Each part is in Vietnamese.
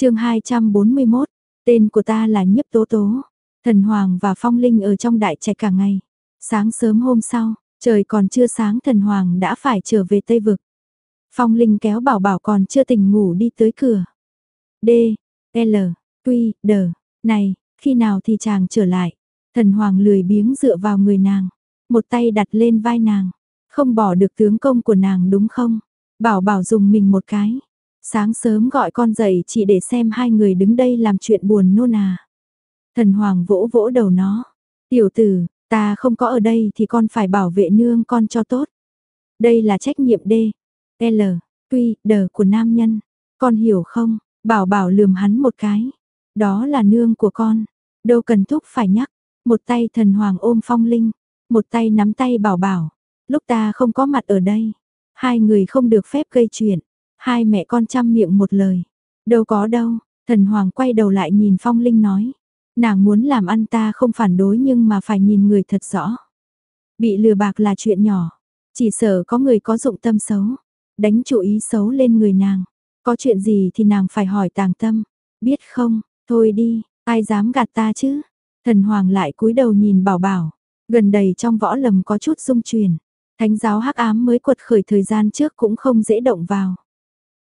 chương 241, tên của ta là Nhiếp Tố Tố. Thần Hoàng và Phong Linh ở trong đại trạch cả ngày. Sáng sớm hôm sau, trời còn chưa sáng thần Hoàng đã phải trở về Tây Vực. Phong Linh kéo bảo bảo còn chưa tỉnh ngủ đi tới cửa. D, L, Quy, D, này, khi nào thì chàng trở lại. Thần Hoàng lười biếng dựa vào người nàng, một tay đặt lên vai nàng. Không bỏ được tướng công của nàng đúng không? Bảo bảo dùng mình một cái. Sáng sớm gọi con dậy chỉ để xem hai người đứng đây làm chuyện buồn nôn à. Thần Hoàng vỗ vỗ đầu nó. Tiểu tử, ta không có ở đây thì con phải bảo vệ nương con cho tốt. Đây là trách nhiệm D, L, Quy, D của nam nhân. Con hiểu không? Bảo bảo lườm hắn một cái. Đó là nương của con. Đâu cần thúc phải nhắc. Một tay thần hoàng ôm phong linh. Một tay nắm tay bảo bảo. Lúc ta không có mặt ở đây. Hai người không được phép gây chuyện. Hai mẹ con chăm miệng một lời. Đâu có đâu. Thần hoàng quay đầu lại nhìn phong linh nói. Nàng muốn làm ăn ta không phản đối nhưng mà phải nhìn người thật rõ. Bị lừa bạc là chuyện nhỏ. Chỉ sợ có người có dụng tâm xấu. Đánh chủ ý xấu lên người nàng. Có chuyện gì thì nàng phải hỏi tàng tâm. Biết không, thôi đi, ai dám gạt ta chứ. Thần Hoàng lại cúi đầu nhìn bảo bảo. Gần đầy trong võ lầm có chút dung truyền. Thánh giáo hắc ám mới quật khởi thời gian trước cũng không dễ động vào.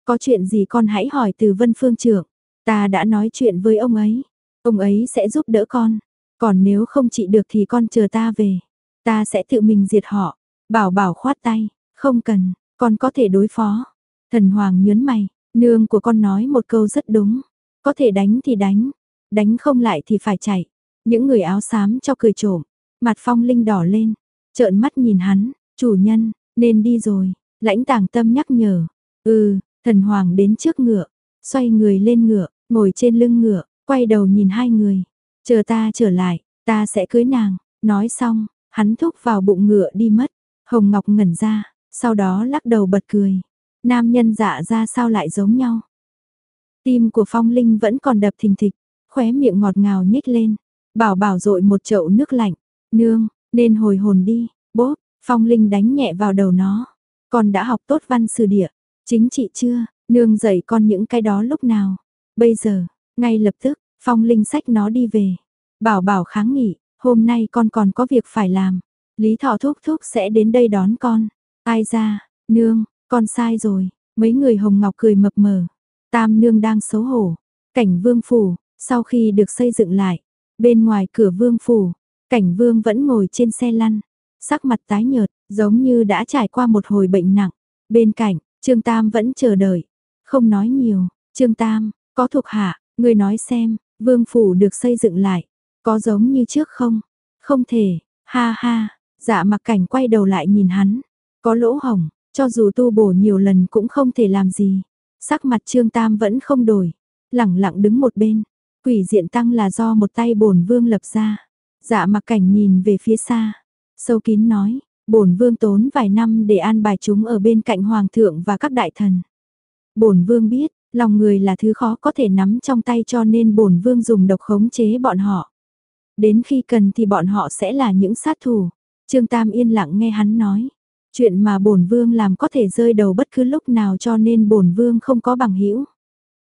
Có chuyện gì con hãy hỏi từ vân phương trưởng. Ta đã nói chuyện với ông ấy. Ông ấy sẽ giúp đỡ con. Còn nếu không trị được thì con chờ ta về. Ta sẽ tự mình diệt họ. Bảo bảo khoát tay. Không cần, con có thể đối phó. Thần Hoàng nhớn mày. Nương của con nói một câu rất đúng. Có thể đánh thì đánh. Đánh không lại thì phải chạy. Những người áo xám cho cười trộm. Mặt phong linh đỏ lên. Trợn mắt nhìn hắn. Chủ nhân, nên đi rồi. Lãnh tàng tâm nhắc nhở. Ừ, thần hoàng đến trước ngựa. Xoay người lên ngựa, ngồi trên lưng ngựa, quay đầu nhìn hai người. Chờ ta trở lại, ta sẽ cưới nàng. Nói xong, hắn thúc vào bụng ngựa đi mất. Hồng Ngọc ngẩn ra, sau đó lắc đầu bật cười. Nam nhân dạ ra sao lại giống nhau. Tim của Phong Linh vẫn còn đập thình thịch, khóe miệng ngọt ngào nhếch lên. Bảo bảo dội một chậu nước lạnh. Nương, nên hồi hồn đi. bố, Phong Linh đánh nhẹ vào đầu nó. Con đã học tốt văn sử địa. Chính trị chưa, nương dạy con những cái đó lúc nào. Bây giờ, ngay lập tức, Phong Linh sách nó đi về. Bảo bảo kháng nghị, hôm nay con còn có việc phải làm. Lý Thọ Thúc Thúc sẽ đến đây đón con. Ai ra, nương, con sai rồi. Mấy người Hồng Ngọc cười mập mờ. Tam nương đang xấu hổ. Cảnh vương phủ, sau khi được xây dựng lại, bên ngoài cửa vương phủ, cảnh vương vẫn ngồi trên xe lăn. Sắc mặt tái nhợt, giống như đã trải qua một hồi bệnh nặng. Bên cạnh, Trương Tam vẫn chờ đợi. Không nói nhiều, Trương Tam, có thuộc hạ, người nói xem, vương phủ được xây dựng lại. Có giống như trước không? Không thể, ha ha, dạ mặc cảnh quay đầu lại nhìn hắn. Có lỗ hồng, cho dù tu bổ nhiều lần cũng không thể làm gì. Sắc mặt Trương Tam vẫn không đổi, lẳng lặng đứng một bên. Quỷ diện tăng là do một tay bổn vương lập ra. Dạ mặc cảnh nhìn về phía xa. Sâu kín nói, bổn vương tốn vài năm để an bài chúng ở bên cạnh hoàng thượng và các đại thần. Bổn vương biết, lòng người là thứ khó có thể nắm trong tay cho nên bổn vương dùng độc khống chế bọn họ. Đến khi cần thì bọn họ sẽ là những sát thủ. Trương Tam yên lặng nghe hắn nói. Chuyện mà bổn vương làm có thể rơi đầu bất cứ lúc nào cho nên bổn vương không có bằng hữu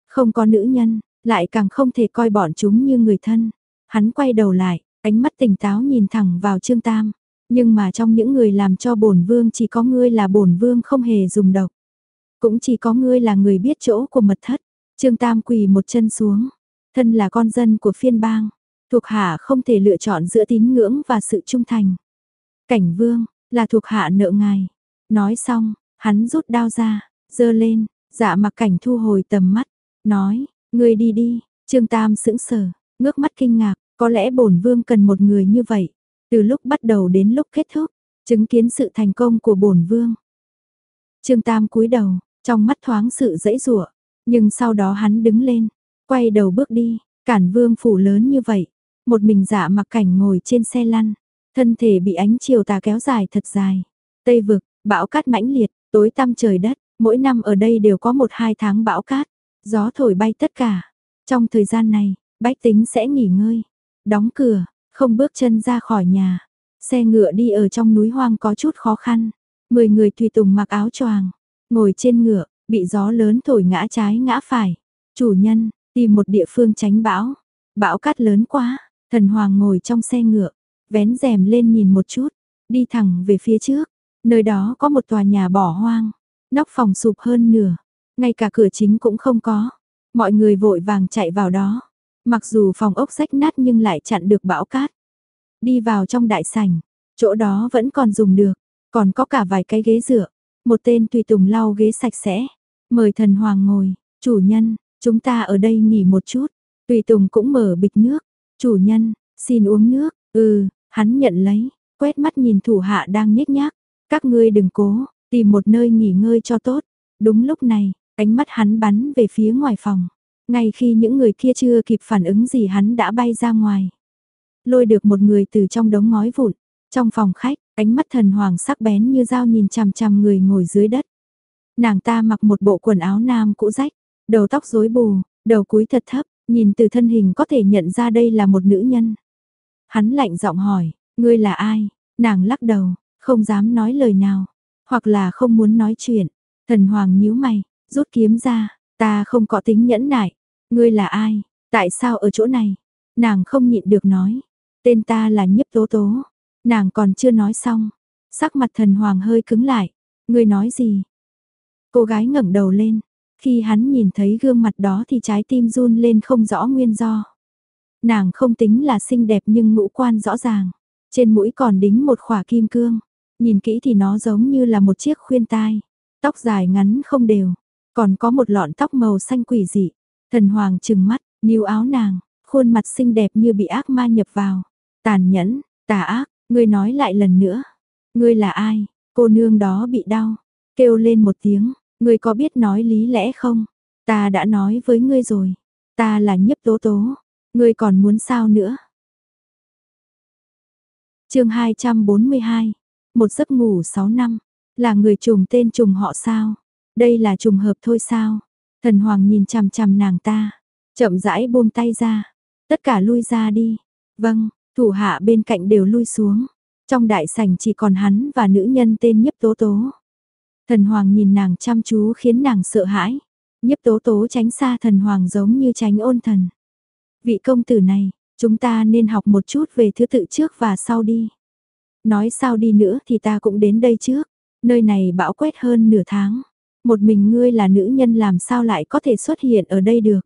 Không có nữ nhân, lại càng không thể coi bọn chúng như người thân. Hắn quay đầu lại, ánh mắt tỉnh táo nhìn thẳng vào Trương Tam. Nhưng mà trong những người làm cho bổn vương chỉ có ngươi là bổn vương không hề dùng độc. Cũng chỉ có ngươi là người biết chỗ của mật thất. Trương Tam quỳ một chân xuống. Thân là con dân của phiên bang. Thuộc hạ không thể lựa chọn giữa tín ngưỡng và sự trung thành. Cảnh vương, là thuộc hạ nợ ngài. Nói xong, hắn rút đao ra, dơ lên, dạ mặc cảnh thu hồi tầm mắt, nói, ngươi đi đi, Trương Tam sững sờ, ngước mắt kinh ngạc, có lẽ bổn vương cần một người như vậy, từ lúc bắt đầu đến lúc kết thúc, chứng kiến sự thành công của bổn vương. Trương Tam cúi đầu, trong mắt thoáng sự dãy rủa, nhưng sau đó hắn đứng lên, quay đầu bước đi, cản vương phủ lớn như vậy, một mình dạ mặc cảnh ngồi trên xe lăn, Thân thể bị ánh chiều tà kéo dài thật dài. Tây vực, bão cát mãnh liệt, tối tăm trời đất, mỗi năm ở đây đều có một hai tháng bão cát. Gió thổi bay tất cả. Trong thời gian này, bách tính sẽ nghỉ ngơi. Đóng cửa, không bước chân ra khỏi nhà. Xe ngựa đi ở trong núi hoang có chút khó khăn. Mười người tùy tùng mặc áo choàng, ngồi trên ngựa, bị gió lớn thổi ngã trái ngã phải. Chủ nhân, tìm một địa phương tránh bão. Bão cát lớn quá, thần hoàng ngồi trong xe ngựa, vén rèm lên nhìn một chút, đi thẳng về phía trước. Nơi đó có một tòa nhà bỏ hoang, nóc phòng sụp hơn nửa, ngay cả cửa chính cũng không có. Mọi người vội vàng chạy vào đó. Mặc dù phòng ốc rách nát nhưng lại chặn được bão cát. Đi vào trong đại sảnh, chỗ đó vẫn còn dùng được, còn có cả vài cái ghế dựa. Một tên tùy tùng lau ghế sạch sẽ, mời thần hoàng ngồi, chủ nhân, chúng ta ở đây nghỉ một chút. Tùy tùng cũng mở bịch nước, chủ nhân, xin uống nước, ừ, hắn nhận lấy, quét mắt nhìn thủ hạ đang nhếch nhác. Các ngươi đừng cố, tìm một nơi nghỉ ngơi cho tốt. Đúng lúc này, ánh mắt hắn bắn về phía ngoài phòng. Ngay khi những người kia chưa kịp phản ứng gì hắn đã bay ra ngoài. Lôi được một người từ trong đống ngói vụn. Trong phòng khách, ánh mắt thần hoàng sắc bén như dao nhìn chằm chằm người ngồi dưới đất. Nàng ta mặc một bộ quần áo nam cũ rách, đầu tóc rối bù, đầu cúi thật thấp, nhìn từ thân hình có thể nhận ra đây là một nữ nhân. Hắn lạnh giọng hỏi, ngươi là ai? Nàng lắc đầu, không dám nói lời nào, hoặc là không muốn nói chuyện. Thần hoàng nhíu mày, rút kiếm ra, ta không có tính nhẫn nại, ngươi là ai, tại sao ở chỗ này? Nàng không nhịn được nói, tên ta là nhiếp tố tố, nàng còn chưa nói xong, sắc mặt thần hoàng hơi cứng lại, ngươi nói gì? Cô gái ngẩng đầu lên, khi hắn nhìn thấy gương mặt đó thì trái tim run lên không rõ nguyên do. Nàng không tính là xinh đẹp nhưng ngũ quan rõ ràng, trên mũi còn đính một khỏa kim cương, nhìn kỹ thì nó giống như là một chiếc khuyên tai, tóc dài ngắn không đều, còn có một lọn tóc màu xanh quỷ dị. Thần hoàng trừng mắt, níu áo nàng, khuôn mặt xinh đẹp như bị ác ma nhập vào. Tàn nhẫn, tà ác, ngươi nói lại lần nữa. Ngươi là ai? Cô nương đó bị đau, kêu lên một tiếng, ngươi có biết nói lý lẽ không? Ta đã nói với ngươi rồi, ta là nhiếp tố tố, ngươi còn muốn sao nữa? chương 242, một giấc ngủ 6 năm, là người trùng tên trùng họ sao? Đây là trùng hợp thôi sao? Thần Hoàng nhìn chằm chằm nàng ta, chậm rãi buông tay ra. Tất cả lui ra đi. Vâng, thủ hạ bên cạnh đều lui xuống. Trong đại sảnh chỉ còn hắn và nữ nhân tên Nhiếp Tố Tố. Thần Hoàng nhìn nàng chăm chú khiến nàng sợ hãi. Nhiếp Tố Tố tránh xa thần Hoàng giống như tránh ôn thần. Vị công tử này, chúng ta nên học một chút về thứ tự trước và sau đi. Nói sao đi nữa thì ta cũng đến đây trước. Nơi này bão quét hơn nửa tháng. Một mình ngươi là nữ nhân làm sao lại có thể xuất hiện ở đây được.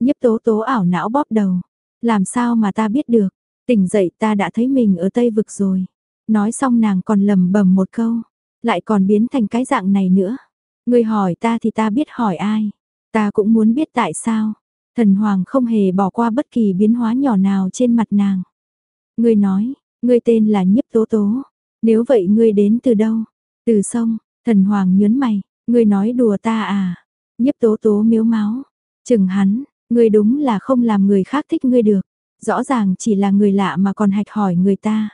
Nhấp tố tố ảo não bóp đầu. Làm sao mà ta biết được. Tỉnh dậy ta đã thấy mình ở Tây Vực rồi. Nói xong nàng còn lầm bầm một câu. Lại còn biến thành cái dạng này nữa. Ngươi hỏi ta thì ta biết hỏi ai. Ta cũng muốn biết tại sao. Thần Hoàng không hề bỏ qua bất kỳ biến hóa nhỏ nào trên mặt nàng. Ngươi nói, ngươi tên là Nhiếp Tố Tố. Nếu vậy ngươi đến từ đâu? Từ sông, thần Hoàng nhớn mày, Ngươi nói đùa ta à? Nhấp tố tố miếu máu. Chừng hắn, ngươi đúng là không làm người khác thích ngươi được. Rõ ràng chỉ là người lạ mà còn hạch hỏi người ta.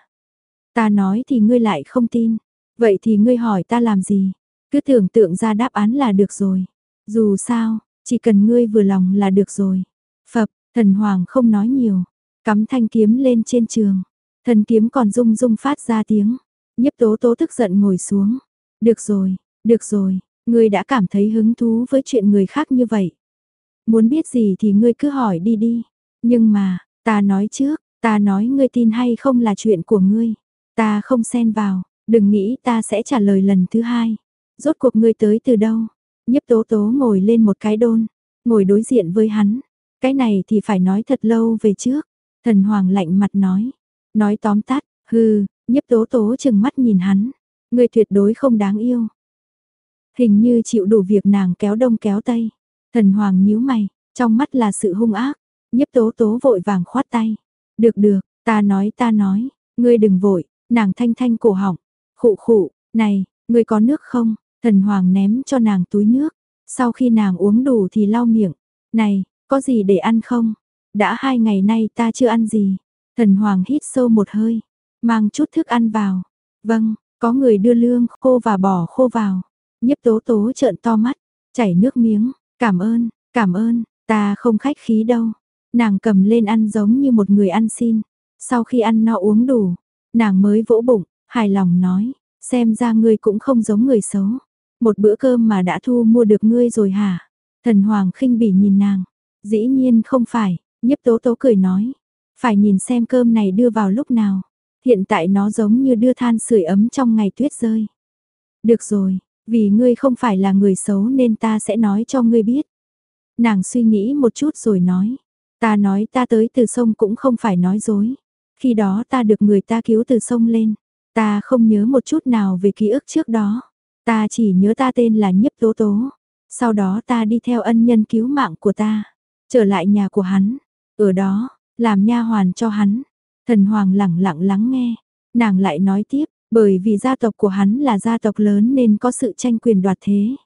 Ta nói thì ngươi lại không tin. Vậy thì ngươi hỏi ta làm gì? Cứ tưởng tượng ra đáp án là được rồi. Dù sao, chỉ cần ngươi vừa lòng là được rồi. Phập, thần hoàng không nói nhiều. Cắm thanh kiếm lên trên trường. Thần kiếm còn rung rung phát ra tiếng. Nhấp tố tố tức giận ngồi xuống. Được rồi, được rồi, Ngươi đã cảm thấy hứng thú với chuyện người khác như vậy. Muốn biết gì thì ngươi cứ hỏi đi đi. Nhưng mà, ta nói trước, ta nói ngươi tin hay không là chuyện của ngươi. Ta không xen vào, đừng nghĩ ta sẽ trả lời lần thứ hai. Rốt cuộc ngươi tới từ đâu? Nhấp tố tố ngồi lên một cái đôn, ngồi đối diện với hắn. Cái này thì phải nói thật lâu về trước. Thần Hoàng lạnh mặt nói. Nói tóm tắt, hừ, nhấp tố tố chừng mắt nhìn hắn. Ngươi tuyệt đối không đáng yêu. Hình như chịu đủ việc nàng kéo đông kéo tây. Thần hoàng nhíu mày, trong mắt là sự hung ác. Nhấp tố tố vội vàng khoát tay. Được được, ta nói ta nói, ngươi đừng vội, nàng thanh thanh cổ họng. Khụ khụ, này, ngươi có nước không? Thần hoàng ném cho nàng túi nước. Sau khi nàng uống đủ thì lau miệng. Này, có gì để ăn không? Đã hai ngày nay ta chưa ăn gì. Thần hoàng hít sâu một hơi, mang chút thức ăn vào. Vâng, có người đưa lương khô và bò khô vào. Nhiếp tố tố trợn to mắt, chảy nước miếng, cảm ơn, cảm ơn, ta không khách khí đâu. Nàng cầm lên ăn giống như một người ăn xin. Sau khi ăn no uống đủ, nàng mới vỗ bụng, hài lòng nói, xem ra ngươi cũng không giống người xấu. Một bữa cơm mà đã thu mua được ngươi rồi hả? Thần Hoàng khinh bỉ nhìn nàng, Dĩ nhiên không phải, nhiếp tố tố cười nói. Phải nhìn xem cơm này đưa vào lúc nào. Hiện tại nó giống như đưa than sưởi ấm trong ngày tuyết rơi. Được rồi, vì ngươi không phải là người xấu nên ta sẽ nói cho ngươi biết. Nàng suy nghĩ một chút rồi nói. Ta nói ta tới từ sông cũng không phải nói dối. Khi đó ta được người ta cứu từ sông lên. Ta không nhớ một chút nào về ký ức trước đó. Ta chỉ nhớ ta tên là Nhiếp Tố Tố. Sau đó ta đi theo ân nhân cứu mạng của ta. Trở lại nhà của hắn. Ở đó, làm nha hoàn cho hắn. Thần Hoàng lặng lặng lắng nghe. Nàng lại nói tiếp, bởi vì gia tộc của hắn là gia tộc lớn nên có sự tranh quyền đoạt thế.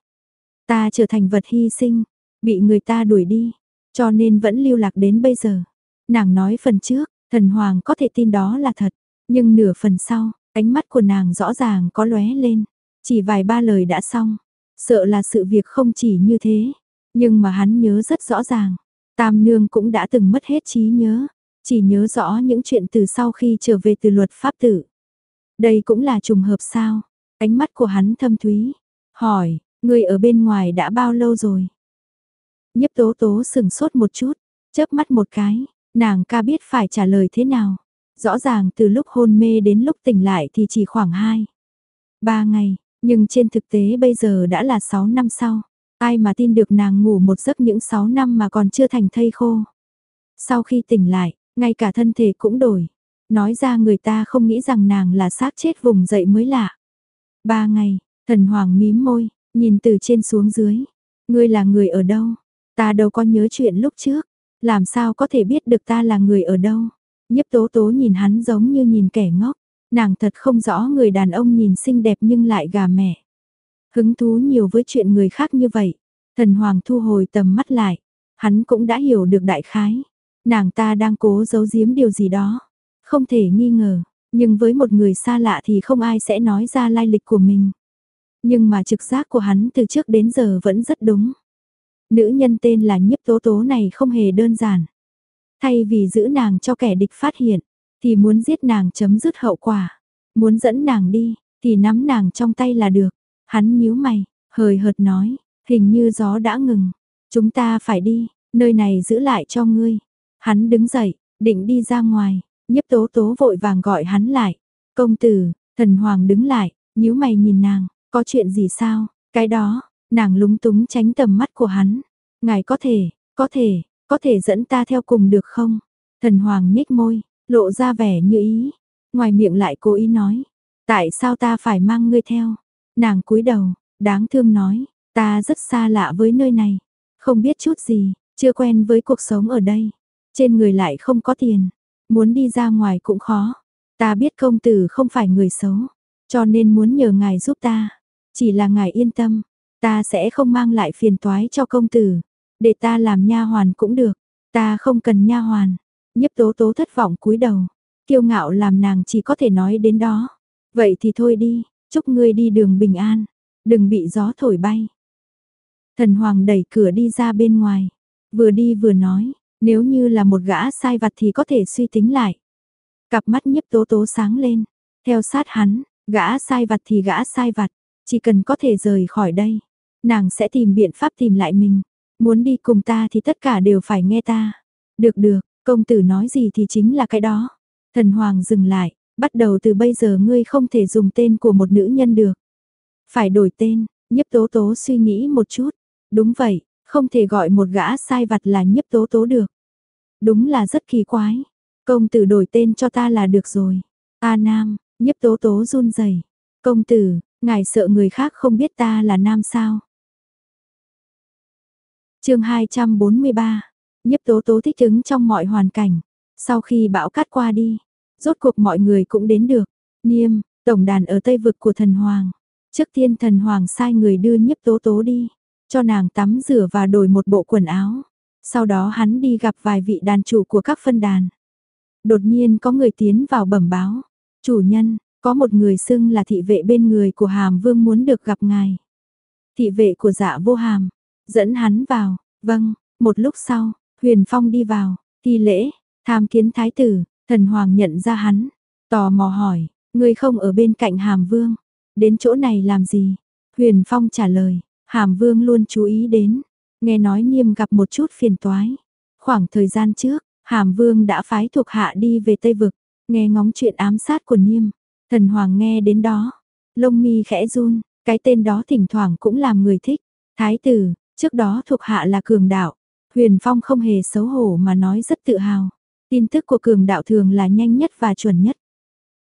Ta trở thành vật hy sinh, bị người ta đuổi đi, cho nên vẫn lưu lạc đến bây giờ. Nàng nói phần trước, thần hoàng có thể tin đó là thật, nhưng nửa phần sau, ánh mắt của nàng rõ ràng có lóe lên, chỉ vài ba lời đã xong, sợ là sự việc không chỉ như thế, nhưng mà hắn nhớ rất rõ ràng, Tam Nương cũng đã từng mất hết trí nhớ, chỉ nhớ rõ những chuyện từ sau khi trở về từ luật pháp tử. Đây cũng là trùng hợp sao? Ánh mắt của hắn thâm thúy, hỏi, người ở bên ngoài đã bao lâu rồi? Nhấp tố tố sừng sốt một chút, chớp mắt một cái, nàng ca biết phải trả lời thế nào. Rõ ràng từ lúc hôn mê đến lúc tỉnh lại thì chỉ khoảng 2, 3 ngày, nhưng trên thực tế bây giờ đã là 6 năm sau. Ai mà tin được nàng ngủ một giấc những 6 năm mà còn chưa thành thây khô. Sau khi tỉnh lại, ngay cả thân thể cũng đổi. Nói ra người ta không nghĩ rằng nàng là xác chết vùng dậy mới lạ. Ba ngày, thần hoàng mím môi, nhìn từ trên xuống dưới. Ngươi là người ở đâu? Ta đâu có nhớ chuyện lúc trước. Làm sao có thể biết được ta là người ở đâu? Nhấp tố tố nhìn hắn giống như nhìn kẻ ngốc. Nàng thật không rõ người đàn ông nhìn xinh đẹp nhưng lại gà mẹ. Hứng thú nhiều với chuyện người khác như vậy. Thần Hoàng thu hồi tầm mắt lại. Hắn cũng đã hiểu được đại khái. Nàng ta đang cố giấu giếm điều gì đó. Không thể nghi ngờ. Nhưng với một người xa lạ thì không ai sẽ nói ra lai lịch của mình. Nhưng mà trực giác của hắn từ trước đến giờ vẫn rất đúng. Nữ nhân tên là nhiếp tố tố này không hề đơn giản. Thay vì giữ nàng cho kẻ địch phát hiện, thì muốn giết nàng chấm dứt hậu quả. Muốn dẫn nàng đi, thì nắm nàng trong tay là được. Hắn nhíu mày, hời hợt nói, hình như gió đã ngừng. Chúng ta phải đi, nơi này giữ lại cho ngươi. Hắn đứng dậy, định đi ra ngoài, nhiếp tố tố vội vàng gọi hắn lại. Công tử, thần hoàng đứng lại, nhíu mày nhìn nàng, có chuyện gì sao, cái đó, nàng lúng túng tránh tầm mắt của hắn. Ngài có thể, có thể, có thể dẫn ta theo cùng được không? Thần hoàng nhếch môi, lộ ra vẻ như ý, ngoài miệng lại cố ý nói, tại sao ta phải mang ngươi theo? Nàng cúi đầu, đáng thương nói, ta rất xa lạ với nơi này, không biết chút gì, chưa quen với cuộc sống ở đây, trên người lại không có tiền, muốn đi ra ngoài cũng khó. Ta biết công tử không phải người xấu, cho nên muốn nhờ ngài giúp ta. Chỉ là ngài yên tâm, ta sẽ không mang lại phiền toái cho công tử, để ta làm nha hoàn cũng được, ta không cần nha hoàn. Nhiếp tố tố thất vọng cúi đầu, kiêu ngạo làm nàng chỉ có thể nói đến đó. Vậy thì thôi đi, chúc ngươi đi đường bình an, đừng bị gió thổi bay. Thần Hoàng đẩy cửa đi ra bên ngoài, vừa đi vừa nói, nếu như là một gã sai vặt thì có thể suy tính lại. Cặp mắt nhiếp tố tố sáng lên, theo sát hắn, gã sai vặt thì gã sai vặt, chỉ cần có thể rời khỏi đây, nàng sẽ tìm biện pháp tìm lại mình. Muốn đi cùng ta thì tất cả đều phải nghe ta. Được được, công tử nói gì thì chính là cái đó. Thần Hoàng dừng lại, bắt đầu từ bây giờ ngươi không thể dùng tên của một nữ nhân được. Phải đổi tên, nhiếp tố tố suy nghĩ một chút. Đúng vậy, không thể gọi một gã sai vặt là nhiếp tố tố được. Đúng là rất kỳ quái. Công tử đổi tên cho ta là được rồi. A Nam, nhiếp tố tố run rẩy. Công tử, ngài sợ người khác không biết ta là Nam sao? chương 243, nhiếp tố tố thích ứng trong mọi hoàn cảnh. Sau khi bão cát qua đi, rốt cuộc mọi người cũng đến được. Niêm, tổng đàn ở tây vực của thần hoàng. Trước tiên thần hoàng sai người đưa nhiếp tố tố đi, cho nàng tắm rửa và đổi một bộ quần áo. Sau đó hắn đi gặp vài vị đàn chủ của các phân đàn. Đột nhiên có người tiến vào bẩm báo. Chủ nhân, có một người xưng là thị vệ bên người của hàm vương muốn được gặp ngài. Thị vệ của dạ vô hàm, dẫn hắn vào, vâng, một lúc sau, huyền phong đi vào, thi lễ, tham kiến thái tử, thần hoàng nhận ra hắn, tò mò hỏi, người không ở bên cạnh hàm vương, đến chỗ này làm gì? Huyền phong trả lời, hàm vương luôn chú ý đến, nghe nói niêm gặp một chút phiền toái, Khoảng thời gian trước, Hàm Vương đã phái thuộc hạ đi về Tây Vực, nghe ngóng chuyện ám sát của Niêm. Thần Hoàng nghe đến đó, lông mi khẽ run, cái tên đó thỉnh thoảng cũng làm người thích. Thái tử, trước đó thuộc hạ là cường đạo. Huyền Phong không hề xấu hổ mà nói rất tự hào. Tin tức của cường đạo thường là nhanh nhất và chuẩn nhất.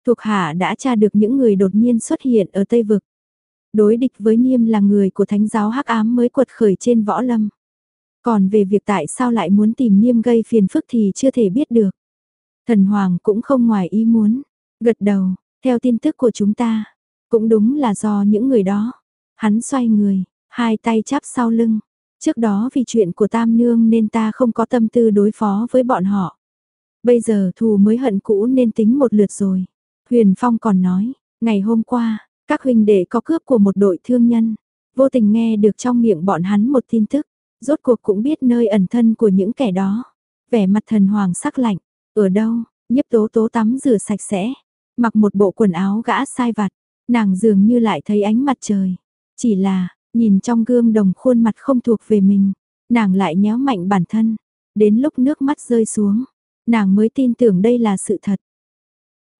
Thuộc hạ đã tra được những người đột nhiên xuất hiện ở Tây Vực. Đối địch với Niêm là người của thánh giáo hắc ám mới quật khởi trên võ lâm. Còn về việc tại sao lại muốn tìm Niêm gây phiền phức thì chưa thể biết được. Thần Hoàng cũng không ngoài ý muốn. Gật đầu, theo tin tức của chúng ta, cũng đúng là do những người đó. Hắn xoay người, hai tay chắp sau lưng. Trước đó vì chuyện của Tam Nương nên ta không có tâm tư đối phó với bọn họ. Bây giờ thù mới hận cũ nên tính một lượt rồi. Huyền Phong còn nói, ngày hôm qua, các huynh đệ có cướp của một đội thương nhân. Vô tình nghe được trong miệng bọn hắn một tin tức, rốt cuộc cũng biết nơi ẩn thân của những kẻ đó. Vẻ mặt thần hoàng sắc lạnh, ở đâu, nhiếp tố tố tắm rửa sạch sẽ, mặc một bộ quần áo gã sai vặt, nàng dường như lại thấy ánh mặt trời. Chỉ là, nhìn trong gương đồng khuôn mặt không thuộc về mình, nàng lại nhéo mạnh bản thân. Đến lúc nước mắt rơi xuống, nàng mới tin tưởng đây là sự thật.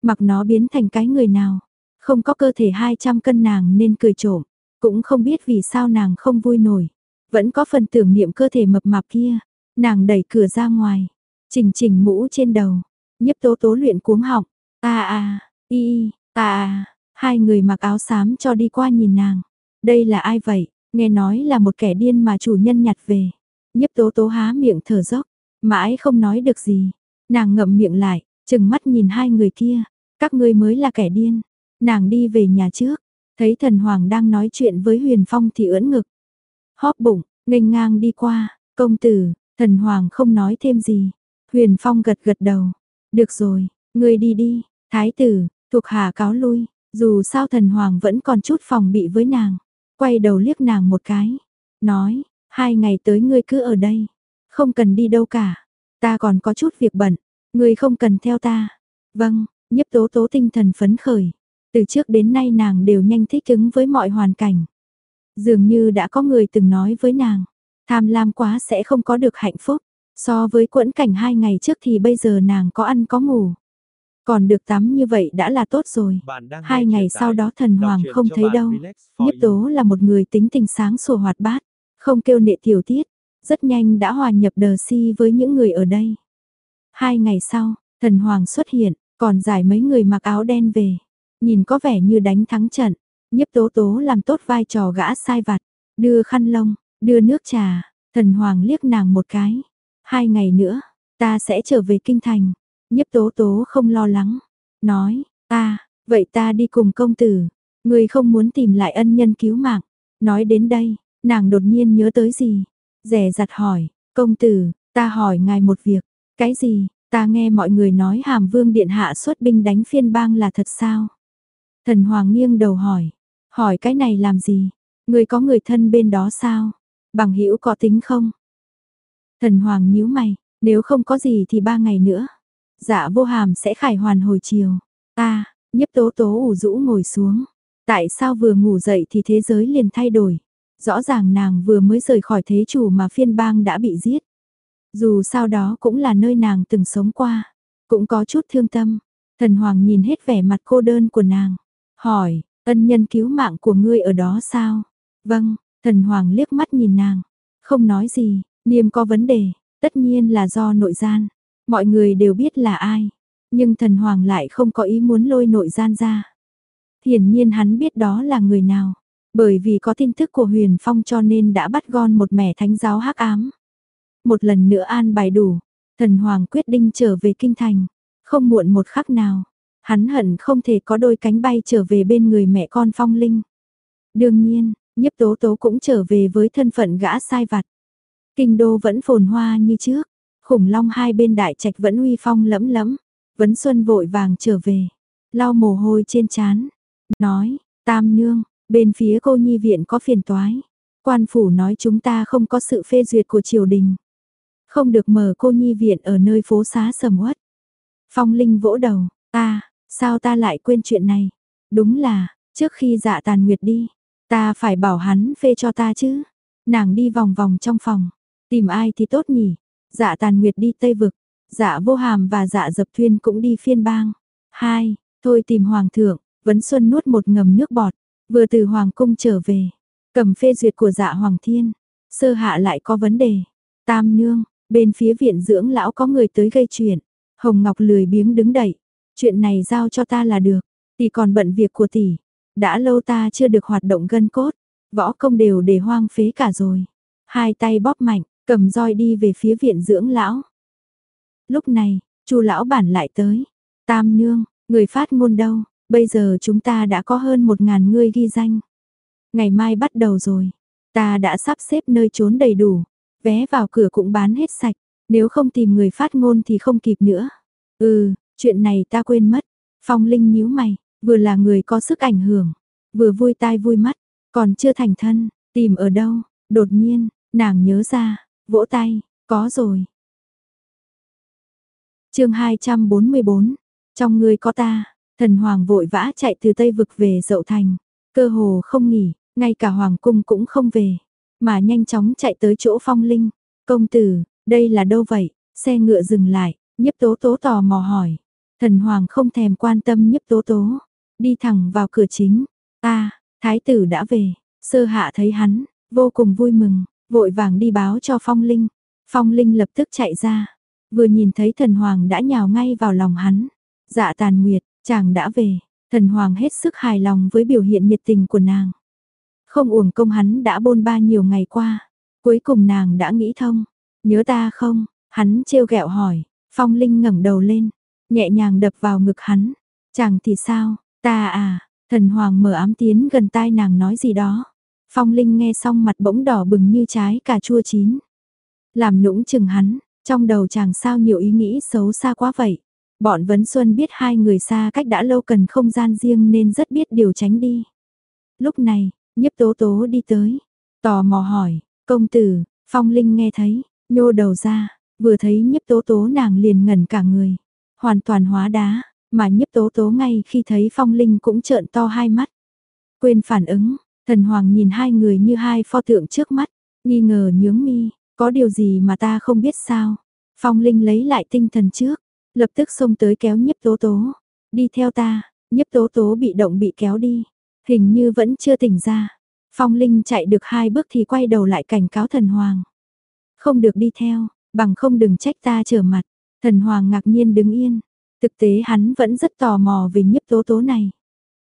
Mặc nó biến thành cái người nào, không có cơ thể 200 cân nàng nên cười trộm, cũng không biết vì sao nàng không vui nổi. Vẫn có phần tưởng niệm cơ thể mập mạp kia, nàng đẩy cửa ra ngoài, chỉnh chỉnh mũ trên đầu, nhấp tố tố luyện cuống họng, a a, y, a a, hai người mặc áo xám cho đi qua nhìn nàng. Đây là ai vậy? Nghe nói là một kẻ điên mà chủ nhân nhặt về. Nhấp tố tố há miệng thở dốc, mãi không nói được gì. Nàng ngậm miệng lại, chừng mắt nhìn hai người kia. Các ngươi mới là kẻ điên. Nàng đi về nhà trước, thấy thần hoàng đang nói chuyện với huyền phong thì ưỡn ngực. Hóp bụng, nghênh ngang đi qua, công tử, thần hoàng không nói thêm gì. Huyền phong gật gật đầu. Được rồi, ngươi đi đi, thái tử, thuộc hạ cáo lui, dù sao thần hoàng vẫn còn chút phòng bị với nàng. Quay đầu liếc nàng một cái, nói, hai ngày tới ngươi cứ ở đây, không cần đi đâu cả, ta còn có chút việc bận, ngươi không cần theo ta. Vâng, nhiếp tố tố tinh thần phấn khởi, từ trước đến nay nàng đều nhanh thích ứng với mọi hoàn cảnh. Dường như đã có người từng nói với nàng, tham lam quá sẽ không có được hạnh phúc. So với quẫn cảnh hai ngày trước thì bây giờ nàng có ăn có ngủ. Còn được tắm như vậy đã là tốt rồi. Hai ngày sau đó thần hoàng không thấy đâu. Nhiếp tố là một người tính tình sáng sủa hoạt bát, không kêu nệ tiểu tiết. Rất nhanh đã hòa nhập đờ si với những người ở đây. Hai ngày sau, thần hoàng xuất hiện, còn giải mấy người mặc áo đen về. Nhìn có vẻ như đánh thắng trận. Nhiếp tố tố làm tốt vai trò gã sai vặt. Đưa khăn lông, đưa nước trà. Thần hoàng liếc nàng một cái. Hai ngày nữa, ta sẽ trở về kinh thành. Nhiếp tố tố không lo lắng. Nói, ta, vậy ta đi cùng công tử. Người không muốn tìm lại ân nhân cứu mạng. Nói đến đây, nàng đột nhiên nhớ tới gì. Rẻ giặt hỏi, công tử, ta hỏi ngài một việc. Cái gì, ta nghe mọi người nói hàm vương điện hạ xuất binh đánh phiên bang là thật sao? Thần Hoàng nghiêng đầu hỏi, hỏi cái này làm gì? Người có người thân bên đó sao? Bằng hữu có tính không? Thần Hoàng nhíu mày, nếu không có gì thì ba ngày nữa. Dạ vô hàm sẽ khải hoàn hồi chiều. Ta, nhiếp tố tố ủ rũ ngồi xuống. Tại sao vừa ngủ dậy thì thế giới liền thay đổi? Rõ ràng nàng vừa mới rời khỏi thế chủ mà phiên bang đã bị giết. Dù sao đó cũng là nơi nàng từng sống qua. Cũng có chút thương tâm. Thần Hoàng nhìn hết vẻ mặt cô đơn của nàng. Hỏi, ân nhân cứu mạng của ngươi ở đó sao? Vâng, thần Hoàng liếc mắt nhìn nàng. Không nói gì, niêm có vấn đề, tất nhiên là do nội gian. Mọi người đều biết là ai, nhưng thần hoàng lại không có ý muốn lôi nội gian ra. Hiển nhiên hắn biết đó là người nào, bởi vì có tin tức của Huyền Phong cho nên đã bắt gon một mẻ thánh giáo hắc ám. Một lần nữa an bài đủ, thần hoàng quyết định trở về kinh thành, không muộn một khắc nào. Hắn hận không thể có đôi cánh bay trở về bên người mẹ con phong linh. Đương nhiên, nhiếp tố tố cũng trở về với thân phận gã sai vặt. Kinh đô vẫn phồn hoa như trước, khủng long hai bên đại trạch vẫn uy phong lẫm lẫm. Vấn Xuân vội vàng trở về, lau mồ hôi trên trán, nói, tam nương, bên phía cô nhi viện có phiền toái. Quan phủ nói chúng ta không có sự phê duyệt của triều đình. Không được mở cô nhi viện ở nơi phố xá sầm uất. Phong Linh vỗ đầu, ta, sao ta lại quên chuyện này? Đúng là, trước khi dạ tàn nguyệt đi, ta phải bảo hắn phê cho ta chứ. Nàng đi vòng vòng trong phòng, tìm ai thì tốt nhỉ? Dạ tàn nguyệt đi Tây Vực, dạ vô hàm và dạ dập thuyên cũng đi phiên bang. Hai, thôi tìm hoàng thượng, vấn xuân nuốt một ngầm nước bọt, vừa từ hoàng cung trở về, cầm phê duyệt của dạ hoàng thiên, sơ hạ lại có vấn đề. Tam nương, bên phía viện dưỡng lão có người tới gây chuyện, Hồng Ngọc lười biếng đứng đậy, chuyện này giao cho ta là được, tỷ còn bận việc của tỷ, đã lâu ta chưa được hoạt động gân cốt, võ công đều để hoang phế cả rồi. Hai tay bóp mạnh, cầm roi đi về phía viện dưỡng lão. Lúc này, chu lão bản lại tới. Tam nương, người phát ngôn đâu, bây giờ chúng ta đã có hơn một ngàn người ghi danh. Ngày mai bắt đầu rồi, ta đã sắp xếp nơi trốn đầy đủ, vé vào cửa cũng bán hết sạch, nếu không tìm người phát ngôn thì không kịp nữa. Ừ, chuyện này ta quên mất. Phong Linh nhíu mày, vừa là người có sức ảnh hưởng, vừa vui tai vui mắt, còn chưa thành thân, tìm ở đâu? Đột nhiên, nàng nhớ ra, vỗ tay, có rồi. Chương 244. Trong người có ta, thần hoàng vội vã chạy từ Tây vực về Dậu Thành, cơ hồ không nghỉ, ngay cả hoàng cung cũng không về, mà nhanh chóng chạy tới chỗ Phong Linh. "Công tử, đây là đâu vậy?" Xe ngựa dừng lại, Nhiếp Tố Tố tò mò hỏi. Thần hoàng không thèm quan tâm Nhiếp Tố Tố, đi thẳng vào cửa chính. "Ta, thái tử đã về." Sơ Hạ thấy hắn, vô cùng vui mừng, vội vàng đi báo cho Phong Linh. Phong Linh lập tức chạy ra, vừa nhìn thấy thần hoàng đã nhào ngay vào lòng hắn. Dạ tàn nguyệt, chàng đã về, thần hoàng hết sức hài lòng với biểu hiện nhiệt tình của nàng. Không uổng công hắn đã bôn ba nhiều ngày qua, cuối cùng nàng đã nghĩ thông. Nhớ ta không? Hắn trêu ghẹo hỏi, Phong Linh ngẩng đầu lên, nhẹ nhàng đập vào ngực hắn. Chàng thì sao? Ta à, thần hoàng mở ám tiến gần tai nàng nói gì đó. Phong Linh nghe xong mặt bỗng đỏ bừng như trái cà chua chín. Làm nũng chừng hắn, trong đầu chàng sao nhiều ý nghĩ xấu xa quá vậy. Bọn Vấn Xuân biết hai người xa cách đã lâu cần không gian riêng nên rất biết điều tránh đi. Lúc này, nhiếp tố tố đi tới, tò mò hỏi, công tử, Phong Linh nghe thấy, nhô đầu ra, vừa thấy nhiếp tố tố nàng liền ngẩn cả người, hoàn toàn hóa đá, mà nhiếp tố tố ngay khi thấy Phong Linh cũng trợn to hai mắt. Quên phản ứng, Thần Hoàng nhìn hai người như hai pho tượng trước mắt, nghi ngờ nhướng mi, có điều gì mà ta không biết sao. Phong Linh lấy lại tinh thần trước, lập tức xông tới kéo nhiếp tố tố. Đi theo ta, nhiếp tố tố bị động bị kéo đi, hình như vẫn chưa tỉnh ra. Phong Linh chạy được hai bước thì quay đầu lại cảnh cáo thần Hoàng. Không được đi theo, bằng không đừng trách ta trở mặt. Thần Hoàng ngạc nhiên đứng yên, thực tế hắn vẫn rất tò mò về nhiếp tố tố này.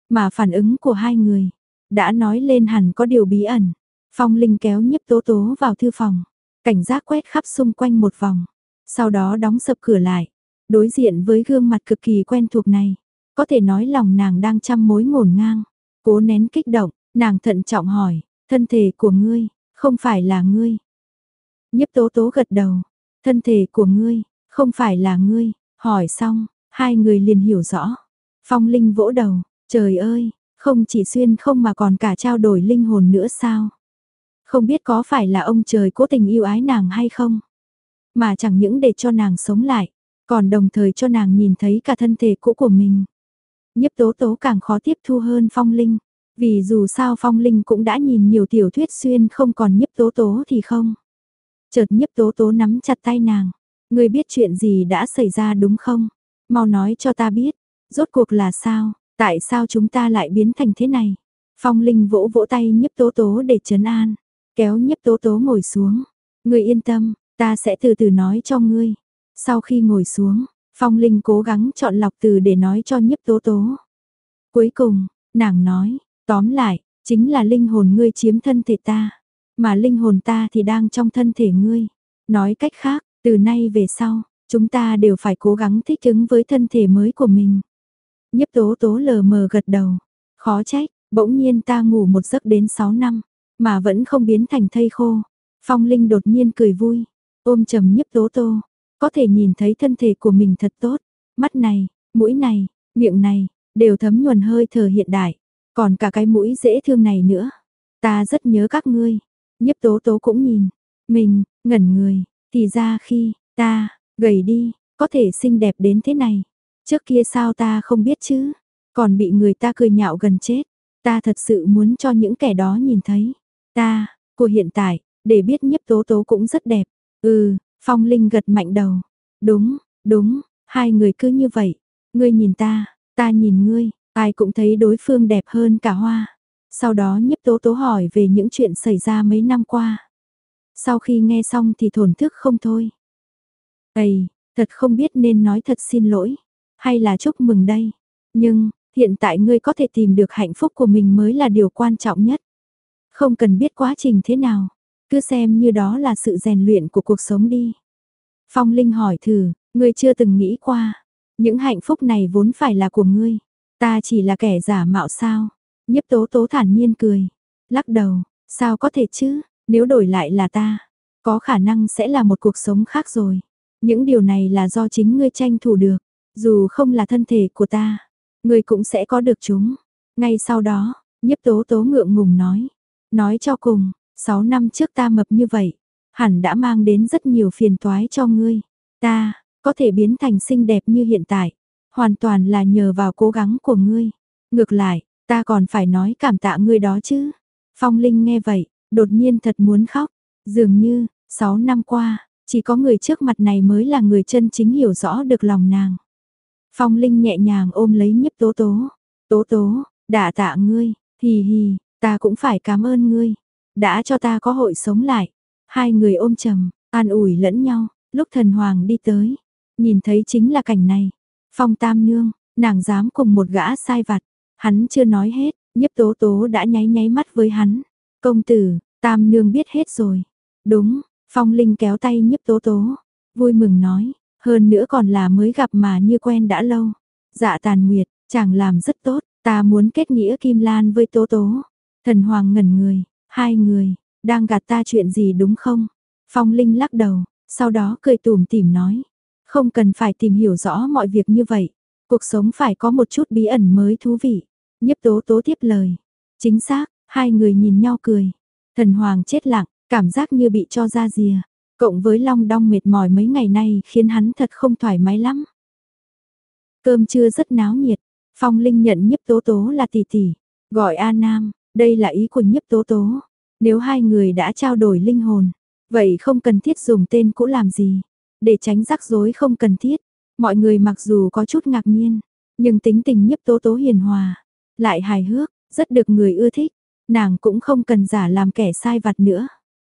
Mà phản ứng của hai người, đã nói lên hẳn có điều bí ẩn. Phong Linh kéo nhiếp tố tố vào thư phòng, cảnh giác quét khắp xung quanh một vòng, sau đó đóng sập cửa lại, đối diện với gương mặt cực kỳ quen thuộc này, có thể nói lòng nàng đang trăm mối ngổn ngang, cố nén kích động, nàng thận trọng hỏi, thân thể của ngươi, không phải là ngươi. Nhiếp tố tố gật đầu, thân thể của ngươi, không phải là ngươi, hỏi xong, hai người liền hiểu rõ. Phong Linh vỗ đầu, trời ơi, không chỉ xuyên không mà còn cả trao đổi linh hồn nữa sao? Không biết có phải là ông trời cố tình yêu ái nàng hay không? Mà chẳng những để cho nàng sống lại, còn đồng thời cho nàng nhìn thấy cả thân thể cũ của mình. nhấp tố tố càng khó tiếp thu hơn phong linh, vì dù sao phong linh cũng đã nhìn nhiều tiểu thuyết xuyên không còn nhấp tố tố thì không. Chợt nhấp tố tố nắm chặt tay nàng, người biết chuyện gì đã xảy ra đúng không? Mau nói cho ta biết, rốt cuộc là sao? Tại sao chúng ta lại biến thành thế này? Phong Linh vỗ vỗ tay nhiếp tố tố để chấn an, kéo nhiếp tố tố ngồi xuống. Người yên tâm, ta sẽ từ từ nói cho ngươi. Sau khi ngồi xuống, Phong Linh cố gắng chọn lọc từ để nói cho nhiếp tố tố. Cuối cùng, nàng nói, tóm lại, chính là linh hồn ngươi chiếm thân thể ta, mà linh hồn ta thì đang trong thân thể ngươi. Nói cách khác, từ nay về sau, chúng ta đều phải cố gắng thích ứng với thân thể mới của mình. nhấp tố tố lờ mờ gật đầu. Khó trách, bỗng nhiên ta ngủ một giấc đến 6 năm, mà vẫn không biến thành thây khô. Phong Linh đột nhiên cười vui, ôm trầm nhấp tố tố, có thể nhìn thấy thân thể của mình thật tốt. Mắt này, mũi này, miệng này, đều thấm nhuần hơi thở hiện đại. Còn cả cái mũi dễ thương này nữa. Ta rất nhớ các ngươi. nhấp tố tố cũng nhìn. Mình, ngẩn người. Thì ra khi, ta, gầy đi, có thể xinh đẹp đến thế này. Trước kia sao ta không biết chứ, còn bị người ta cười nhạo gần chết. Ta thật sự muốn cho những kẻ đó nhìn thấy. Ta, của hiện tại, để biết nhiếp tố tố cũng rất đẹp. Ừ, Phong Linh gật mạnh đầu. Đúng, đúng, hai người cứ như vậy. Ngươi nhìn ta, ta nhìn ngươi, ai cũng thấy đối phương đẹp hơn cả hoa. Sau đó nhiếp tố tố hỏi về những chuyện xảy ra mấy năm qua. Sau khi nghe xong thì thổn thức không thôi. Ây, thật không biết nên nói thật xin lỗi, hay là chúc mừng đây. Nhưng, hiện tại ngươi có thể tìm được hạnh phúc của mình mới là điều quan trọng nhất. Không cần biết quá trình thế nào, cứ xem như đó là sự rèn luyện của cuộc sống đi. Phong Linh hỏi thử, ngươi chưa từng nghĩ qua, những hạnh phúc này vốn phải là của ngươi, ta chỉ là kẻ giả mạo sao? Nhiếp tố tố thản nhiên cười, lắc đầu, sao có thể chứ, nếu đổi lại là ta, có khả năng sẽ là một cuộc sống khác rồi. Những điều này là do chính ngươi tranh thủ được, dù không là thân thể của ta, ngươi cũng sẽ có được chúng. Ngay sau đó, nhiếp tố tố ngượng ngùng nói, nói cho cùng, 6 năm trước ta mập như vậy, hẳn đã mang đến rất nhiều phiền toái cho ngươi. Ta, có thể biến thành xinh đẹp như hiện tại, hoàn toàn là nhờ vào cố gắng của ngươi. Ngược lại, ta còn phải nói cảm tạ ngươi đó chứ. Phong Linh nghe vậy, đột nhiên thật muốn khóc, dường như, 6 năm qua, chỉ có người trước mặt này mới là người chân chính hiểu rõ được lòng nàng. Phong Linh nhẹ nhàng ôm lấy nhiếp tố tố. Tố tố, đã tạ ngươi, hì hì, ta cũng phải cảm ơn ngươi. Đã cho ta có hội sống lại. Hai người ôm chầm, an ủi lẫn nhau, lúc thần hoàng đi tới. Nhìn thấy chính là cảnh này. Phong tam nương, nàng dám cùng một gã sai vặt. Hắn chưa nói hết, nhiếp tố tố đã nháy nháy mắt với hắn. Công tử, tam nương biết hết rồi. Đúng, Phong Linh kéo tay nhiếp tố tố. Vui mừng nói, hơn nữa còn là mới gặp mà như quen đã lâu. Dạ tàn nguyệt, chàng làm rất tốt, ta muốn kết nghĩa Kim Lan với tố tố. Thần Hoàng ngẩn người, hai người, đang gạt ta chuyện gì đúng không? Phong Linh lắc đầu, sau đó cười tủm tỉm nói. Không cần phải tìm hiểu rõ mọi việc như vậy. Cuộc sống phải có một chút bí ẩn mới thú vị. nhấp tố tố tiếp lời. Chính xác, hai người nhìn nhau cười. Thần Hoàng chết lặng, cảm giác như bị cho ra rìa. Cộng với long đong mệt mỏi mấy ngày nay khiến hắn thật không thoải mái lắm. Cơm trưa rất náo nhiệt. Phong Linh nhận nhiếp tố tố là tỷ tỷ. Gọi A Nam, đây là ý của nhiếp tố tố. Nếu hai người đã trao đổi linh hồn, vậy không cần thiết dùng tên cũ làm gì. Để tránh rắc rối không cần thiết. Mọi người mặc dù có chút ngạc nhiên, nhưng tính tình nhiếp tố tố hiền hòa, lại hài hước, rất được người ưa thích. Nàng cũng không cần giả làm kẻ sai vặt nữa.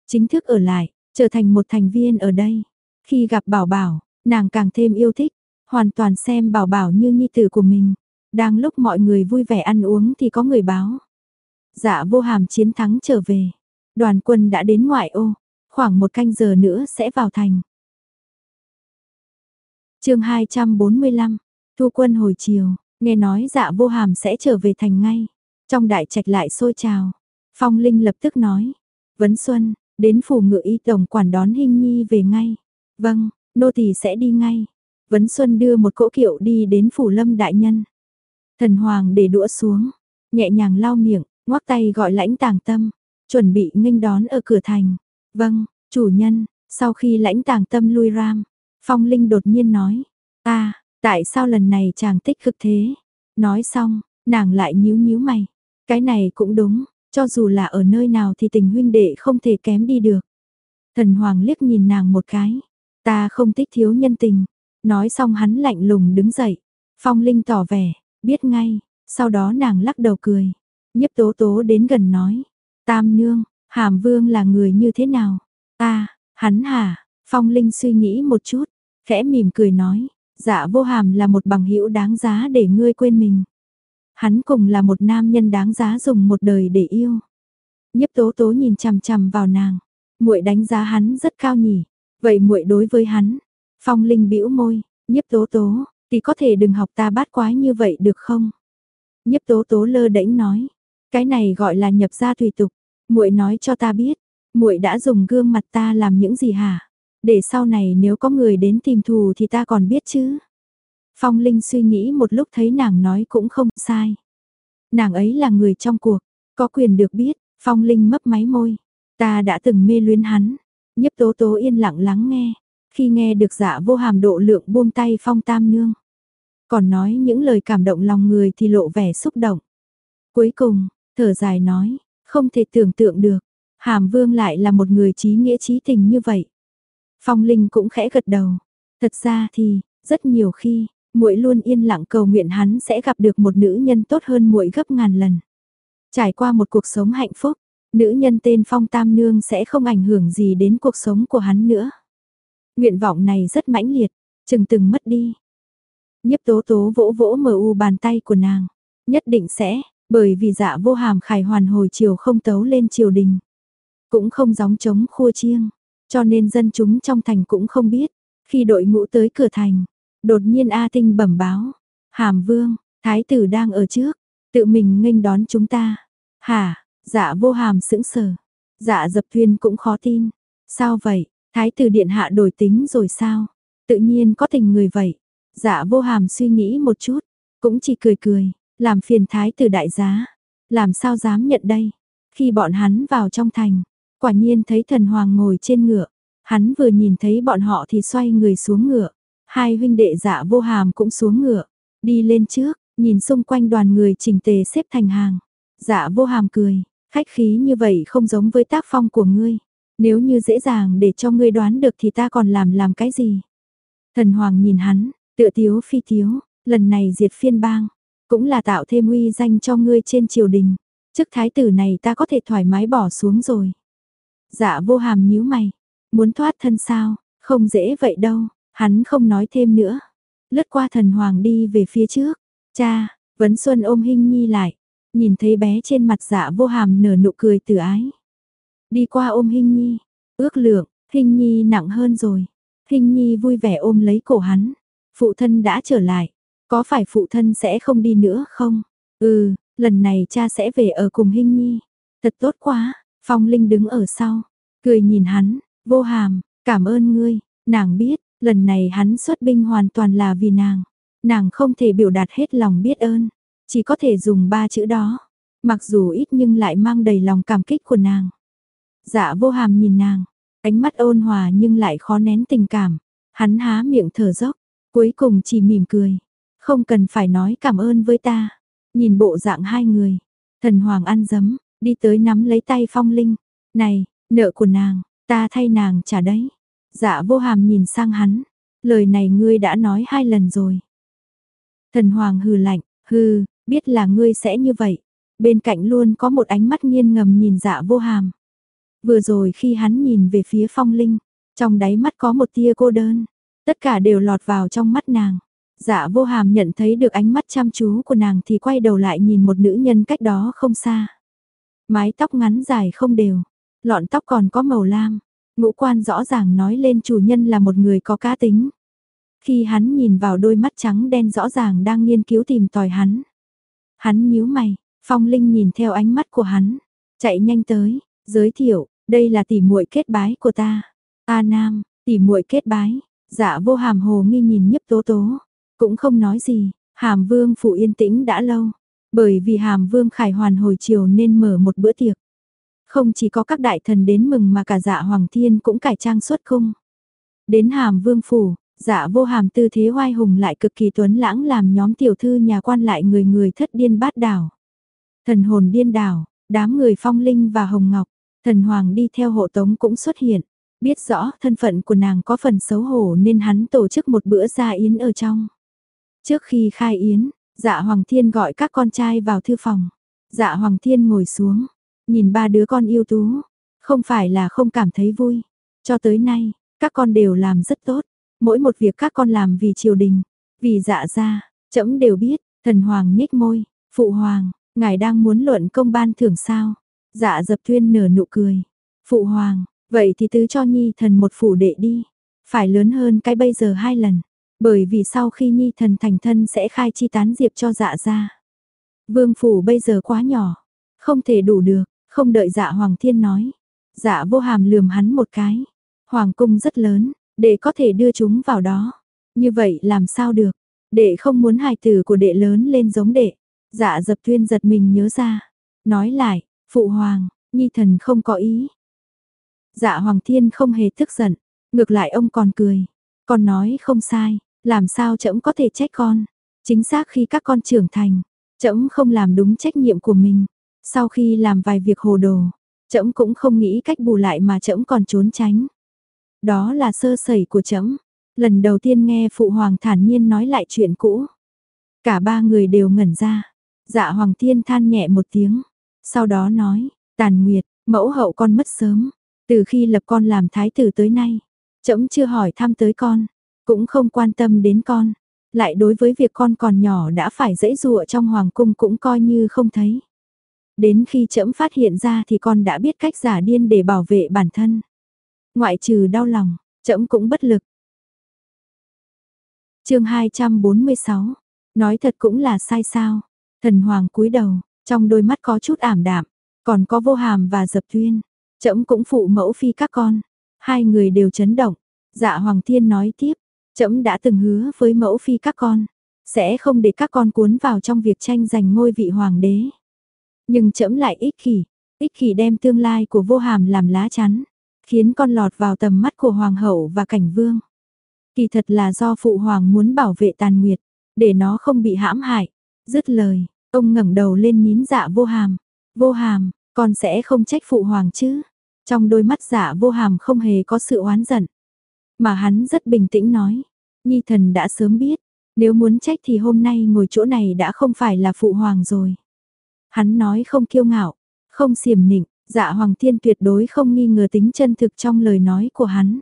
Chính thức ở lại, trở thành một thành viên ở đây. Khi gặp Bảo Bảo, nàng càng thêm yêu thích, hoàn toàn xem Bảo Bảo như nhi tử của mình. Đang lúc mọi người vui vẻ ăn uống thì có người báo. Dạ vô hàm chiến thắng trở về. Đoàn quân đã đến ngoại ô, khoảng một canh giờ nữa sẽ vào thành. chương 245, thu quân hồi chiều, nghe nói dạ vô hàm sẽ trở về thành ngay. Trong đại trạch lại sôi trào. Phong Linh lập tức nói. Vấn Xuân, đến phủ ngự y tổng quản đón Hinh Nhi về ngay. Vâng, nô tỳ sẽ đi ngay. Vấn Xuân đưa một cỗ kiệu đi đến phủ lâm đại nhân. Thần Hoàng để đũa xuống, nhẹ nhàng lau miệng, ngoắc tay gọi lãnh tàng tâm, chuẩn bị nghênh đón ở cửa thành. Vâng, chủ nhân, sau khi lãnh tàng tâm lui ram, Phong Linh đột nhiên nói, ta, tại sao lần này chàng tích cực thế? Nói xong, nàng lại nhíu nhíu mày, cái này cũng đúng, cho dù là ở nơi nào thì tình huynh đệ không thể kém đi được. Thần Hoàng liếc nhìn nàng một cái, ta không thích thiếu nhân tình, nói xong hắn lạnh lùng đứng dậy, Phong Linh tỏ vẻ, biết ngay, sau đó nàng lắc đầu cười, nhiếp tố tố đến gần nói, tam nương, hàm vương là người như thế nào? ta hắn hả? Phong Linh suy nghĩ một chút, khẽ mỉm cười nói, dạ vô hàm là một bằng hữu đáng giá để ngươi quên mình. Hắn cùng là một nam nhân đáng giá dùng một đời để yêu. Nhiếp tố tố nhìn chằm chằm vào nàng, muội đánh giá hắn rất cao nhỉ, vậy muội đối với hắn, phong linh bĩu môi, nhiếp tố tố, thì có thể đừng học ta bát quái như vậy được không? Nhiếp tố tố lơ đễnh nói, cái này gọi là nhập gia tùy tục, muội nói cho ta biết, muội đã dùng gương mặt ta làm những gì hả? Để sau này nếu có người đến tìm thù thì ta còn biết chứ. Phong Linh suy nghĩ một lúc thấy nàng nói cũng không sai. Nàng ấy là người trong cuộc, có quyền được biết, Phong Linh mấp máy môi. Ta đã từng mê luyến hắn. Nhấp tố tố yên lặng lắng nghe. Khi nghe được dạ vô hàm độ lượng buông tay Phong Tam Nương. Còn nói những lời cảm động lòng người thì lộ vẻ xúc động. Cuối cùng, thở dài nói, không thể tưởng tượng được. Hàm Vương lại là một người trí nghĩa trí tình như vậy. Phong Linh cũng khẽ gật đầu. Thật ra thì, rất nhiều khi, muội luôn yên lặng cầu nguyện hắn sẽ gặp được một nữ nhân tốt hơn muội gấp ngàn lần. Trải qua một cuộc sống hạnh phúc, nữ nhân tên Phong Tam Nương sẽ không ảnh hưởng gì đến cuộc sống của hắn nữa. Nguyện vọng này rất mãnh liệt, chừng từng mất đi. Nhiếp tố tố vỗ vỗ mờ u bàn tay của nàng. Nhất định sẽ, bởi vì dạ vô hàm khải hoàn hồi chiều không tấu lên triều đình. Cũng không gióng trống khua chiêng, cho nên dân chúng trong thành cũng không biết. Khi đội ngũ tới cửa thành, đột nhiên A Tinh bẩm báo. Hàm vương, thái tử đang ở trước, tự mình nghênh đón chúng ta. Hả, dạ vô hàm sững sờ. Dạ dập thuyên cũng khó tin. Sao vậy, thái tử điện hạ đổi tính rồi sao? Tự nhiên có tình người vậy. Dạ vô hàm suy nghĩ một chút, cũng chỉ cười cười, làm phiền thái tử đại giá. Làm sao dám nhận đây? Khi bọn hắn vào trong thành, quả nhiên thấy thần hoàng ngồi trên ngựa. Hắn vừa nhìn thấy bọn họ thì xoay người xuống ngựa. Hai huynh đệ dạ vô hàm cũng xuống ngựa. Đi lên trước, nhìn xung quanh đoàn người chỉnh tề xếp thành hàng. Dạ vô hàm cười, khách khí như vậy không giống với tác phong của ngươi. Nếu như dễ dàng để cho ngươi đoán được thì ta còn làm làm cái gì? Thần hoàng nhìn hắn, tựa tiếu phi tiếu, lần này diệt phiên bang, cũng là tạo thêm uy danh cho ngươi trên triều đình. Chức thái tử này ta có thể thoải mái bỏ xuống rồi. Dạ vô hàm nhíu mày, muốn thoát thân sao, không dễ vậy đâu, hắn không nói thêm nữa. Lướt qua thần hoàng đi về phía trước, cha, Vấn Xuân ôm Hinh Nhi lại, nhìn thấy bé trên mặt dạ vô hàm nở nụ cười từ ái. Đi qua ôm Hinh Nhi, ước lượng, Hinh Nhi nặng hơn rồi. Hinh Nhi vui vẻ ôm lấy cổ hắn. Phụ thân đã trở lại, có phải phụ thân sẽ không đi nữa không? Ừ, lần này cha sẽ về ở cùng Hinh Nhi. Thật tốt quá, Phong Linh đứng ở sau, cười nhìn hắn, vô hàm, cảm ơn ngươi, nàng biết, lần này hắn xuất binh hoàn toàn là vì nàng. Nàng không thể biểu đạt hết lòng biết ơn, chỉ có thể dùng ba chữ đó. Mặc dù ít nhưng lại mang đầy lòng cảm kích của nàng. Dạ vô hàm nhìn nàng, ánh mắt ôn hòa nhưng lại khó nén tình cảm. Hắn há miệng thở dốc, cuối cùng chỉ mỉm cười. Không cần phải nói cảm ơn với ta. Nhìn bộ dạng hai người, thần hoàng ăn dấm, đi tới nắm lấy tay phong linh. Này, nợ của nàng, ta thay nàng trả đấy. Dạ vô hàm nhìn sang hắn, lời này ngươi đã nói hai lần rồi. Thần hoàng hừ lạnh, hừ, biết là ngươi sẽ như vậy. Bên cạnh luôn có một ánh mắt nghiên ngầm nhìn dạ vô hàm. Vừa rồi khi hắn nhìn về phía phong linh, trong đáy mắt có một tia cô đơn. Tất cả đều lọt vào trong mắt nàng. Dạ vô hàm nhận thấy được ánh mắt chăm chú của nàng thì quay đầu lại nhìn một nữ nhân cách đó không xa. Mái tóc ngắn dài không đều, lọn tóc còn có màu lam, ngũ quan rõ ràng nói lên chủ nhân là một người có cá tính. Khi hắn nhìn vào đôi mắt trắng đen rõ ràng đang nghiên cứu tìm tòi hắn. Hắn nhíu mày, Phong Linh nhìn theo ánh mắt của hắn, chạy nhanh tới, giới thiệu, đây là tỷ muội kết bái của ta. A Nam, tỷ muội kết bái. Dạ vô hàm hồ nghi nhìn nhấp tố tố, cũng không nói gì, hàm vương phủ yên tĩnh đã lâu, bởi vì hàm vương khải hoàn hồi chiều nên mở một bữa tiệc. Không chỉ có các đại thần đến mừng mà cả dạ hoàng thiên cũng cải trang xuất cung. Đến hàm vương phủ, dạ vô hàm tư thế hoai hùng lại cực kỳ tuấn lãng làm nhóm tiểu thư nhà quan lại người người thất điên bát đảo. Thần hồn điên đảo, đám người phong linh và hồng ngọc, thần hoàng đi theo hộ tống cũng xuất hiện. Biết rõ thân phận của nàng có phần xấu hổ nên hắn tổ chức một bữa gia yến ở trong. Trước khi khai yến, dạ Hoàng Thiên gọi các con trai vào thư phòng. Dạ Hoàng Thiên ngồi xuống, nhìn ba đứa con yêu tú, không phải là không cảm thấy vui. Cho tới nay, các con đều làm rất tốt, mỗi một việc các con làm vì triều đình, vì dạ gia, trẫm đều biết, thần hoàng nhếch môi, phụ hoàng, ngài đang muốn luận công ban thưởng sao? Dạ dập tuyên nở nụ cười. Phụ hoàng, vậy thì tứ cho nhi thần một phủ đệ đi, phải lớn hơn cái bây giờ hai lần. Bởi vì sau khi nhi thần thành thân sẽ khai chi tán diệp cho dạ ra. Vương phủ bây giờ quá nhỏ, không thể đủ được, không đợi dạ hoàng thiên nói. Dạ vô hàm lườm hắn một cái. Hoàng cung rất lớn, để có thể đưa chúng vào đó. Như vậy làm sao được, đệ không muốn hài tử của đệ lớn lên giống đệ. Dạ dập tuyên giật mình nhớ ra. Nói lại, phụ hoàng, nhi thần không có ý. Dạ hoàng thiên không hề tức giận, ngược lại ông còn cười. Con nói không sai, làm sao trẫm có thể trách con? Chính xác khi các con trưởng thành, trẫm không làm đúng trách nhiệm của mình. Sau khi làm vài việc hồ đồ, trẫm cũng không nghĩ cách bù lại mà trẫm còn trốn tránh. Đó là sơ sẩy của trẫm. Lần đầu tiên nghe phụ hoàng thản nhiên nói lại chuyện cũ. Cả ba người đều ngẩn ra. Dạ hoàng thiên than nhẹ một tiếng. Sau đó nói, tàn nguyệt, mẫu hậu con mất sớm. Từ khi lập con làm thái tử tới nay. Trẫm chưa hỏi thăm tới con. Cũng không quan tâm đến con. Lại đối với việc con còn nhỏ đã phải dãy dụa trong hoàng cung cũng coi như không thấy. Đến khi trẫm phát hiện ra thì con đã biết cách giả điên để bảo vệ bản thân. Ngoại trừ đau lòng, trẫm cũng bất lực. chương 246, nói thật cũng là sai sao. Thần hoàng cúi đầu, trong đôi mắt có chút ảm đạm, còn có vô hàm và dập tuyên. Trẫm cũng phụ mẫu phi các con. Hai người đều chấn động. Dạ Hoàng Thiên nói tiếp, trẫm đã từng hứa với mẫu phi các con, sẽ không để các con cuốn vào trong việc tranh giành ngôi vị hoàng đế. Nhưng trẫm lại ích kỷ, ích kỷ đem tương lai của vô hàm làm lá chắn, khiến con lọt vào tầm mắt của hoàng hậu và cảnh vương. Kỳ thật là do phụ hoàng muốn bảo vệ tàn nguyệt, để nó không bị hãm hại. Dứt lời, ông ngẩng đầu lên nhín dạ vô hàm. Vô hàm, con sẽ không trách phụ hoàng chứ? Trong đôi mắt dạ vô hàm không hề có sự oán giận. Mà hắn rất bình tĩnh nói. Nhi thần đã sớm biết, nếu muốn trách thì hôm nay ngồi chỗ này đã không phải là phụ hoàng rồi. Hắn nói không kiêu ngạo, không xiểm nịnh, dạ hoàng thiên tuyệt đối không nghi ngờ tính chân thực trong lời nói của hắn.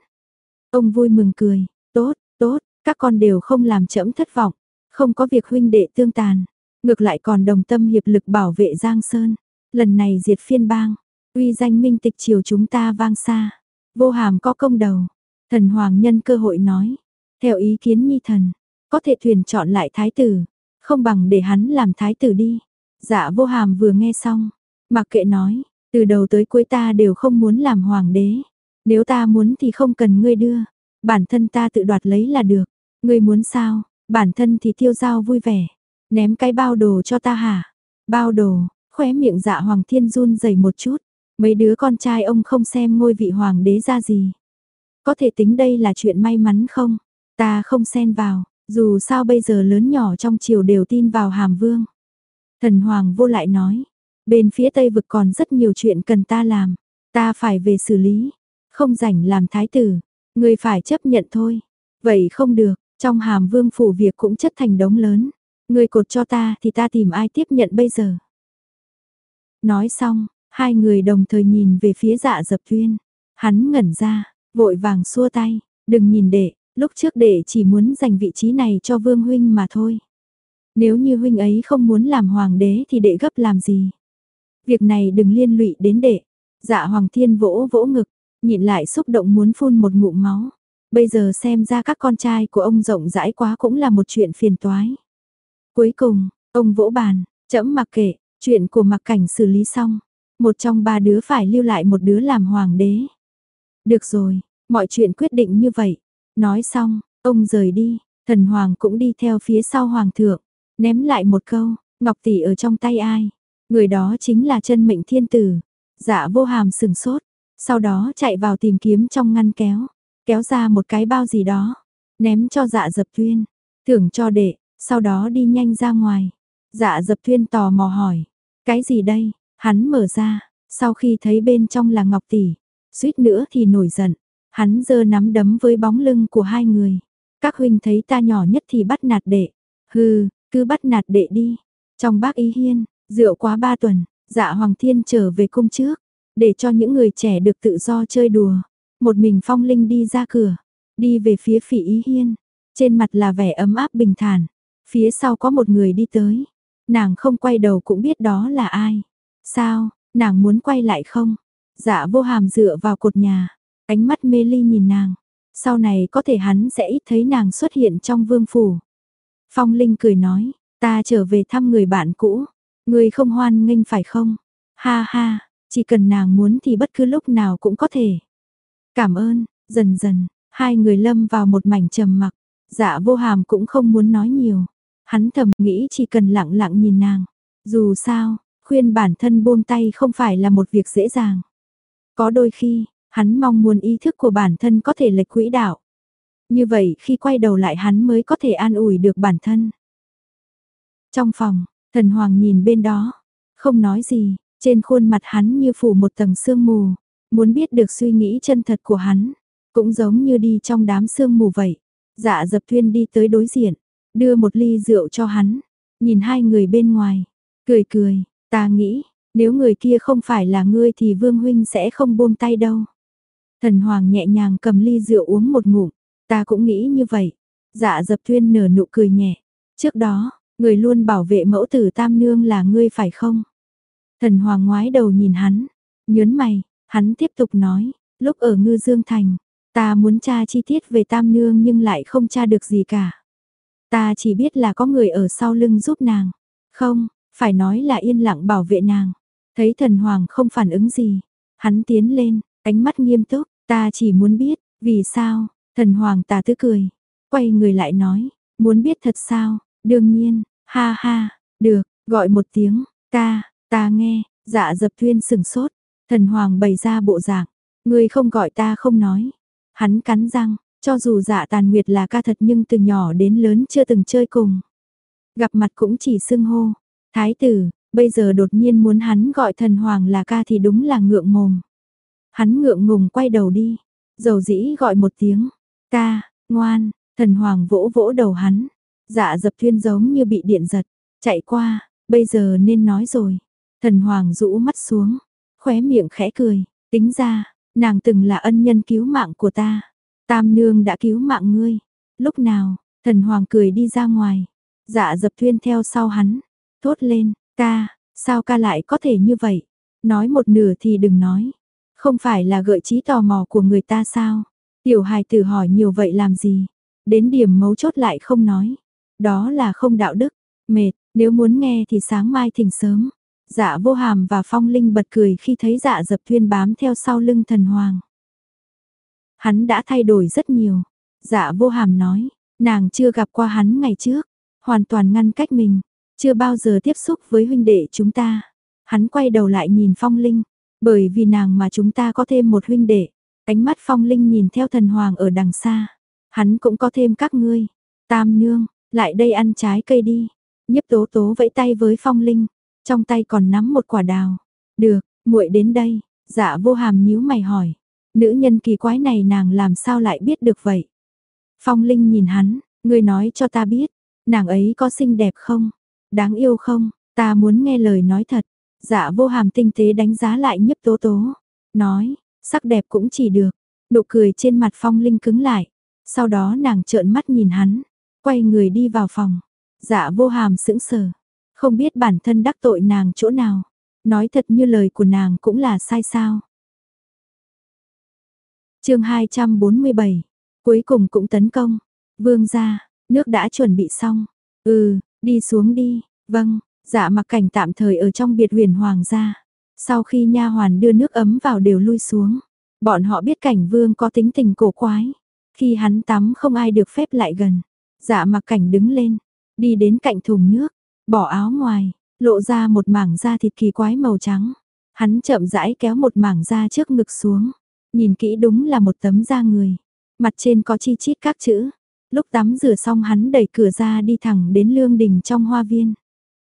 Ông vui mừng cười, tốt, tốt, các con đều không làm trẫm thất vọng, không có việc huynh đệ tương tàn, ngược lại còn đồng tâm hiệp lực bảo vệ Giang Sơn. Lần này diệt phiên bang, uy danh minh tịch triều chúng ta vang xa, vô hàm có công đầu. Thần Hoàng nhân cơ hội nói, theo ý kiến nhi thần, có thể thuyền chọn lại thái tử, không bằng để hắn làm thái tử đi. Dạ vô hàm vừa nghe xong, mặc kệ nói, từ đầu tới cuối ta đều không muốn làm hoàng đế. Nếu ta muốn thì không cần ngươi đưa, bản thân ta tự đoạt lấy là được. Ngươi muốn sao, bản thân thì tiêu giao vui vẻ. Ném cái bao đồ cho ta hả? Bao đồ, khóe miệng dạ hoàng thiên run dày một chút. Mấy đứa con trai ông không xem ngôi vị hoàng đế ra gì. Có thể tính đây là chuyện may mắn không? Ta không xen vào, dù sao bây giờ lớn nhỏ trong triều đều tin vào hàm vương. Thần Hoàng vô lại nói, bên phía Tây vực còn rất nhiều chuyện cần ta làm, ta phải về xử lý, không rảnh làm thái tử, người phải chấp nhận thôi. Vậy không được, trong hàm vương phủ việc cũng chất thành đống lớn, người cột cho ta thì ta tìm ai tiếp nhận bây giờ. Nói xong, hai người đồng thời nhìn về phía dạ dập tuyên, hắn ngẩn ra, vội vàng xua tay, đừng nhìn đệ, lúc trước đệ chỉ muốn dành vị trí này cho vương huynh mà thôi. Nếu như huynh ấy không muốn làm hoàng đế thì đệ gấp làm gì? Việc này đừng liên lụy đến đệ. Dạ hoàng thiên vỗ vỗ ngực, nhịn lại xúc động muốn phun một ngụm máu. Bây giờ xem ra các con trai của ông rộng rãi quá cũng là một chuyện phiền toái. Cuối cùng, ông vỗ bàn, chẫm mặc kệ, chuyện của mặc cảnh xử lý xong. Một trong ba đứa phải lưu lại một đứa làm hoàng đế. Được rồi, mọi chuyện quyết định như vậy. Nói xong, ông rời đi, thần hoàng cũng đi theo phía sau hoàng thượng. Ném lại một câu, ngọc tỷ ở trong tay ai? Người đó chính là chân mệnh thiên tử. Dạ vô hàm sừng sốt, sau đó chạy vào tìm kiếm trong ngăn kéo, kéo ra một cái bao gì đó, ném cho dạ dập tuyên, thưởng cho đệ, sau đó đi nhanh ra ngoài. Dạ dập tuyên tò mò hỏi, cái gì đây? Hắn mở ra, sau khi thấy bên trong là ngọc tỷ, suýt nữa thì nổi giận. Hắn giơ nắm đấm với bóng lưng của hai người. Các huynh thấy ta nhỏ nhất thì bắt nạt đệ. Hừ, cứ bắt nạt đệ đi. Trong bác ý hiên, rượu quá ba tuần, dạ Hoàng Thiên trở về cung trước, để cho những người trẻ được tự do chơi đùa. Một mình phong linh đi ra cửa, đi về phía phỉ ý hiên, trên mặt là vẻ ấm áp bình thản. Phía sau có một người đi tới, nàng không quay đầu cũng biết đó là ai. Sao, nàng muốn quay lại không? Dạ vô hàm dựa vào cột nhà, ánh mắt mê ly nhìn nàng. Sau này có thể hắn sẽ ít thấy nàng xuất hiện trong vương phủ. Phong Linh cười nói, ta trở về thăm người bạn cũ, người không hoan nghênh phải không? Ha ha, chỉ cần nàng muốn thì bất cứ lúc nào cũng có thể. Cảm ơn, dần dần, hai người lâm vào một mảnh trầm mặc, dạ vô hàm cũng không muốn nói nhiều. Hắn thầm nghĩ chỉ cần lặng lặng nhìn nàng. Dù sao, khuyên bản thân buông tay không phải là một việc dễ dàng. Có đôi khi, hắn mong muốn ý thức của bản thân có thể lệch quỹ đạo. Như vậy khi quay đầu lại hắn mới có thể an ủi được bản thân. Trong phòng, thần hoàng nhìn bên đó, không nói gì, trên khuôn mặt hắn như phủ một tầng sương mù, muốn biết được suy nghĩ chân thật của hắn. cũng giống như đi trong đám sương mù vậy. Dạ dập thuyên đi tới đối diện, đưa một ly rượu cho hắn, nhìn hai người bên ngoài, cười cười, ta nghĩ, nếu người kia không phải là ngươi thì Vương Huynh sẽ không buông tay đâu. Thần Hoàng nhẹ nhàng cầm ly rượu uống một ngụm, ta cũng nghĩ như vậy. Dạ dập thuyên nở nụ cười nhẹ. Trước đó, người luôn bảo vệ mẫu tử Tam Nương là ngươi phải không? Thần Hoàng ngoái đầu nhìn hắn, nhớn mày, hắn tiếp tục nói, lúc ở Ngư Dương Thành, ta muốn tra chi tiết về Tam Nương nhưng lại không tra được gì cả. Ta chỉ biết là có người ở sau lưng giúp nàng. Không, phải nói là yên lặng bảo vệ nàng. Thấy thần hoàng không phản ứng gì. Hắn tiến lên, ánh mắt nghiêm túc, ta chỉ muốn biết, vì sao, thần hoàng tà tứ cười. Quay người lại nói, muốn biết thật sao, đương nhiên, ha ha, được, gọi một tiếng, ta, ta nghe, dạ dập thuyên sừng sốt. Thần hoàng bày ra bộ dạng, người không gọi ta không nói. Hắn cắn răng, cho dù dạ tàn nguyệt là ca thật nhưng từ nhỏ đến lớn chưa từng chơi cùng. Gặp mặt cũng chỉ xưng hô. Thái tử, bây giờ đột nhiên muốn hắn gọi thần hoàng là ca thì đúng là ngượng mồm. Hắn ngượng ngùng quay đầu đi. Dầu dĩ gọi một tiếng. Ca, ngoan, thần hoàng vỗ vỗ đầu hắn. Dạ dập thuyên giống như bị điện giật. Chạy qua, bây giờ nên nói rồi. Thần hoàng rũ mắt xuống. Khóe miệng khẽ cười. Tính ra, nàng từng là ân nhân cứu mạng của ta. Tam nương đã cứu mạng ngươi. Lúc nào, thần hoàng cười đi ra ngoài. Dạ dập thuyên theo sau hắn. Thốt lên, ca, sao ca lại có thể như vậy? Nói một nửa thì đừng nói. Không phải là gợi trí tò mò của người ta sao? Tiểu hài tử hỏi nhiều vậy làm gì? Đến điểm mấu chốt lại không nói. Đó là không đạo đức. Mệt, nếu muốn nghe thì sáng mai thỉnh sớm. Dạ vô hàm và phong linh bật cười khi thấy dạ dập thuyên bám theo sau lưng thần hoàng. Hắn đã thay đổi rất nhiều. Dạ vô hàm nói, nàng chưa gặp qua hắn ngày trước, hoàn toàn ngăn cách mình, chưa bao giờ tiếp xúc với huynh đệ chúng ta. Hắn quay đầu lại nhìn Phong Linh, bởi vì nàng mà chúng ta có thêm một huynh đệ. Ánh mắt Phong Linh nhìn theo thần hoàng ở đằng xa. Hắn cũng có thêm các ngươi. Tam nương, lại đây ăn trái cây đi. Nhiếp tố tố vẫy tay với Phong Linh, trong tay còn nắm một quả đào. Được, muội đến đây. Dạ vô hàm nhíu mày hỏi, Nữ nhân kỳ quái này nàng làm sao lại biết được vậy? Phong Linh nhìn hắn, ngươi nói cho ta biết, nàng ấy có xinh đẹp không? Đáng yêu không? Ta muốn nghe lời nói thật. Dạ vô hàm tinh tế đánh giá lại nhấp tố tố. Nói, sắc đẹp cũng chỉ được. Nụ cười trên mặt Phong Linh cứng lại. Sau đó nàng trợn mắt nhìn hắn, quay người đi vào phòng. Dạ vô hàm sững sờ, không biết bản thân đắc tội nàng chỗ nào. Nói thật như lời của nàng cũng là sai sao chương 247, cuối cùng cũng tấn công. Vương ra, nước đã chuẩn bị xong. Ừ, đi xuống đi, vâng, dạ mặc cảnh tạm thời ở trong biệt huyền hoàng gia. Sau khi nha hoàn đưa nước ấm vào đều lui xuống. Bọn họ biết cảnh vương có tính tình cổ quái. Khi hắn tắm không ai được phép lại gần. Dạ mặc cảnh đứng lên, đi đến cạnh thùng nước, bỏ áo ngoài, lộ ra một mảng da thịt kỳ quái màu trắng. Hắn chậm rãi kéo một mảng da trước ngực xuống. Nhìn kỹ đúng là một tấm da người. Mặt trên có chi chít các chữ. Lúc tắm rửa xong hắn đẩy cửa ra đi thẳng đến lương đình trong hoa viên.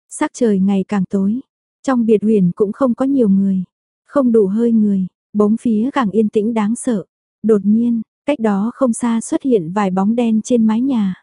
Sắc trời ngày càng tối. Trong biệt huyền cũng không có nhiều người. Không đủ hơi người. Bóng phía càng yên tĩnh đáng sợ. Đột nhiên, cách đó không xa xuất hiện vài bóng đen trên mái nhà.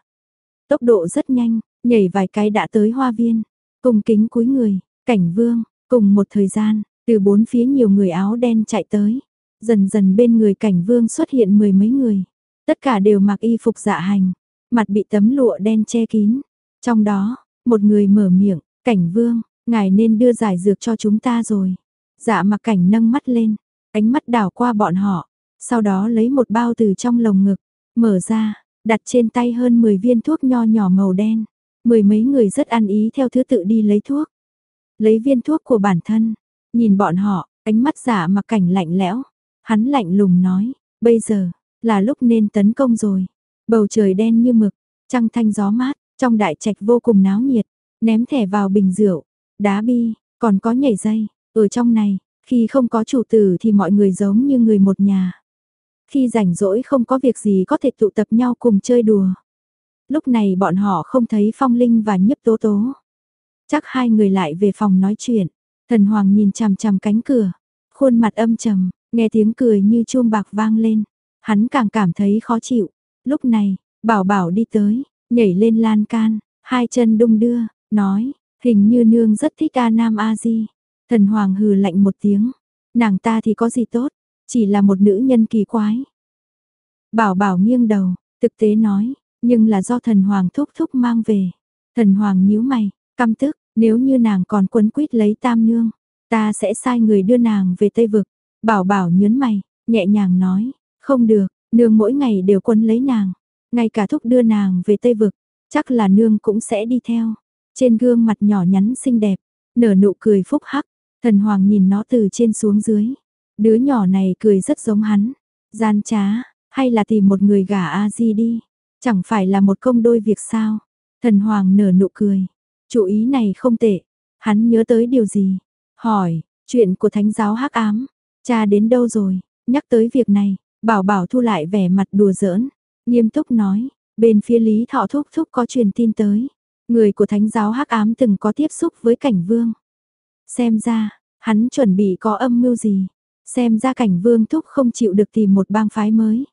Tốc độ rất nhanh, nhảy vài cái đã tới hoa viên. Cùng kính cúi người, cảnh vương, cùng một thời gian, từ bốn phía nhiều người áo đen chạy tới. Dần dần bên người cảnh vương xuất hiện mười mấy người. Tất cả đều mặc y phục dạ hành, mặt bị tấm lụa đen che kín. Trong đó, một người mở miệng, cảnh vương, ngài nên đưa giải dược cho chúng ta rồi. Dạ mặc cảnh nâng mắt lên, ánh mắt đảo qua bọn họ, sau đó lấy một bao từ trong lồng ngực, mở ra, đặt trên tay hơn 10 viên thuốc nho nhỏ màu đen. Mười mấy người rất ăn ý theo thứ tự đi lấy thuốc. Lấy viên thuốc của bản thân, nhìn bọn họ, ánh mắt dạ giả mặc cảnh lạnh lẽo, Hắn lạnh lùng nói, bây giờ, là lúc nên tấn công rồi. Bầu trời đen như mực, trăng thanh gió mát, trong đại trạch vô cùng náo nhiệt, ném thẻ vào bình rượu, đá bi, còn có nhảy dây, ở trong này, khi không có chủ tử thì mọi người giống như người một nhà. Khi rảnh rỗi không có việc gì có thể tụ tập nhau cùng chơi đùa. Lúc này bọn họ không thấy Phong Linh và nhấp Tố Tố. Chắc hai người lại về phòng nói chuyện. Thần Hoàng nhìn chằm chằm cánh cửa, khuôn mặt âm trầm, Nghe tiếng cười như chuông bạc vang lên, Hắn càng cảm thấy khó chịu. Lúc này, bảo bảo đi tới, nhảy lên lan can, hai chân đung đưa, nói, hình như nương rất thích A Nam A Di. Thần Hoàng hừ lạnh một tiếng, nàng ta thì có gì tốt, chỉ là một nữ nhân kỳ quái. Bảo bảo nghiêng đầu, thực tế nói, nhưng là do thần Hoàng thúc thúc mang về. Thần Hoàng nhíu mày, căm tức, nếu như nàng còn quấn quýt lấy tam nương, ta sẽ sai người đưa nàng về Tây Vực. Bảo bảo nhớn mày, nhẹ nhàng nói, không được, nương mỗi ngày đều quấn lấy nàng, ngay cả thúc đưa nàng về Tây Vực, chắc là nương cũng sẽ đi theo. Trên gương mặt nhỏ nhắn xinh đẹp, nở nụ cười phúc hắc, thần hoàng nhìn nó từ trên xuống dưới. Đứa nhỏ này cười rất giống hắn, gian trá, hay là tìm một người gả A-di đi, chẳng phải là một công đôi việc sao. Thần hoàng nở nụ cười, chủ ý này không tệ, hắn nhớ tới điều gì, hỏi, chuyện của thánh giáo hắc ám, cha đến đâu rồi, nhắc tới việc này, bảo bảo thu lại vẻ mặt đùa giỡn, nghiêm túc nói, bên phía lý thọ thúc thúc có truyền tin tới, người của thánh giáo hắc ám từng có tiếp xúc với cảnh vương. Xem ra, hắn chuẩn bị có âm mưu gì, xem ra cảnh vương thúc không chịu được tìm một bang phái mới.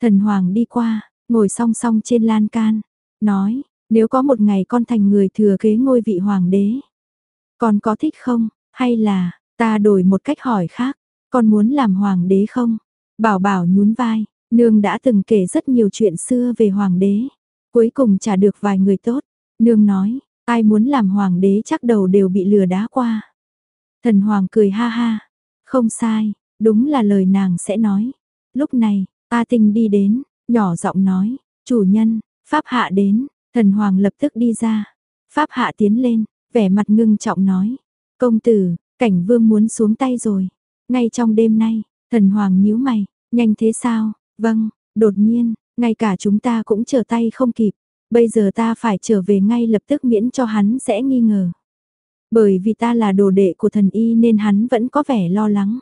Thần hoàng đi qua, ngồi song song trên lan can, nói, nếu có một ngày con thành người thừa kế ngôi vị hoàng đế, con có thích không, hay là, ta đổi một cách hỏi khác, con muốn làm hoàng đế không? Bảo bảo nhún vai, nương đã từng kể rất nhiều chuyện xưa về hoàng đế, cuối cùng trả được vài người tốt. Nương nói, ai muốn làm hoàng đế chắc đầu đều bị lừa đá qua. Thần hoàng cười ha ha, không sai, đúng là lời nàng sẽ nói. Lúc này, A Tinh đi đến, nhỏ giọng nói, chủ nhân, Pháp hạ đến, thần hoàng lập tức đi ra. Pháp hạ tiến lên, vẻ mặt ngưng trọng nói, công tử, cảnh vương muốn xuống tay rồi. Ngay trong đêm nay, thần hoàng nhíu mày, nhanh thế sao, vâng, đột nhiên, ngay cả chúng ta cũng trở tay không kịp. Bây giờ ta phải trở về ngay lập tức miễn cho hắn sẽ nghi ngờ. Bởi vì ta là đồ đệ của thần y nên hắn vẫn có vẻ lo lắng.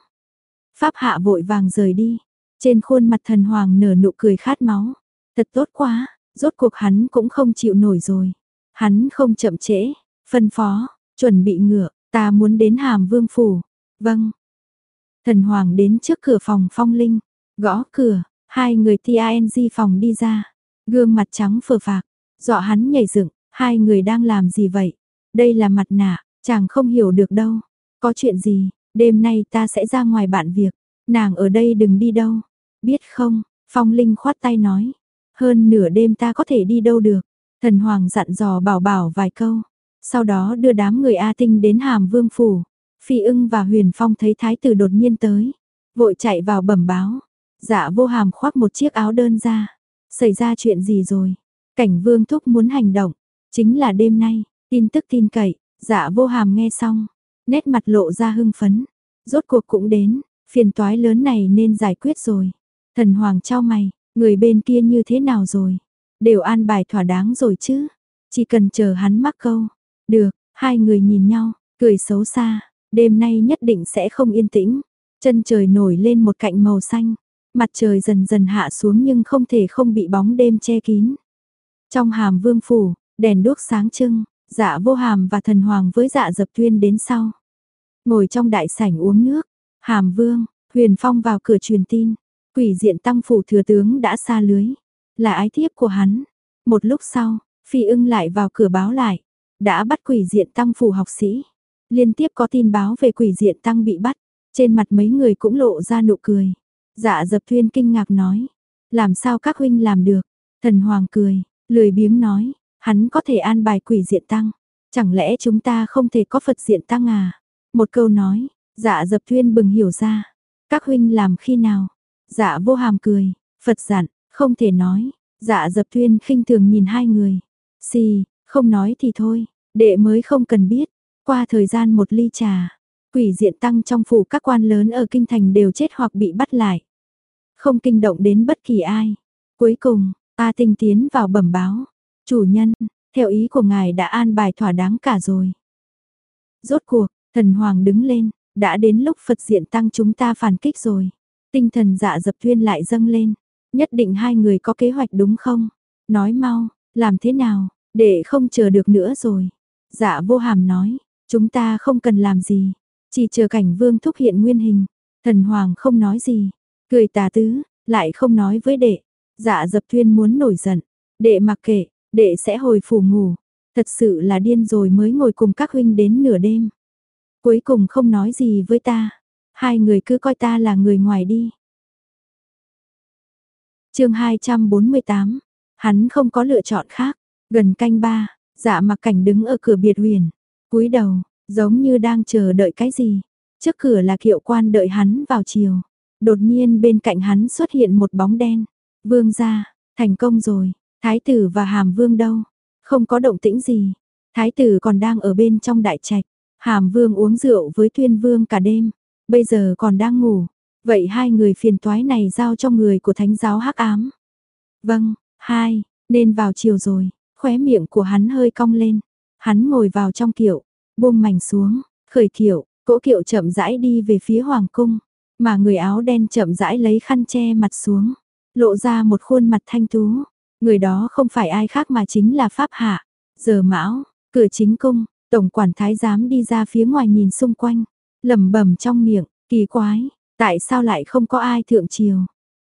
Pháp hạ vội vàng rời đi. Trên khuôn mặt thần hoàng nở nụ cười khát máu. Thật tốt quá, rốt cuộc hắn cũng không chịu nổi rồi. Hắn không chậm trễ, phân phó, chuẩn bị ngựa, ta muốn đến hàm vương phủ. Vâng. Thần hoàng đến trước cửa phòng phong linh, gõ cửa, hai người TNG phòng đi ra. Gương mặt trắng phờ phạc, dọa hắn nhảy dựng, hai người đang làm gì vậy? Đây là mặt nạ, chàng không hiểu được đâu. Có chuyện gì, đêm nay ta sẽ ra ngoài bạn việc, nàng ở đây đừng đi đâu. Biết không, Phong Linh khoát tay nói. Hơn nửa đêm ta có thể đi đâu được. Thần Hoàng dặn dò bảo bảo vài câu. Sau đó đưa đám người A Tinh đến Hàm Vương Phủ. Phi ưng và Huyền Phong thấy thái tử đột nhiên tới. Vội chạy vào bẩm báo. Dạ vô hàm khoác một chiếc áo đơn ra. Xảy ra chuyện gì rồi? Cảnh vương thúc muốn hành động, chính là đêm nay, tin tức tin cậy, dạ vô hàm nghe xong, nét mặt lộ ra hưng phấn, rốt cuộc cũng đến, phiền toái lớn này nên giải quyết rồi. Thần hoàng trao mày, người bên kia như thế nào rồi? Đều an bài thỏa đáng rồi chứ? Chỉ cần chờ hắn mắc câu. Được, hai người nhìn nhau, cười xấu xa, đêm nay nhất định sẽ không yên tĩnh. Chân trời nổi lên một cạnh màu xanh, mặt trời dần dần hạ xuống nhưng không thể không bị bóng đêm che kín. Trong hàm vương phủ, đèn đuốc sáng trưng, dạ vô hàm và thần hoàng với dạ dập tuyên đến sau. Ngồi trong đại sảnh uống nước, hàm vương, huyền phong vào cửa truyền tin, quỷ diện tăng phủ thừa tướng đã xa lưới, là ái thiếp của hắn. Một lúc sau, phi ưng lại vào cửa báo lại, đã bắt quỷ diện tăng phủ học sĩ. Liên tiếp có tin báo về quỷ diện tăng bị bắt, trên mặt mấy người cũng lộ ra nụ cười. Dạ dập thuyên kinh ngạc nói, làm sao các huynh làm được, thần hoàng cười, Lười biếng nói, hắn có thể an bài quỷ diện tăng. Chẳng lẽ chúng ta không thể có Phật diện tăng à? Một câu nói, dạ dập thuyên bừng hiểu ra. Các huynh làm khi nào? Dạ vô hàm cười, Phật dặn, không thể nói. Dạ dập thuyên khinh thường nhìn hai người. Xì, không nói thì thôi, đệ mới không cần biết. Qua thời gian một ly trà, quỷ diện tăng trong phủ các quan lớn ở kinh thành đều chết hoặc bị bắt lại. Không kinh động đến bất kỳ ai. Cuối cùng, A Tinh tiến vào bẩm báo. Chủ nhân, theo ý của ngài đã an bài thỏa đáng cả rồi. Rốt cuộc, thần hoàng đứng lên, đã đến lúc Phật diện tăng chúng ta phản kích rồi. Tinh thần dạ dập thuyên lại dâng lên. Nhất định hai người có kế hoạch đúng không? Nói mau, làm thế nào, để không chờ được nữa rồi. Dạ vô hàm nói, chúng ta không cần làm gì, chỉ chờ cảnh vương thúc hiện nguyên hình. Thần hoàng không nói gì, cười tà tứ, lại không nói với đệ. Dạ dập thuyên muốn nổi giận, đệ mặc kệ, đệ sẽ hồi phủ ngủ. Thật sự là điên rồi mới ngồi cùng các huynh đến nửa đêm. Cuối cùng không nói gì với ta, hai người cứ coi ta là người ngoài đi. chương 248, hắn không có lựa chọn khác, gần canh ba, dạ mặc cảnh đứng ở cửa biệt huyền, cúi đầu, giống như đang chờ đợi cái gì. Trước cửa là kiệu quan đợi hắn vào chiều. Đột nhiên bên cạnh hắn xuất hiện một bóng đen. Vương ra, thành công rồi, thái tử và hàm vương đâu? Không có động tĩnh gì. Thái tử còn đang ở bên trong đại trạch. Hàm vương uống rượu với tuyên vương cả đêm. Bây giờ còn đang ngủ. Vậy hai người phiền toái này giao cho người của thánh giáo hắc ám. Vâng, hai, nên vào chiều rồi. Khóe miệng của hắn hơi cong lên. Hắn ngồi vào trong kiệu, buông mảnh xuống, khởi kiệu, cỗ kiệu chậm rãi đi về phía hoàng cung, mà người áo đen chậm rãi lấy khăn che mặt xuống, lộ ra một khuôn mặt thanh tú. Người đó không phải ai khác mà chính là Pháp Hạ. Giờ mão, cửa chính cung, tổng quản thái giám đi ra phía ngoài nhìn xung quanh, lẩm bẩm trong miệng, kỳ quái, tại sao lại không có ai thượng triều?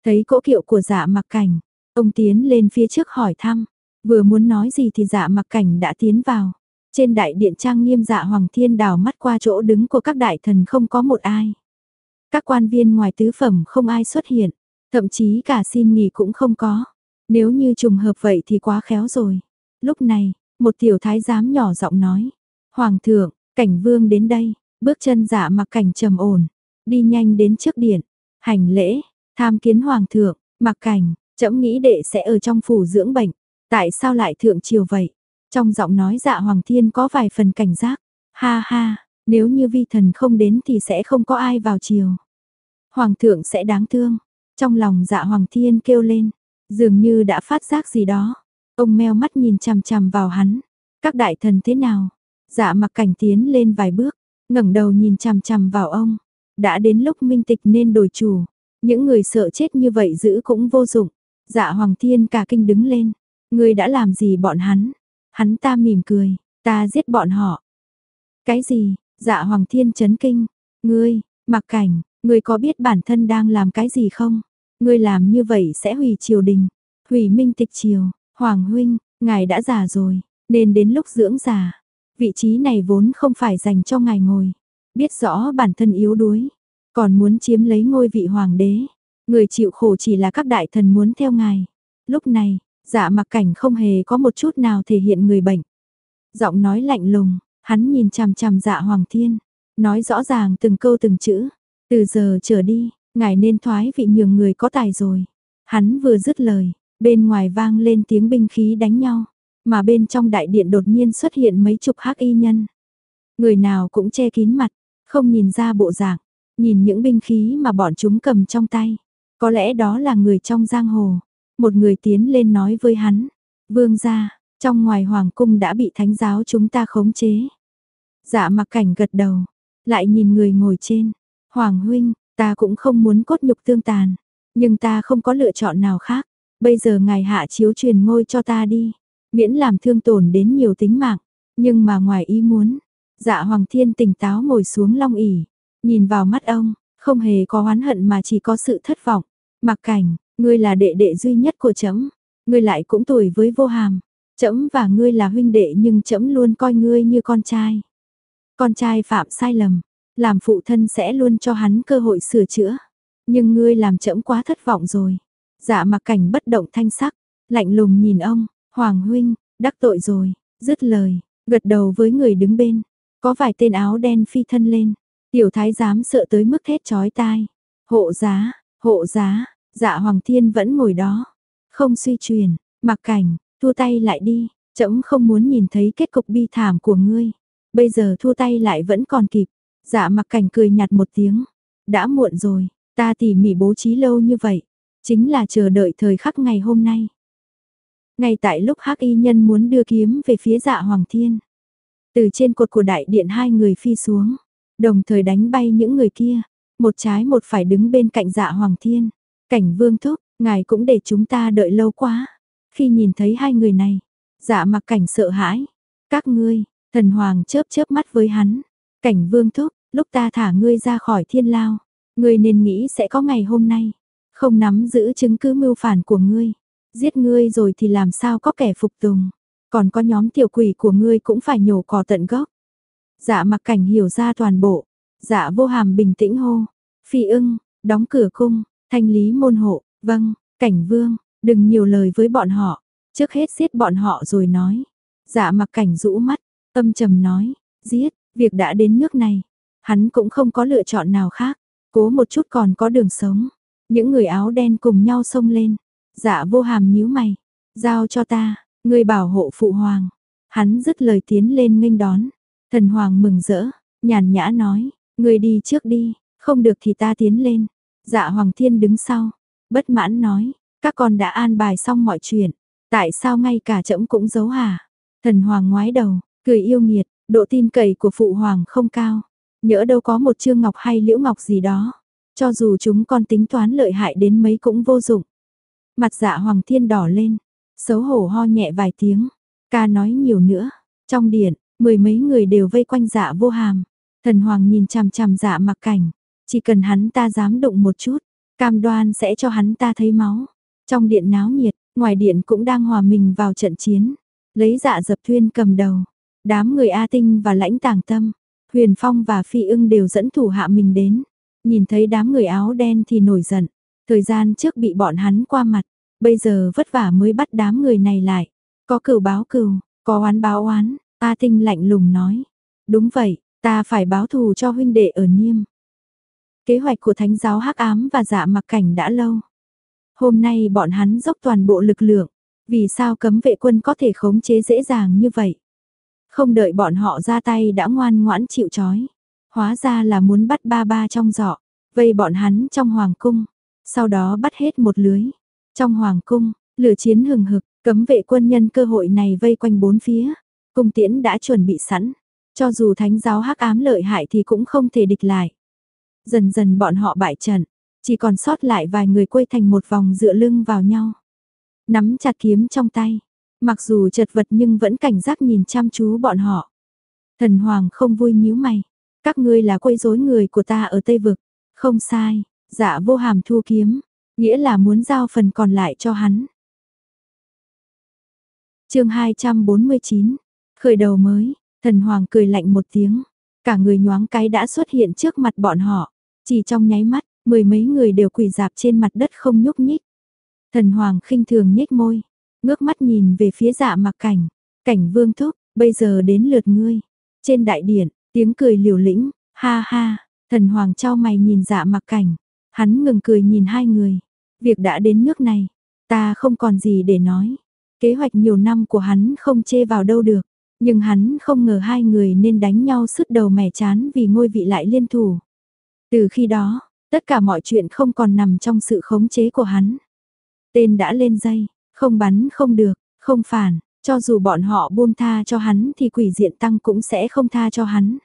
Thấy cỗ kiệu của dạ mặc cảnh, ông tiến lên phía trước hỏi thăm, vừa muốn nói gì thì dạ mặc cảnh đã tiến vào. Trên đại điện trang nghiêm dạ Hoàng Thiên đảo mắt qua chỗ đứng của các đại thần không có một ai. Các quan viên ngoài tứ phẩm không ai xuất hiện, thậm chí cả xin nghỉ cũng không có. Nếu như trùng hợp vậy thì quá khéo rồi. Lúc này, một tiểu thái giám nhỏ giọng nói. Hoàng thượng, cảnh vương đến đây, bước chân dạ mặc cảnh trầm ổn, đi nhanh đến trước điện, hành lễ, tham kiến hoàng thượng, mặc cảnh, trẫm nghĩ đệ sẽ ở trong phủ dưỡng bệnh, tại sao lại thượng triều vậy? Trong giọng nói dạ Hoàng Thiên có vài phần cảnh giác. Ha ha, nếu như vi thần không đến thì sẽ không có ai vào chiều. Hoàng thượng sẽ đáng thương. Trong lòng dạ Hoàng Thiên kêu lên, dường như đã phát giác gì đó. Ông meo mắt nhìn chằm chằm vào hắn. Các đại thần thế nào? Dạ mặc cảnh tiến lên vài bước, ngẩng đầu nhìn chằm chằm vào ông. Đã đến lúc minh tịch nên đổi chủ. Những người sợ chết như vậy giữ cũng vô dụng. Dạ Hoàng Thiên cả kinh đứng lên. Người đã làm gì bọn hắn? Hắn ta mỉm cười, ta giết bọn họ. Cái gì? Dạ Hoàng Thiên chấn kinh. Ngươi, mặc cảnh, ngươi có biết bản thân đang làm cái gì không? Ngươi làm như vậy sẽ hủy triều đình, hủy minh tịch triều. Hoàng huynh, ngài đã già rồi, nên đến lúc dưỡng già. Vị trí này vốn không phải dành cho ngài ngồi. Biết rõ bản thân yếu đuối, còn muốn chiếm lấy ngôi vị hoàng đế. Người chịu khổ chỉ là các đại thần muốn theo ngài. Lúc này, Dạ mặc cảnh không hề có một chút nào thể hiện người bệnh. Giọng nói lạnh lùng, hắn nhìn chằm chằm dạ hoàng thiên, nói rõ ràng từng câu từng chữ. Từ giờ trở đi, ngài nên thoái vị nhường người có tài rồi. Hắn vừa dứt lời, bên ngoài vang lên tiếng binh khí đánh nhau, mà bên trong đại điện đột nhiên xuất hiện mấy chục hắc y nhân. Người nào cũng che kín mặt, không nhìn ra bộ dạng, nhìn những binh khí mà bọn chúng cầm trong tay. Có lẽ đó là người trong giang hồ. Một người tiến lên nói với hắn, vương gia, trong ngoài hoàng cung đã bị thánh giáo chúng ta khống chế. Dạ mặc cảnh gật đầu, lại nhìn người ngồi trên, hoàng huynh, ta cũng không muốn cốt nhục tương tàn, nhưng ta không có lựa chọn nào khác, bây giờ ngài hạ chiếu truyền ngôi cho ta đi, miễn làm thương tổn đến nhiều tính mạng, nhưng mà ngoài ý muốn, dạ hoàng thiên tỉnh táo ngồi xuống long ỉ, nhìn vào mắt ông, không hề có oán hận mà chỉ có sự thất vọng, mặc cảnh, Ngươi là đệ đệ duy nhất của trẫm, ngươi lại cũng tuổi với vô hàm. Trẫm và ngươi là huynh đệ nhưng trẫm luôn coi ngươi như con trai. Con trai phạm sai lầm, làm phụ thân sẽ luôn cho hắn cơ hội sửa chữa. Nhưng ngươi làm chậm quá thất vọng rồi. Dạ mặc cảnh bất động thanh sắc, lạnh lùng nhìn ông, Hoàng huynh, đắc tội rồi, dứt lời, gật đầu với người đứng bên. Có vài tên áo đen phi thân lên, tiểu thái giám sợ tới mức thét chói tai. Hộ giá, hộ giá, Dạ Hoàng Thiên vẫn ngồi đó, không suy truyền, mặc cảnh, thua tay lại đi, Chậm không muốn nhìn thấy kết cục bi thảm của ngươi. Bây giờ thua tay lại vẫn còn kịp. Dạ mặc cảnh cười nhạt một tiếng. Đã muộn rồi, ta tỉ mỉ bố trí lâu như vậy. Chính là chờ đợi thời khắc ngày hôm nay. Ngay tại lúc hắc y nhân muốn đưa kiếm về phía dạ Hoàng Thiên. Từ trên cột của đại điện hai người phi xuống. Đồng thời đánh bay những người kia. Một trái một phải đứng bên cạnh dạ Hoàng Thiên. Cảnh vương thúc, ngài cũng để chúng ta đợi lâu quá. Khi nhìn thấy hai người này, dạ mặc cảnh sợ hãi. Các ngươi, thần hoàng chớp chớp mắt với hắn. Cảnh vương thúc, lúc ta thả ngươi ra khỏi thiên lao, ngươi nên nghĩ sẽ có ngày hôm nay. Không nắm giữ chứng cứ mưu phản của ngươi. Giết ngươi rồi thì làm sao có kẻ phục tùng. Còn có nhóm tiểu quỷ của ngươi cũng phải nhổ cỏ tận gốc. Dạ mặc cảnh hiểu ra toàn bộ. Dạ vô hàm bình tĩnh hô. Phi ưng, đóng cửa cung, thanh lý môn hộ, vâng, cảnh vương, đừng nhiều lời với bọn họ. Trước hết giết bọn họ rồi nói. Dạ mặc cảnh rũ mắt, âm trầm nói, giết, việc đã đến nước này. Hắn cũng không có lựa chọn nào khác, cố một chút còn có đường sống. Những người áo đen cùng nhau xông lên. Dạ vô hàm nhíu mày, giao cho ta, người bảo hộ phụ hoàng. Hắn dứt lời tiến lên nghênh đón. Thần hoàng mừng rỡ, nhàn nhã nói, người đi trước đi, không được thì ta tiến lên. Dạ hoàng thiên đứng sau, bất mãn nói, các con đã an bài xong mọi chuyện, tại sao ngay cả trẫm cũng giấu hả? Thần hoàng ngoái đầu, cười yêu nghiệt, độ tin cậy của phụ hoàng không cao. Nhỡ đâu có một trương ngọc hay liễu ngọc gì đó. Cho dù chúng con tính toán lợi hại đến mấy cũng vô dụng. Mặt dạ hoàng thiên đỏ lên, xấu hổ ho nhẹ vài tiếng. Ca nói nhiều nữa, trong điện, mười mấy người đều vây quanh dạ vô hàm. Thần hoàng nhìn chằm chằm dạ mặc cảnh, chỉ cần hắn ta dám động một chút, cam đoan sẽ cho hắn ta thấy máu. Trong điện náo nhiệt, ngoài điện cũng đang hòa mình vào trận chiến. Lấy dạ dập thuyên cầm đầu, đám người A Tinh và lãnh tàng tâm, Huyền Phong và Phi ưng đều dẫn thủ hạ mình đến. Nhìn thấy đám người áo đen thì nổi giận, thời gian trước bị bọn hắn qua mặt, bây giờ vất vả mới bắt đám người này lại. Có cửu báo cửu, có oán báo oán, A Tinh lạnh lùng nói. Đúng vậy, ta phải báo thù cho huynh đệ ở Niêm. Kế hoạch của thánh giáo hắc ám và dạ mặc cảnh đã lâu. Hôm nay bọn hắn dốc toàn bộ lực lượng, vì sao cấm vệ quân có thể khống chế dễ dàng như vậy? Không đợi bọn họ ra tay đã ngoan ngoãn chịu chói. Hóa ra là muốn bắt ba ba trong giỏ, vây bọn hắn trong hoàng cung, sau đó bắt hết một lưới. Trong hoàng cung, lửa chiến hừng hực, cấm vệ quân nhân cơ hội này vây quanh bốn phía. Cung tiễn đã chuẩn bị sẵn, cho dù thánh giáo hắc ám lợi hại thì cũng không thể địch lại. Dần dần bọn họ bại trận, chỉ còn sót lại vài người quây thành một vòng dựa lưng vào nhau. Nắm chặt kiếm trong tay, mặc dù chật vật nhưng vẫn cảnh giác nhìn chăm chú bọn họ. Thần Hoàng không vui nhíu mày, các ngươi là quấy rối người của ta ở Tây Vực, không sai, dạ vô hàm thu kiếm, nghĩa là muốn giao phần còn lại cho hắn. chương 249, khởi đầu mới, thần Hoàng cười lạnh một tiếng, cả người nhoáng cái đã xuất hiện trước mặt bọn họ, chỉ trong nháy mắt, mười mấy người đều quỳ dạp trên mặt đất không nhúc nhích. Thần Hoàng khinh thường nhếch môi, ngước mắt nhìn về phía dạ mặc cảnh, cảnh vương thúc, bây giờ đến lượt ngươi. Trên đại điện, tiếng cười liều lĩnh, ha ha, thần Hoàng trao mày nhìn dạ mặc cảnh, hắn ngừng cười nhìn hai người. Việc đã đến nước này, ta không còn gì để nói. Kế hoạch nhiều năm của hắn không chê vào đâu được, nhưng hắn không ngờ hai người nên đánh nhau sứt đầu mẻ chán vì ngôi vị lại liên thủ. Từ khi đó, tất cả mọi chuyện không còn nằm trong sự khống chế của hắn. Tên đã lên dây, không bắn không được, không phản, cho dù bọn họ buông tha cho hắn thì quỷ diện tăng cũng sẽ không tha cho hắn.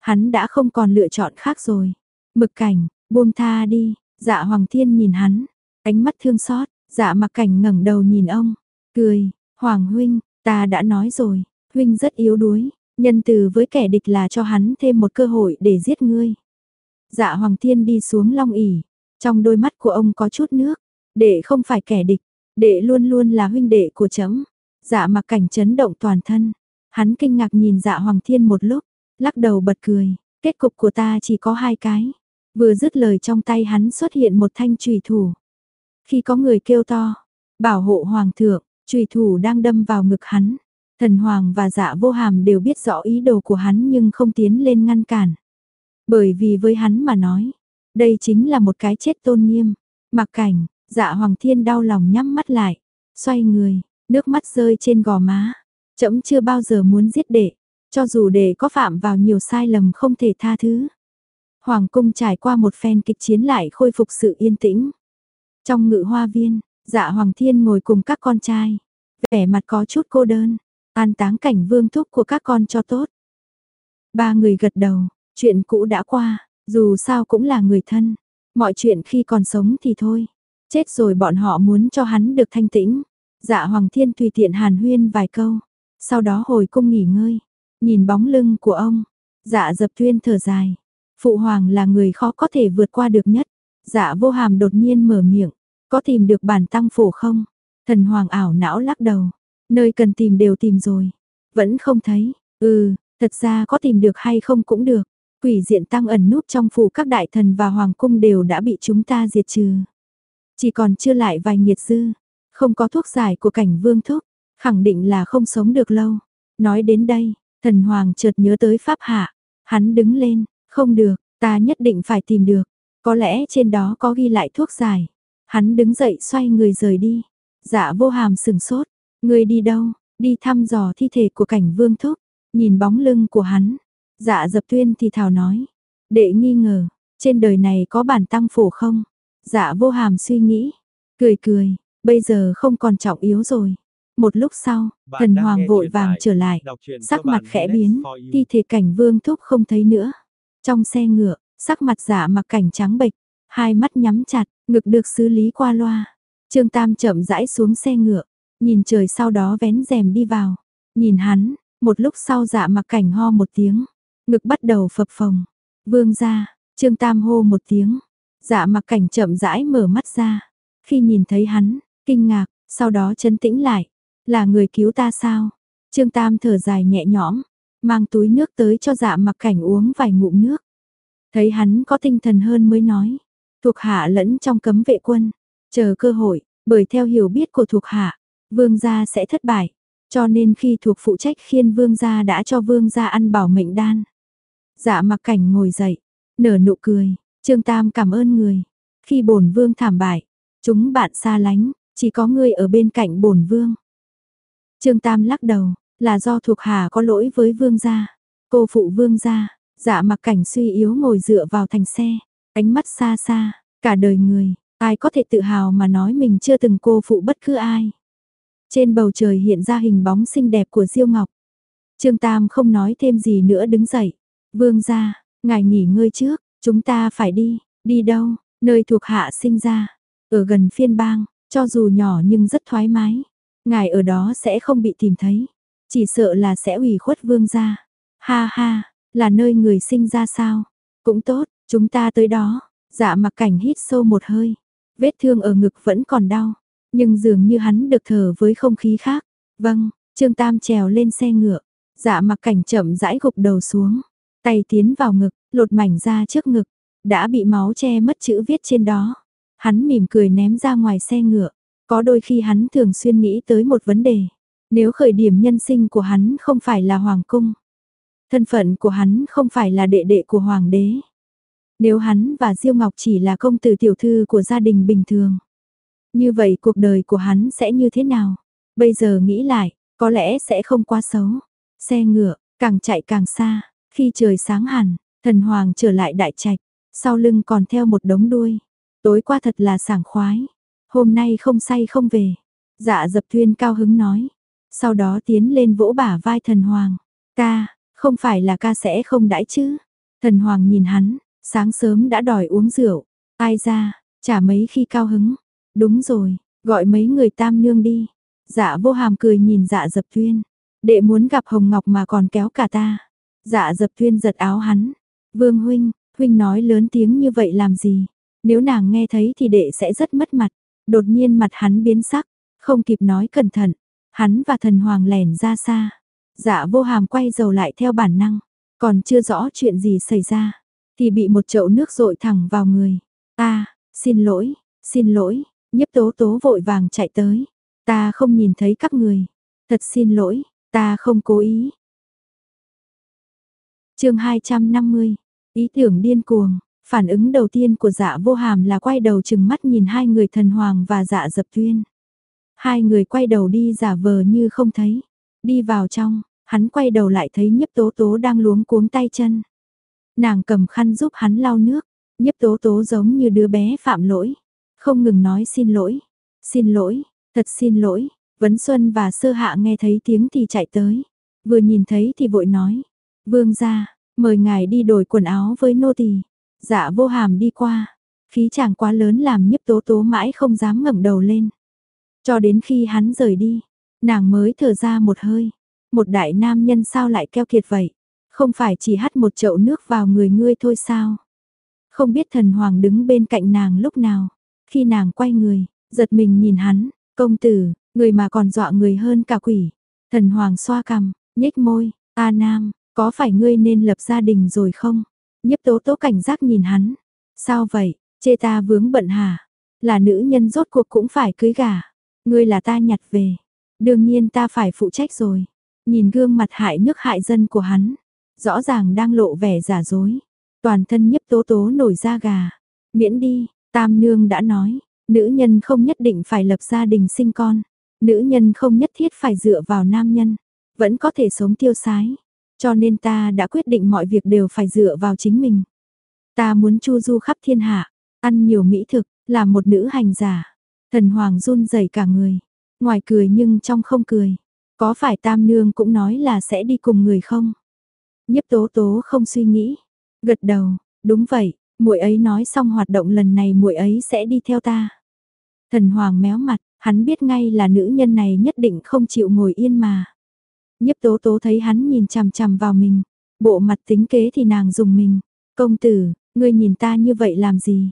Hắn đã không còn lựa chọn khác rồi. Mực cảnh, buông tha đi, dạ Hoàng Thiên nhìn hắn, ánh mắt thương xót, dạ mặc cảnh ngẩng đầu nhìn ông, cười, Hoàng Huynh, ta đã nói rồi, Huynh rất yếu đuối, nhân từ với kẻ địch là cho hắn thêm một cơ hội để giết ngươi. Dạ Hoàng Thiên đi xuống long ỉ, trong đôi mắt của ông có chút nước, để không phải kẻ địch, đệ luôn luôn là huynh đệ của chấm. Dạ mặc cảnh chấn động toàn thân, hắn kinh ngạc nhìn dạ Hoàng Thiên một lúc, lắc đầu bật cười, kết cục của ta chỉ có hai cái. Vừa dứt lời trong tay hắn xuất hiện một thanh trùy thủ. Khi có người kêu to, bảo hộ hoàng thượng, trùy thủ đang đâm vào ngực hắn. Thần hoàng và dạ vô hàm đều biết rõ ý đồ của hắn nhưng không tiến lên ngăn cản. Bởi vì với hắn mà nói, đây chính là một cái chết tôn nghiêm. Mặc cảnh, dạ hoàng thiên đau lòng nhắm mắt lại, xoay người, nước mắt rơi trên gò má. Chấm chưa bao giờ muốn giết đệ, cho dù đệ có phạm vào nhiều sai lầm không thể tha thứ. Hoàng cung trải qua một phen kịch chiến lại khôi phục sự yên tĩnh. Trong ngự hoa viên, dạ hoàng thiên ngồi cùng các con trai, vẻ mặt có chút cô đơn, an táng cảnh vương thúc của các con cho tốt. Ba người gật đầu, Chuyện cũ đã qua, dù sao cũng là người thân. Mọi chuyện khi còn sống thì thôi. Chết rồi bọn họ muốn cho hắn được thanh tĩnh. Dạ Hoàng Thiên tùy tiện hàn huyên vài câu. Sau đó hồi cung nghỉ ngơi. Nhìn bóng lưng của ông. Dạ dập tuyên thở dài. Phụ Hoàng là người khó có thể vượt qua được nhất. Dạ vô hàm đột nhiên mở miệng, có tìm được bản tăng phổ không? Thần hoàng ảo não lắc đầu, nơi cần tìm đều tìm rồi, vẫn không thấy, ừ, thật ra có tìm được hay không cũng được, quỷ diện tăng ẩn núp trong phủ các đại thần và hoàng cung đều đã bị chúng ta diệt trừ. Chỉ còn chưa lại vài nhiệt dư, không có thuốc giải của cảnh vương thúc, khẳng định là không sống được lâu. Nói đến đây, thần hoàng chợt nhớ tới pháp hạ, hắn đứng lên, không được, ta nhất định phải tìm được, có lẽ trên đó có ghi lại thuốc giải. Hắn đứng dậy xoay người rời đi, dạ vô hàm sừng sốt, người đi đâu, đi thăm dò thi thể của cảnh vương thúc, nhìn bóng lưng của hắn, dạ dập tuyên thì thào nói, đệ nghi ngờ, trên đời này có bản tăng phổ không? Dạ vô hàm suy nghĩ, cười cười, bây giờ không còn trọng yếu rồi. Một lúc sau, thần hoàng vội vàng trở lại, sắc mặt khẽ biến, thi thể cảnh vương thúc không thấy nữa. Trong xe ngựa, sắc mặt dạ mặc cảnh trắng bệch, hai mắt nhắm chặt, ngực được xử lý qua loa. Trương Tam chậm rãi xuống xe ngựa, nhìn trời sau đó vén rèm đi vào. Nhìn hắn, một lúc sau dạ mặc cảnh ho một tiếng, ngực bắt đầu phập phồng. Vương ra, Trương Tam hô một tiếng, Dạ mặc cảnh chậm rãi mở mắt ra. Khi nhìn thấy hắn, kinh ngạc, sau đó chấn tĩnh lại. Là người cứu ta sao? Trương Tam thở dài nhẹ nhõm, mang túi nước tới cho dạ mặc cảnh uống vài ngụm nước. Thấy hắn có tinh thần hơn mới nói. Thuộc hạ lẫn trong cấm vệ quân. Chờ cơ hội, bởi theo hiểu biết của thuộc hạ, vương gia sẽ thất bại. Cho nên khi thuộc phụ trách khiên vương gia đã cho vương gia ăn bảo mệnh đan. Dạ mặc cảnh ngồi dậy, nở nụ cười, Trương Tam cảm ơn người. Khi bổn vương thảm bại, chúng bạn xa lánh, chỉ có ngươi ở bên cạnh bổn vương. Trương Tam lắc đầu, là do thuộc hạ có lỗi với vương gia. Cô phụ vương gia, dạ mặc cảnh suy yếu ngồi dựa vào thành xe, ánh mắt xa xa, cả đời người, ai có thể tự hào mà nói mình chưa từng cô phụ bất cứ ai. Trên bầu trời hiện ra hình bóng xinh đẹp của Diêu Ngọc. Trương Tam không nói thêm gì nữa đứng dậy. Vương gia, ngài nghỉ ngơi trước, Chúng ta phải đi, đi đâu, nơi thuộc hạ sinh ra, ở gần phiên bang, cho dù nhỏ nhưng rất thoải mái. Ngài ở đó sẽ không bị tìm thấy, chỉ sợ là sẽ ủy khuất vương gia. Ha ha, là nơi người sinh ra sao? Cũng tốt, chúng ta tới đó. Dạ mặc cảnh hít sâu một hơi, vết thương ở ngực vẫn còn đau, nhưng dường như hắn được thở với không khí khác. Vâng, Trương Tam trèo lên xe ngựa, dạ mặc cảnh chậm rãi gục đầu xuống, tay tiến vào ngực, lột mảnh ra trước ngực, đã bị máu che mất chữ viết trên đó. Hắn mỉm cười ném ra ngoài xe ngựa, có đôi khi hắn thường xuyên nghĩ tới một vấn đề. Nếu khởi điểm nhân sinh của hắn không phải là hoàng cung, thân phận của hắn không phải là đệ đệ của hoàng đế. Nếu hắn và Diêu Ngọc chỉ là công tử tiểu thư của gia đình bình thường, như vậy cuộc đời của hắn sẽ như thế nào? Bây giờ nghĩ lại, có lẽ sẽ không quá xấu. Xe ngựa, càng chạy càng xa, khi trời sáng hẳn, Thần Hoàng trở lại đại trạch, sau lưng còn theo một đống đuôi. Tối qua thật là sảng khoái. Hôm nay không say không về. Dạ dập thuyên cao hứng nói. Sau đó tiến lên vỗ bả vai thần Hoàng. Ca, không phải là ca sẽ không đãi chứ. Thần Hoàng nhìn hắn, sáng sớm đã đòi uống rượu. Ai ra, chả mấy khi cao hứng. Đúng rồi, gọi mấy người tam nương đi. Dạ vô hàm cười nhìn dạ dập thuyên. Đệ muốn gặp Hồng Ngọc mà còn kéo cả ta. Dạ dập thuyên giật áo hắn, Vương huynh, huynh nói lớn tiếng như vậy làm gì? Nếu nàng nghe thấy thì đệ sẽ rất mất mặt. Đột nhiên mặt hắn biến sắc, không kịp nói cẩn thận. Hắn và thần hoàng lẻn ra xa. Dạ vô hàm quay dầu lại theo bản năng. Còn chưa rõ chuyện gì xảy ra. Thì bị một chậu nước rội thẳng vào người. Ta, xin lỗi, xin lỗi. Nhấp tố tố vội vàng chạy tới. Ta không nhìn thấy các người. Thật xin lỗi, ta không cố ý. chương 250 Ý tưởng điên cuồng, phản ứng đầu tiên của dạ vô hàm là quay đầu chừng mắt nhìn hai người thần hoàng và dạ dập tuyên. Hai người quay đầu đi giả vờ như không thấy. Đi vào trong, hắn quay đầu lại thấy nhấp tố tố đang luống cuống tay chân. Nàng cầm khăn giúp hắn lau nước, nhấp tố tố giống như đứa bé phạm lỗi. Không ngừng nói xin lỗi, xin lỗi, thật xin lỗi. Vấn Xuân và Sơ Hạ nghe thấy tiếng thì chạy tới. Vừa nhìn thấy thì vội nói. Vương ra, Mời ngài đi đổi quần áo với nô tỳ. Dạ vô hàm đi qua. Khí chàng quá lớn làm nhấp tố tố mãi không dám ngẩng đầu lên. Cho đến khi hắn rời đi, nàng mới thở ra một hơi. Một đại nam nhân sao lại keo kiệt vậy? Không phải chỉ hắt một chậu nước vào người ngươi thôi sao? Không biết thần hoàng đứng bên cạnh nàng lúc nào. Khi nàng quay người, giật mình nhìn hắn, công tử, người mà còn dọa người hơn cả quỷ. Thần hoàng xoa cằm, nhếch môi, a nam, có phải ngươi nên lập gia đình rồi không? Nhấp tố tố cảnh giác nhìn hắn. Sao vậy, chê ta vướng bận hả? Là nữ nhân rốt cuộc cũng phải cưới gả. Ngươi là ta nhặt về. Đương nhiên ta phải phụ trách rồi. Nhìn gương mặt hại nước hại dân của hắn. Rõ ràng đang lộ vẻ giả dối. Toàn thân nhấp tố tố nổi da gà. Miễn đi, Tam Nương đã nói. Nữ nhân không nhất định phải lập gia đình sinh con. Nữ nhân không nhất thiết phải dựa vào nam nhân. Vẫn có thể sống tiêu sái. Cho nên ta đã quyết định mọi việc đều phải dựa vào chính mình. Ta muốn chu du khắp thiên hạ, ăn nhiều mỹ thực, là một nữ hành giả. Thần hoàng run rẩy cả người, ngoài cười nhưng trong không cười. Có phải tam nương cũng nói là sẽ đi cùng người không? Nhiếp tố tố không suy nghĩ, gật đầu, đúng vậy, muội ấy nói xong hoạt động lần này muội ấy sẽ đi theo ta. Thần hoàng méo mặt, hắn biết ngay là nữ nhân này nhất định không chịu ngồi yên mà. Nhiếp tố tố thấy hắn nhìn chằm chằm vào mình, bộ mặt tính kế thì nàng dùng mình. Công tử, ngươi nhìn ta như vậy làm gì?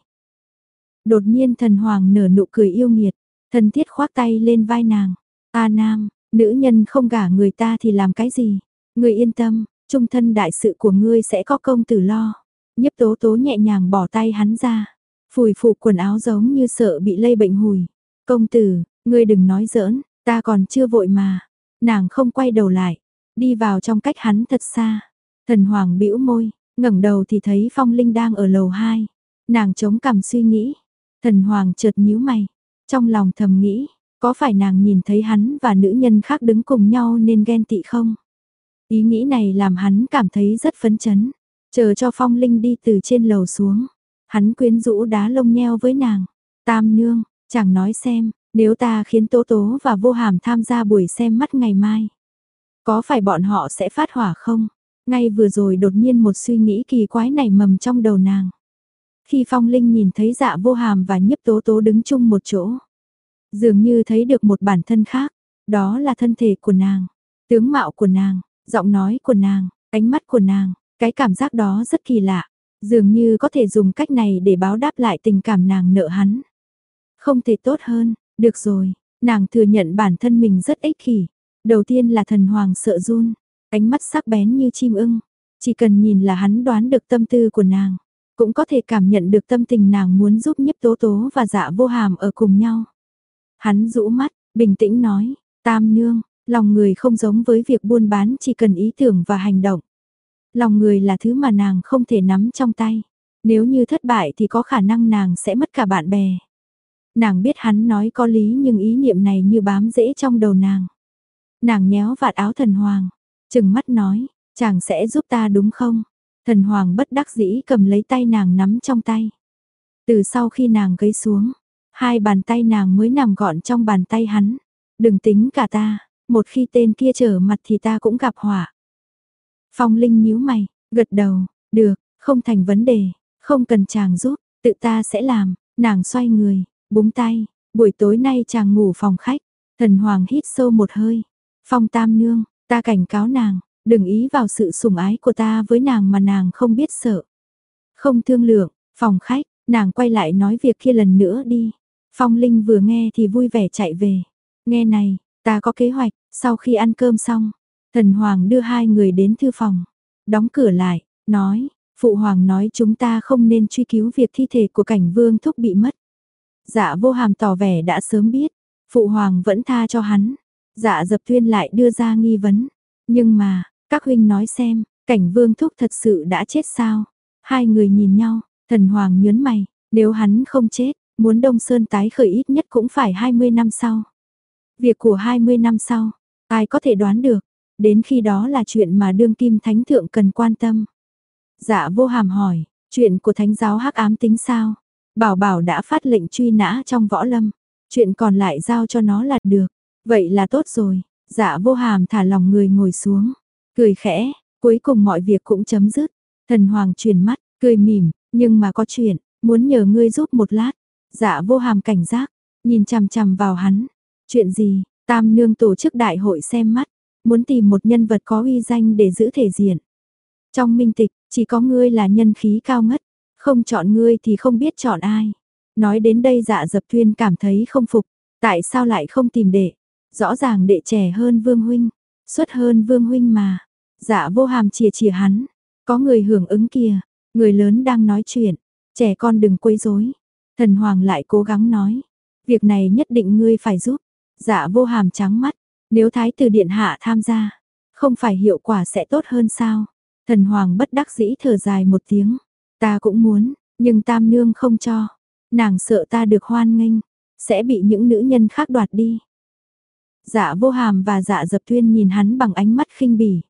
Đột nhiên thần hoàng nở nụ cười yêu nghiệt, thân thiết khoác tay lên vai nàng. A nam, nữ nhân không gả người ta thì làm cái gì? Ngươi yên tâm, trung thân đại sự của ngươi sẽ có công tử lo. Nhiếp tố tố nhẹ nhàng bỏ tay hắn ra, phủi phụ quần áo giống như sợ bị lây bệnh hùi. Công tử, ngươi đừng nói giỡn, ta còn chưa vội mà. Nàng không quay đầu lại, đi vào trong cách hắn thật xa. Thần hoàng bĩu môi, ngẩng đầu thì thấy Phong Linh đang ở lầu 2. Nàng chống cằm suy nghĩ. Thần hoàng chợt nhíu mày, trong lòng thầm nghĩ, có phải nàng nhìn thấy hắn và nữ nhân khác đứng cùng nhau nên ghen tị không? Ý nghĩ này làm hắn cảm thấy rất phấn chấn, chờ cho Phong Linh đi từ trên lầu xuống. Hắn quyến rũ đá lông nheo với nàng. Tam nương, chẳng nói xem, nếu ta khiến Tố Tố và Vô Hàm tham gia buổi xem mắt ngày mai, có phải bọn họ sẽ phát hỏa không? Ngay vừa rồi đột nhiên một suy nghĩ kỳ quái này mầm trong đầu nàng. Khi Phong Linh nhìn thấy dạ vô hàm và nhiếp tố tố đứng chung một chỗ. Dường như thấy được một bản thân khác, đó là thân thể của nàng, tướng mạo của nàng, giọng nói của nàng, ánh mắt của nàng, cái cảm giác đó rất kỳ lạ, dường như có thể dùng cách này để báo đáp lại tình cảm nàng nợ hắn. Không thể tốt hơn, được rồi, nàng thừa nhận bản thân mình rất ích kỷ. Đầu tiên là thần hoàng sợ run, ánh mắt sắc bén như chim ưng. Chỉ cần nhìn là hắn đoán được tâm tư của nàng, cũng có thể cảm nhận được tâm tình nàng muốn giúp nhiếp tố tố và dạ vô hàm ở cùng nhau. Hắn rũ mắt, bình tĩnh nói, tam nương, lòng người không giống với việc buôn bán chỉ cần ý tưởng và hành động. Lòng người là thứ mà nàng không thể nắm trong tay. Nếu như thất bại thì có khả năng nàng sẽ mất cả bạn bè. Nàng biết hắn nói có lý nhưng ý niệm này như bám rễ trong đầu nàng. Nàng nhéo vạt áo thần hoàng, chừng mắt nói, chàng sẽ giúp ta đúng không? Thần hoàng bất đắc dĩ cầm lấy tay nàng nắm trong tay. Từ sau khi nàng gây xuống, hai bàn tay nàng mới nằm gọn trong bàn tay hắn. Đừng tính cả ta, một khi tên kia trở mặt thì ta cũng gặp họa. Phong Linh nhíu mày, gật đầu, được, không thành vấn đề, không cần chàng giúp, tự ta sẽ làm, nàng xoay người, búng tay, buổi tối nay chàng ngủ phòng khách, thần hoàng hít sâu một hơi, phong tam nương, ta cảnh cáo nàng, đừng ý vào sự sủng ái của ta với nàng mà nàng không biết sợ. Không thương lượng, phòng khách, nàng quay lại nói việc kia lần nữa đi. Phong Linh vừa nghe thì vui vẻ chạy về. Nghe này, ta có kế hoạch, sau khi ăn cơm xong, thần hoàng đưa hai người đến thư phòng. Đóng cửa lại, nói, phụ hoàng nói chúng ta không nên truy cứu việc thi thể của cảnh vương thúc bị mất. Dạ vô hàm tỏ vẻ đã sớm biết, phụ hoàng vẫn tha cho hắn. Dạ dập tuyên lại đưa ra nghi vấn. Nhưng mà, các huynh nói xem, cảnh vương thúc thật sự đã chết sao? Hai người nhìn nhau, thần hoàng nhớn mày, nếu hắn không chết, muốn Đông Sơn tái khởi ít nhất cũng phải 20 năm sau. Việc của 20 năm sau, ai có thể đoán được, đến khi đó là chuyện mà đương kim thánh thượng cần quan tâm. Dạ vô hàm hỏi, chuyện của thánh giáo hắc ám tính sao? Bảo bảo đã phát lệnh truy nã trong võ lâm, chuyện còn lại giao cho nó là được. Vậy là tốt rồi, dạ vô hàm thả lòng người ngồi xuống, cười khẽ, cuối cùng mọi việc cũng chấm dứt. Thần hoàng truyền mắt, cười mỉm, nhưng mà có chuyện, muốn nhờ ngươi giúp một lát. Dạ vô hàm cảnh giác, nhìn chằm chằm vào hắn. Chuyện gì, tam nương tổ chức đại hội xem mắt, muốn tìm một nhân vật có uy danh để giữ thể diện. Trong minh tịch, chỉ có ngươi là nhân khí cao ngất, không chọn ngươi thì không biết chọn ai. Nói đến đây dạ dập thuyên cảm thấy không phục. Tại sao lại không tìm đệ? Rõ ràng đệ trẻ hơn Vương Huynh. Xuất hơn Vương Huynh mà. Dạ vô hàm chìa chìa hắn. Có người hưởng ứng kìa. Người lớn đang nói chuyện. Trẻ con đừng quấy rối. Thần Hoàng lại cố gắng nói. Việc này nhất định ngươi phải giúp. Dạ vô hàm trắng mắt. Nếu Thái tử Điện Hạ tham gia. Không phải hiệu quả sẽ tốt hơn sao? Thần Hoàng bất đắc dĩ thở dài một tiếng. Ta cũng muốn, nhưng Tam Nương không cho. Nàng sợ ta được hoan nghênh, sẽ bị những nữ nhân khác đoạt đi. Dạ vô hàm và dạ dập tuyên nhìn hắn bằng ánh mắt khinh bỉ.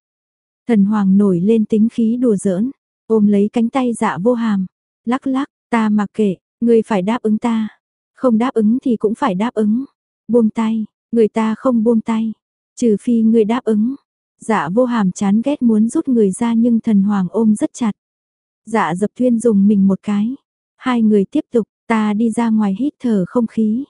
Thần Hoàng nổi lên tính khí đùa giỡn, ôm lấy cánh tay dạ vô hàm. Lắc lắc, ta mặc kệ, người phải đáp ứng ta. Không đáp ứng thì cũng phải đáp ứng. Buông tay, người ta không buông tay. Trừ phi người đáp ứng. Dạ vô hàm chán ghét muốn rút người ra nhưng thần hoàng ôm rất chặt. Dạ dập thuyên dùng mình một cái. Hai người tiếp tục, ta đi ra ngoài hít thở không khí.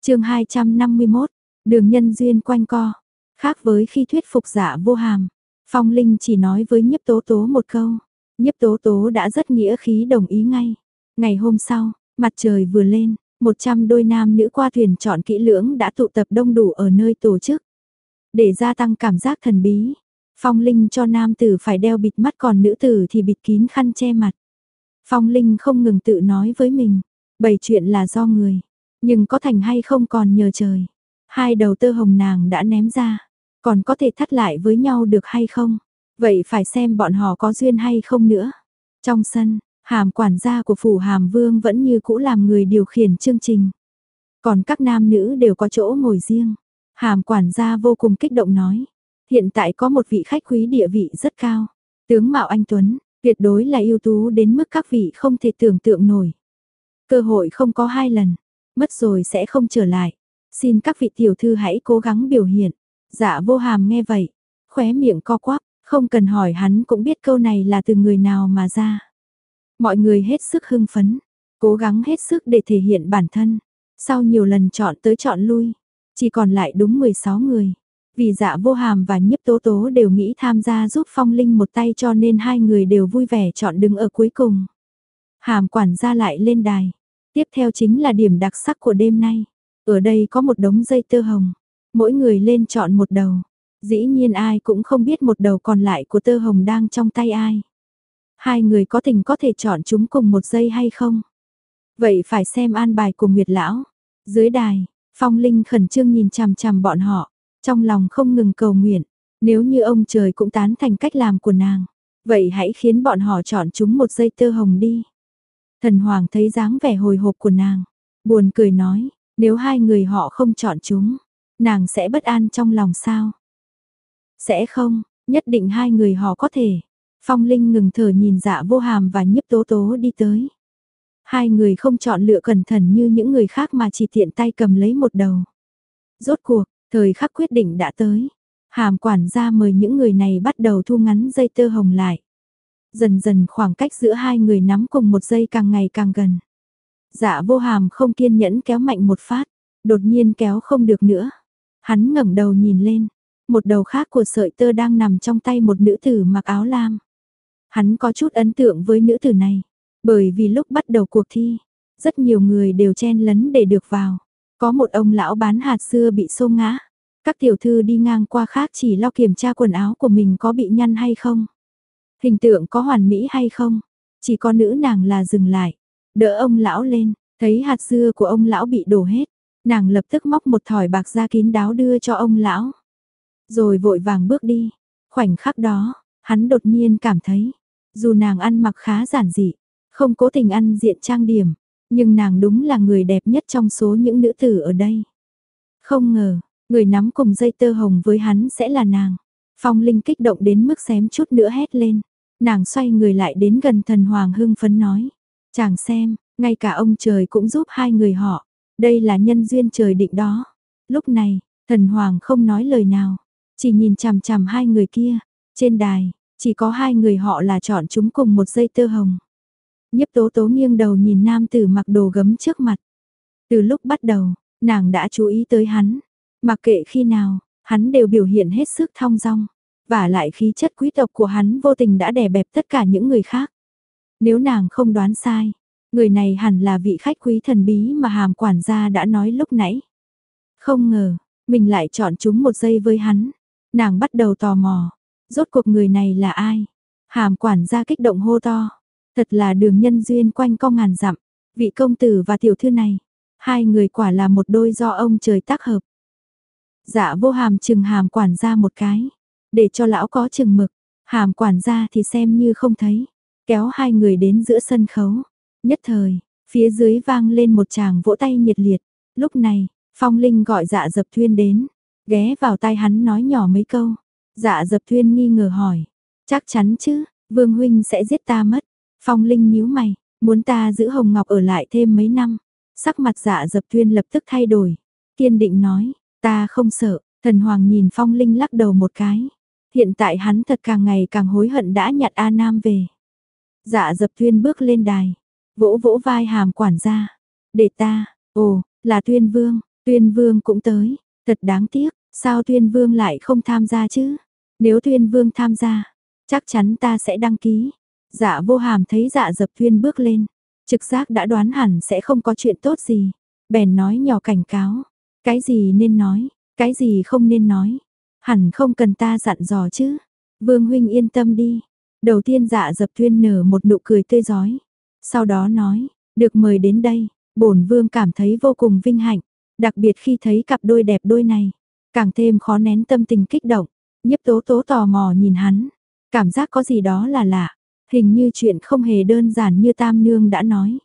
chương 251, đường nhân duyên quanh co. Khác với khi thuyết phục dạ vô hàm, Phong Linh chỉ nói với nhiếp tố tố một câu. Nhiếp tố tố đã rất nghĩa khí đồng ý ngay. Ngày hôm sau, mặt trời vừa lên, 100 đôi nam nữ qua thuyền chọn kỹ lưỡng đã tụ tập đông đủ ở nơi tổ chức. Để gia tăng cảm giác thần bí, Phong Linh cho nam tử phải đeo bịt mắt còn nữ tử thì bịt kín khăn che mặt. Phong Linh không ngừng tự nói với mình, bảy chuyện là do người, nhưng có thành hay không còn nhờ trời. Hai đầu tơ hồng nàng đã ném ra, còn có thể thắt lại với nhau được hay không? Vậy phải xem bọn họ có duyên hay không nữa. Trong sân, hàm quản gia của phủ hàm vương vẫn như cũ làm người điều khiển chương trình. Còn các nam nữ đều có chỗ ngồi riêng. Hàm quản gia vô cùng kích động nói. Hiện tại có một vị khách quý địa vị rất cao. Tướng Mạo Anh Tuấn, tuyệt đối là ưu tú đến mức các vị không thể tưởng tượng nổi. Cơ hội không có hai lần, mất rồi sẽ không trở lại. Xin các vị tiểu thư hãy cố gắng biểu hiện. Dạ vô hàm nghe vậy, khóe miệng co quắp, không cần hỏi hắn cũng biết câu này là từ người nào mà ra. Mọi người hết sức hưng phấn, cố gắng hết sức để thể hiện bản thân. Sau nhiều lần chọn tới chọn lui, chỉ còn lại đúng 16 người. Vì dạ vô hàm và nhiếp tố tố đều nghĩ tham gia giúp phong linh một tay cho nên hai người đều vui vẻ chọn đứng ở cuối cùng. Hàm quản gia lại lên đài. Tiếp theo chính là điểm đặc sắc của đêm nay. Ở đây có một đống dây tơ hồng. Mỗi người lên chọn một đầu. Dĩ nhiên ai cũng không biết một đầu còn lại của tơ hồng đang trong tay ai. Hai người có tình có thể chọn chúng cùng một dây hay không? Vậy phải xem an bài của Nguyệt Lão. Dưới đài, Phong Linh khẩn trương nhìn chằm chằm bọn họ, trong lòng không ngừng cầu nguyện, nếu như ông trời cũng tán thành cách làm của nàng, vậy hãy khiến bọn họ chọn chúng một dây tơ hồng đi. Thần Hoàng thấy dáng vẻ hồi hộp của nàng, buồn cười nói, nếu hai người họ không chọn chúng, nàng sẽ bất an trong lòng sao? Sẽ không, nhất định hai người họ có thể. Phong Linh ngừng thở nhìn dạ vô hàm và nhiếp tố tố đi tới. Hai người không chọn lựa cẩn thận như những người khác mà chỉ tiện tay cầm lấy một đầu. Rốt cuộc, thời khắc quyết định đã tới. Hàm quản gia mời những người này bắt đầu thu ngắn dây tơ hồng lại. Dần dần khoảng cách giữa hai người nắm cùng một dây càng ngày càng gần. Dạ vô hàm không kiên nhẫn kéo mạnh một phát, đột nhiên kéo không được nữa. Hắn ngẩng đầu nhìn lên, một đầu khác của sợi tơ đang nằm trong tay một nữ tử mặc áo lam. Hắn có chút ấn tượng với nữ tử này, bởi vì lúc bắt đầu cuộc thi, rất nhiều người đều chen lấn để được vào. Có một ông lão bán hạt xưa bị xô ngã. Các tiểu thư đi ngang qua khác chỉ lo kiểm tra quần áo của mình có bị nhăn hay không. Hình tượng có hoàn mỹ hay không. Chỉ có nữ nàng là dừng lại. Đỡ ông lão lên, thấy hạt dưa của ông lão bị đổ hết. Nàng lập tức móc một thỏi bạc ra kín đáo đưa cho ông lão. Rồi vội vàng bước đi. Khoảnh khắc đó, hắn đột nhiên cảm thấy, dù nàng ăn mặc khá giản dị, không cố tình ăn diện trang điểm, nhưng nàng đúng là người đẹp nhất trong số những nữ tử ở đây. Không ngờ, người nắm cùng dây tơ hồng với hắn sẽ là nàng. Phong Linh kích động đến mức xém chút nữa hét lên. Nàng xoay người lại đến gần thần hoàng hưng phấn nói. Chàng xem, ngay cả ông trời cũng giúp hai người họ. Đây là nhân duyên trời định đó. Lúc này, thần hoàng không nói lời nào. Chỉ nhìn chằm chằm hai người kia. Trên đài, chỉ có hai người họ là chọn chúng cùng một dây tơ hồng. Nhấp tố tố nghiêng đầu nhìn nam tử mặc đồ gấm trước mặt. Từ lúc bắt đầu, nàng đã chú ý tới hắn. Mặc kệ khi nào, hắn đều biểu hiện hết sức thong dong. Và lại khí chất quý tộc của hắn vô tình đã đè bẹp tất cả những người khác. Nếu nàng không đoán sai, người này hẳn là vị khách quý thần bí mà hàm quản gia đã nói lúc nãy. Không ngờ, mình lại chọn chúng một giây với hắn. Nàng bắt đầu tò mò, rốt cuộc người này là ai? Hàm quản gia kích động hô to, thật là đường nhân duyên quanh co ngàn dặm, vị công tử và tiểu thư này, hai người quả là một đôi do ông trời tác hợp. Dạ vô hàm chừng hàm quản gia một cái, để cho lão có chừng mực, hàm quản gia thì xem như không thấy, kéo hai người đến giữa sân khấu. Nhất thời, phía dưới vang lên một tràng vỗ tay nhiệt liệt, lúc này, Phong Linh gọi dạ dập thuyên đến, ghé vào tai hắn nói nhỏ mấy câu. Dạ dập thuyên nghi ngờ hỏi, chắc chắn chứ, Vương Huynh sẽ giết ta mất. Phong Linh nhíu mày, muốn ta giữ Hồng Ngọc ở lại thêm mấy năm. Sắc mặt dạ dập tuyên lập tức thay đổi, kiên định nói, ta không sợ, thần hoàng nhìn Phong Linh lắc đầu một cái. Hiện tại hắn thật càng ngày càng hối hận đã nhặt A Nam về. Dạ dập tuyên bước lên đài, vỗ vỗ vai hàm quản gia. Để ta, ồ, là tuyên vương, tuyên vương cũng tới, thật đáng tiếc, sao tuyên vương lại không tham gia chứ? Nếu tuyên vương tham gia, chắc chắn ta sẽ đăng ký. Dạ vô hàm thấy dạ dập tuyên bước lên, trực giác đã đoán hẳn sẽ không có chuyện tốt gì. Bèn nói nhỏ cảnh cáo, cái gì nên nói, cái gì không nên nói. Hẳn không cần ta dặn dò chứ. Vương huynh yên tâm đi. Đầu tiên dạ dập tuyên nở một nụ cười tươi giói. Sau đó nói, được mời đến đây, bổn vương cảm thấy vô cùng vinh hạnh. Đặc biệt khi thấy cặp đôi đẹp đôi này, càng thêm khó nén tâm tình kích động. Nhấp tố tố tò mò nhìn hắn, cảm giác có gì đó là lạ, hình như chuyện không hề đơn giản như Tam Nương đã nói.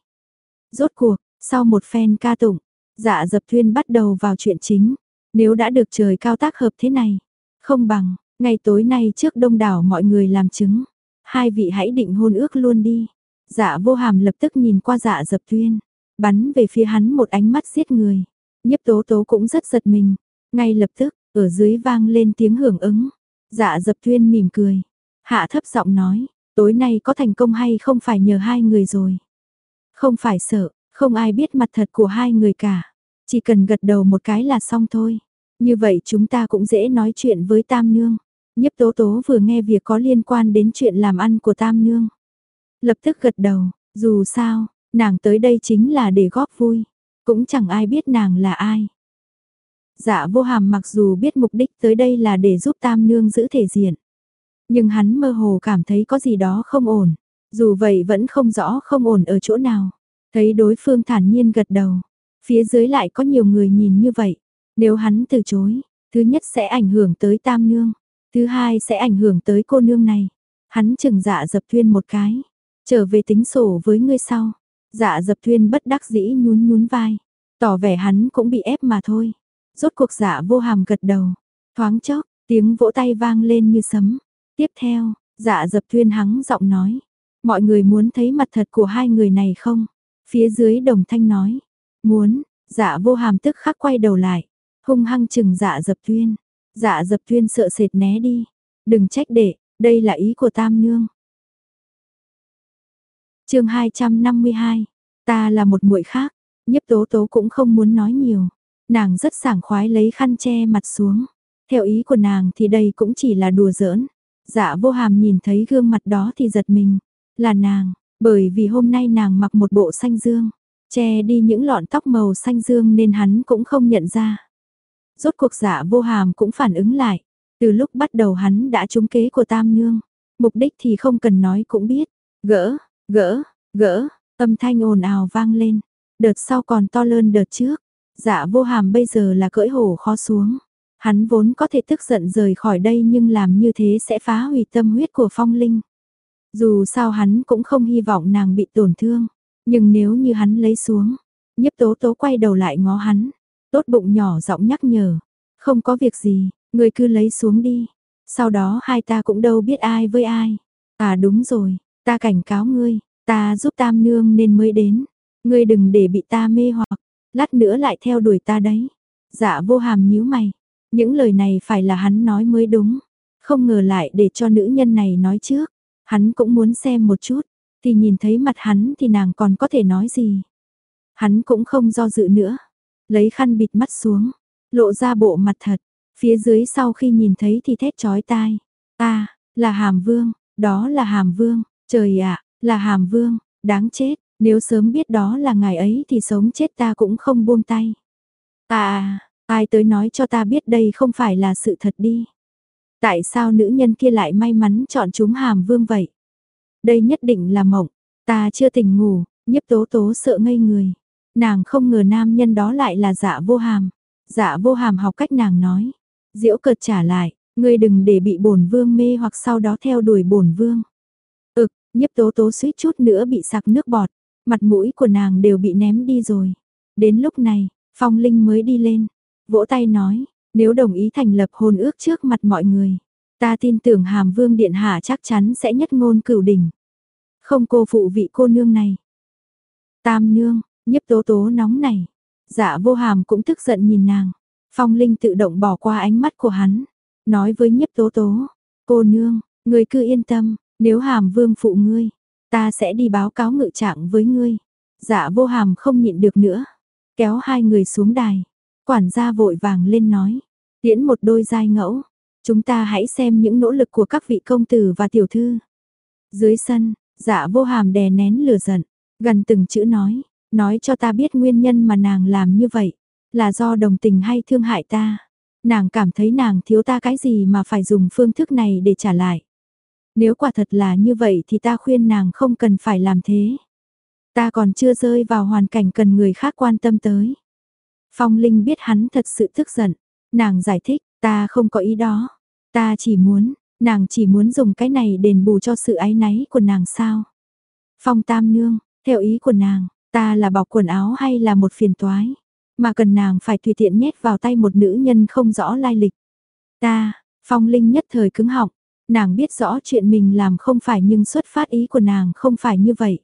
Rốt cuộc, sau một phen ca tụng, dạ dập thuyên bắt đầu vào chuyện chính. Nếu đã được trời cao tác hợp thế này, không bằng, ngày tối nay trước đông đảo mọi người làm chứng. Hai vị hãy định hôn ước luôn đi. Dạ vô hàm lập tức nhìn qua dạ dập thuyên, bắn về phía hắn một ánh mắt giết người. Nhấp tố tố cũng rất giật mình. Ngay lập tức, ở dưới vang lên tiếng hưởng ứng. Dạ dập thuyên mỉm cười. Hạ thấp giọng nói, tối nay có thành công hay không phải nhờ hai người rồi. Không phải sợ, không ai biết mặt thật của hai người cả. Chỉ cần gật đầu một cái là xong thôi. Như vậy chúng ta cũng dễ nói chuyện với Tam Nương. Nhấp tố tố vừa nghe việc có liên quan đến chuyện làm ăn của Tam Nương. Lập tức gật đầu, dù sao, nàng tới đây chính là để góp vui. Cũng chẳng ai biết nàng là ai. Dạ vô hàm mặc dù biết mục đích tới đây là để giúp tam nương giữ thể diện. Nhưng hắn mơ hồ cảm thấy có gì đó không ổn. Dù vậy vẫn không rõ không ổn ở chỗ nào. Thấy đối phương thản nhiên gật đầu. Phía dưới lại có nhiều người nhìn như vậy. Nếu hắn từ chối, thứ nhất sẽ ảnh hưởng tới tam nương. Thứ hai sẽ ảnh hưởng tới cô nương này. Hắn chừng dạ dập thuyên một cái. Trở về tính sổ với ngươi sau. Dạ dập thuyên bất đắc dĩ nhún nhún vai. Tỏ vẻ hắn cũng bị ép mà thôi. Rốt cuộc dạ vô hàm gật đầu. Thoáng chốc, tiếng vỗ tay vang lên như sấm. Tiếp theo, dạ dập thuyên hắng giọng nói. Mọi người muốn thấy mặt thật của hai người này không? Phía dưới đồng thanh nói. Muốn, dạ vô hàm tức khắc quay đầu lại. Hung hăng chừng dạ dập thuyên. Dạ dập thuyên sợ sệt né đi. Đừng trách đệ, đây là ý của tam nương chương 252, ta là một muội khác, Nhấp tố tố cũng không muốn nói nhiều. Nàng rất sảng khoái lấy khăn che mặt xuống. Theo ý của nàng thì đây cũng chỉ là đùa giỡn. Dạ vô hàm nhìn thấy gương mặt đó thì giật mình. Là nàng, bởi vì hôm nay nàng mặc một bộ xanh dương. Che đi những lọn tóc màu xanh dương nên hắn cũng không nhận ra. Rốt cuộc dạ vô hàm cũng phản ứng lại. Từ lúc bắt đầu hắn đã trúng kế của tam nương. Mục đích thì không cần nói cũng biết. Gỡ, Gỡ, gỡ, âm thanh ồn ào vang lên. Đợt sau còn to lớn đợt trước. Dạ vô hàm bây giờ là cưỡi hổ khó xuống. Hắn vốn có thể tức giận rời khỏi đây nhưng làm như thế sẽ phá hủy tâm huyết của phong linh. Dù sao hắn cũng không hy vọng nàng bị tổn thương. Nhưng nếu như hắn lấy xuống, nhiếp tố tố quay đầu lại ngó hắn. Tốt bụng nhỏ giọng nhắc nhở. Không có việc gì, người cứ lấy xuống đi. Sau đó hai ta cũng đâu biết ai với ai. À đúng rồi, Ta cảnh cáo ngươi, ta giúp tam nương nên mới đến. Ngươi đừng để bị ta mê hoặc, lát nữa lại theo đuổi ta đấy. Dạ vô hàm nhíu mày. Những lời này phải là hắn nói mới đúng. Không ngờ lại để cho nữ nhân này nói trước. Hắn cũng muốn xem một chút. Thì nhìn thấy mặt hắn thì nàng còn có thể nói gì. Hắn cũng không do dự nữa. Lấy khăn bịt mắt xuống. Lộ ra bộ mặt thật. Phía dưới sau khi nhìn thấy thì thét chói tai. Ta, là hàm vương, đó là hàm vương. Trời ạ, Là Hàm Vương, đáng chết, nếu sớm biết đó là ngài ấy thì sống chết ta cũng không buông tay. À, ai tới nói cho ta biết đây không phải là sự thật đi. Tại sao nữ nhân kia lại may mắn chọn chúng Hàm Vương vậy? Đây nhất định là mộng, ta chưa tỉnh ngủ, nhiếp tố tố sợ ngây người. Nàng không ngờ nam nhân đó lại là dạ vô hàm. Dạ vô hàm học cách nàng nói. Diễu cợt trả lại, ngươi đừng để bị bổn vương mê hoặc sau đó theo đuổi bổn vương. Ực, nhiếp tố tố suýt chút nữa bị sặc nước bọt, mặt mũi của nàng đều bị ném đi rồi. Đến lúc này, Phong Linh mới đi lên, vỗ tay nói, nếu đồng ý thành lập hôn ước trước mặt mọi người, ta tin tưởng Hàm Vương Điện Hạ chắc chắn sẽ nhất ngôn cửu đỉnh. Không cô phụ vị cô nương này. Tam nương, nhiếp tố tố nóng này. Dạ vô hàm cũng tức giận nhìn nàng. Phong Linh tự động bỏ qua ánh mắt của hắn. Nói với nhiếp tố tố. Cô nương, người cứ yên tâm. Nếu hàm vương phụ ngươi, ta sẽ đi báo cáo ngự trạng với ngươi. Dạ vô hàm không nhịn được nữa. Kéo hai người xuống đài. Quản gia vội vàng lên nói. Tiễn một đôi dai ngẫu. Chúng ta hãy xem những nỗ lực của các vị công tử và tiểu thư. Dưới sân, dạ vô hàm đè nén lửa giận. Gần từng chữ nói. Nói cho ta biết nguyên nhân mà nàng làm như vậy. Là do đồng tình hay thương hại ta. Nàng cảm thấy nàng thiếu ta cái gì mà phải dùng phương thức này để trả lại. Nếu quả thật là như vậy thì ta khuyên nàng không cần phải làm thế. Ta còn chưa rơi vào hoàn cảnh cần người khác quan tâm tới. Phong Linh biết hắn thật sự tức giận. Nàng giải thích, ta không có ý đó. Ta chỉ muốn, nàng chỉ muốn dùng cái này đền bù cho sự áy náy của nàng sao. Phong Tam Nương, theo ý của nàng, ta là bọc quần áo hay là một phiền toái. Mà cần nàng phải tùy tiện nhét vào tay một nữ nhân không rõ lai lịch. Ta, Phong Linh nhất thời cứng họng, nàng biết rõ chuyện mình làm không phải nhưng xuất phát ý của nàng không phải như vậy.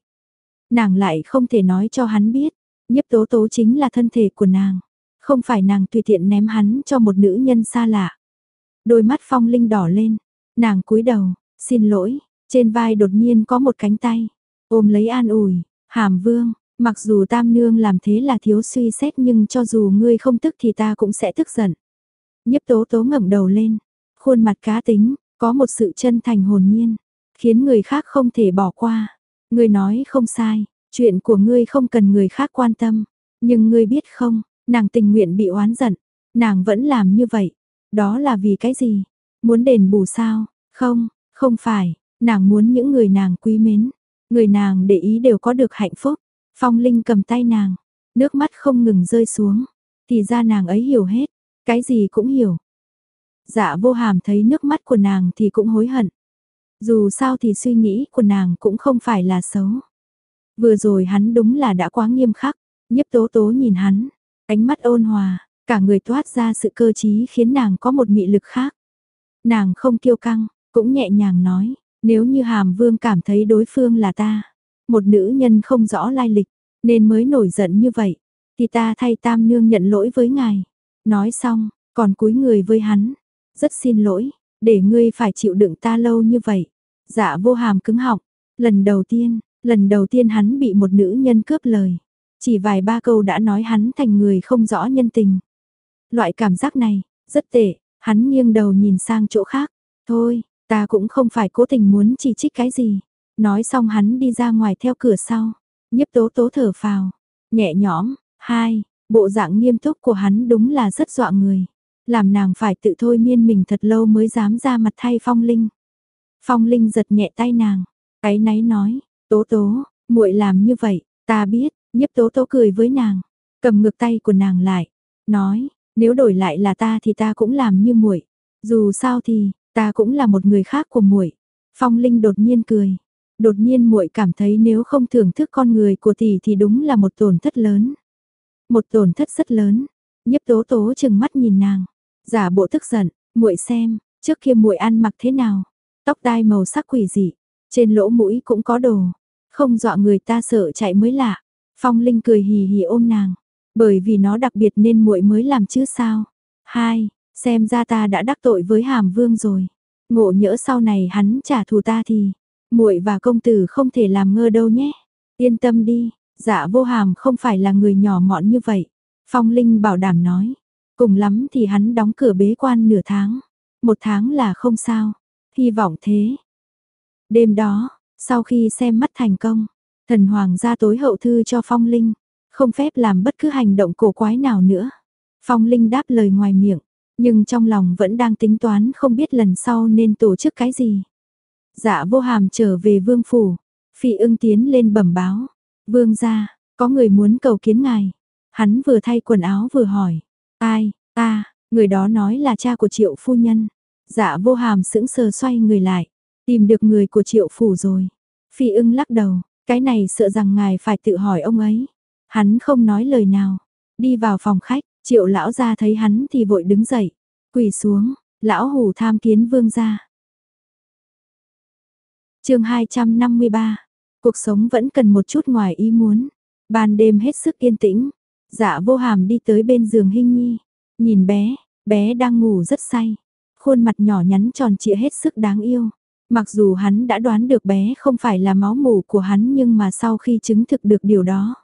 Nàng lại không thể nói cho hắn biết, nhiếp tố tố chính là thân thể của nàng, không phải nàng tùy tiện ném hắn cho một nữ nhân xa lạ. Đôi mắt Phong Linh đỏ lên, nàng cúi đầu, xin lỗi, trên vai đột nhiên có một cánh tay, ôm lấy an ủi, hàm vương, Mặc dù tam nương làm thế là thiếu suy xét nhưng cho dù ngươi không tức thì ta cũng sẽ tức giận. Nhấp tố tố ngẩng đầu lên, khuôn mặt cá tính, có một sự chân thành hồn nhiên, khiến người khác không thể bỏ qua. Ngươi nói không sai, chuyện của ngươi không cần người khác quan tâm, nhưng ngươi biết không, nàng tình nguyện bị oán giận, nàng vẫn làm như vậy. Đó là vì cái gì? Muốn đền bù sao? Không, không phải, nàng muốn những người nàng quý mến, người nàng để ý đều có được hạnh phúc. Phong Linh cầm tay nàng, nước mắt không ngừng rơi xuống, thì ra nàng ấy hiểu hết, cái gì cũng hiểu. Dạ vô hàm thấy nước mắt của nàng thì cũng hối hận. Dù sao thì suy nghĩ của nàng cũng không phải là xấu. Vừa rồi hắn đúng là đã quá nghiêm khắc, nhiếp tố tố nhìn hắn, ánh mắt ôn hòa, cả người toát ra sự cơ trí khiến nàng có một mị lực khác. Nàng không kiêu căng, cũng nhẹ nhàng nói, nếu như hàm vương cảm thấy đối phương là ta, một nữ nhân không rõ lai lịch, nên mới nổi giận như vậy, thì ta thay tam nương nhận lỗi với ngài. Nói xong, còn cúi người với hắn, rất xin lỗi, để ngươi phải chịu đựng ta lâu như vậy. Dạ vô hàm cứng họng, lần đầu tiên, lần đầu tiên hắn bị một nữ nhân cướp lời. Chỉ vài ba câu đã nói hắn thành người không rõ nhân tình. Loại cảm giác này, rất tệ, hắn nghiêng đầu nhìn sang chỗ khác. Thôi, ta cũng không phải cố tình muốn chỉ trích cái gì. Nói xong hắn đi ra ngoài theo cửa sau. nhấp tố tố thở phào. Nhẹ nhõm. Hai. Bộ dạng nghiêm túc của hắn đúng là rất dọa người. Làm nàng phải tự thôi miên mình thật lâu mới dám ra mặt thay Phong Linh. Phong Linh giật nhẹ tay nàng. Cái náy nói. Tố tố, muội làm như vậy, ta biết. Nhiếp tố tố cười với nàng. Cầm ngược tay của nàng lại. Nói, nếu đổi lại là ta thì ta cũng làm như muội. Dù sao thì, ta cũng là một người khác của muội. Phong Linh đột nhiên cười. Đột nhiên muội cảm thấy nếu không thưởng thức con người của tỷ thì đúng là một tổn thất lớn. Một tổn thất rất lớn. Nhiếp Tố Tố chừng mắt nhìn nàng, giả bộ tức giận, muội xem, trước kia muội ăn mặc thế nào? Tóc tai màu sắc quỷ dị, trên lỗ mũi cũng có đồ, không dọa người ta sợ chạy mới lạ. Phong Linh cười hì hì ôm nàng, bởi vì nó đặc biệt nên muội mới làm chứ sao? Hai, xem ra ta đã đắc tội với Hàm Vương rồi. Ngộ nhỡ sau này hắn trả thù ta thì muội và công tử không thể làm ngơ đâu nhé. Yên tâm đi, dạ vô hàm không phải là người nhỏ mọn như vậy. Phong Linh bảo đảm nói, cùng lắm thì hắn đóng cửa bế quan nửa tháng. Một tháng là không sao, hy vọng thế. Đêm đó, sau khi xem mắt thành công, thần hoàng ra tối hậu thư cho Phong Linh, không phép làm bất cứ hành động cổ quái nào nữa. Phong Linh đáp lời ngoài miệng, nhưng trong lòng vẫn đang tính toán không biết lần sau nên tổ chức cái gì. Dạ vô hàm trở về vương phủ, phi ưng tiến lên bẩm báo. Vương gia, có người muốn cầu kiến ngài. Hắn vừa thay quần áo vừa hỏi. Ai, ta, người đó nói là cha của triệu phu nhân. Dạ vô hàm sững sờ xoay người lại. Tìm được người của triệu phủ rồi. Phi ưng lắc đầu, cái này sợ rằng ngài phải tự hỏi ông ấy. Hắn không nói lời nào. Đi vào phòng khách, triệu lão ra thấy hắn thì vội đứng dậy. Quỳ xuống, lão hủ tham kiến vương gia chương 253, cuộc sống vẫn cần một chút ngoài ý muốn. Ban đêm hết sức yên tĩnh, dạ vô hàm đi tới bên giường Hinh Nhi, nhìn bé, bé đang ngủ rất say, khuôn mặt nhỏ nhắn tròn trịa hết sức đáng yêu. Mặc dù hắn đã đoán được bé không phải là máu mủ của hắn nhưng mà sau khi chứng thực được điều đó,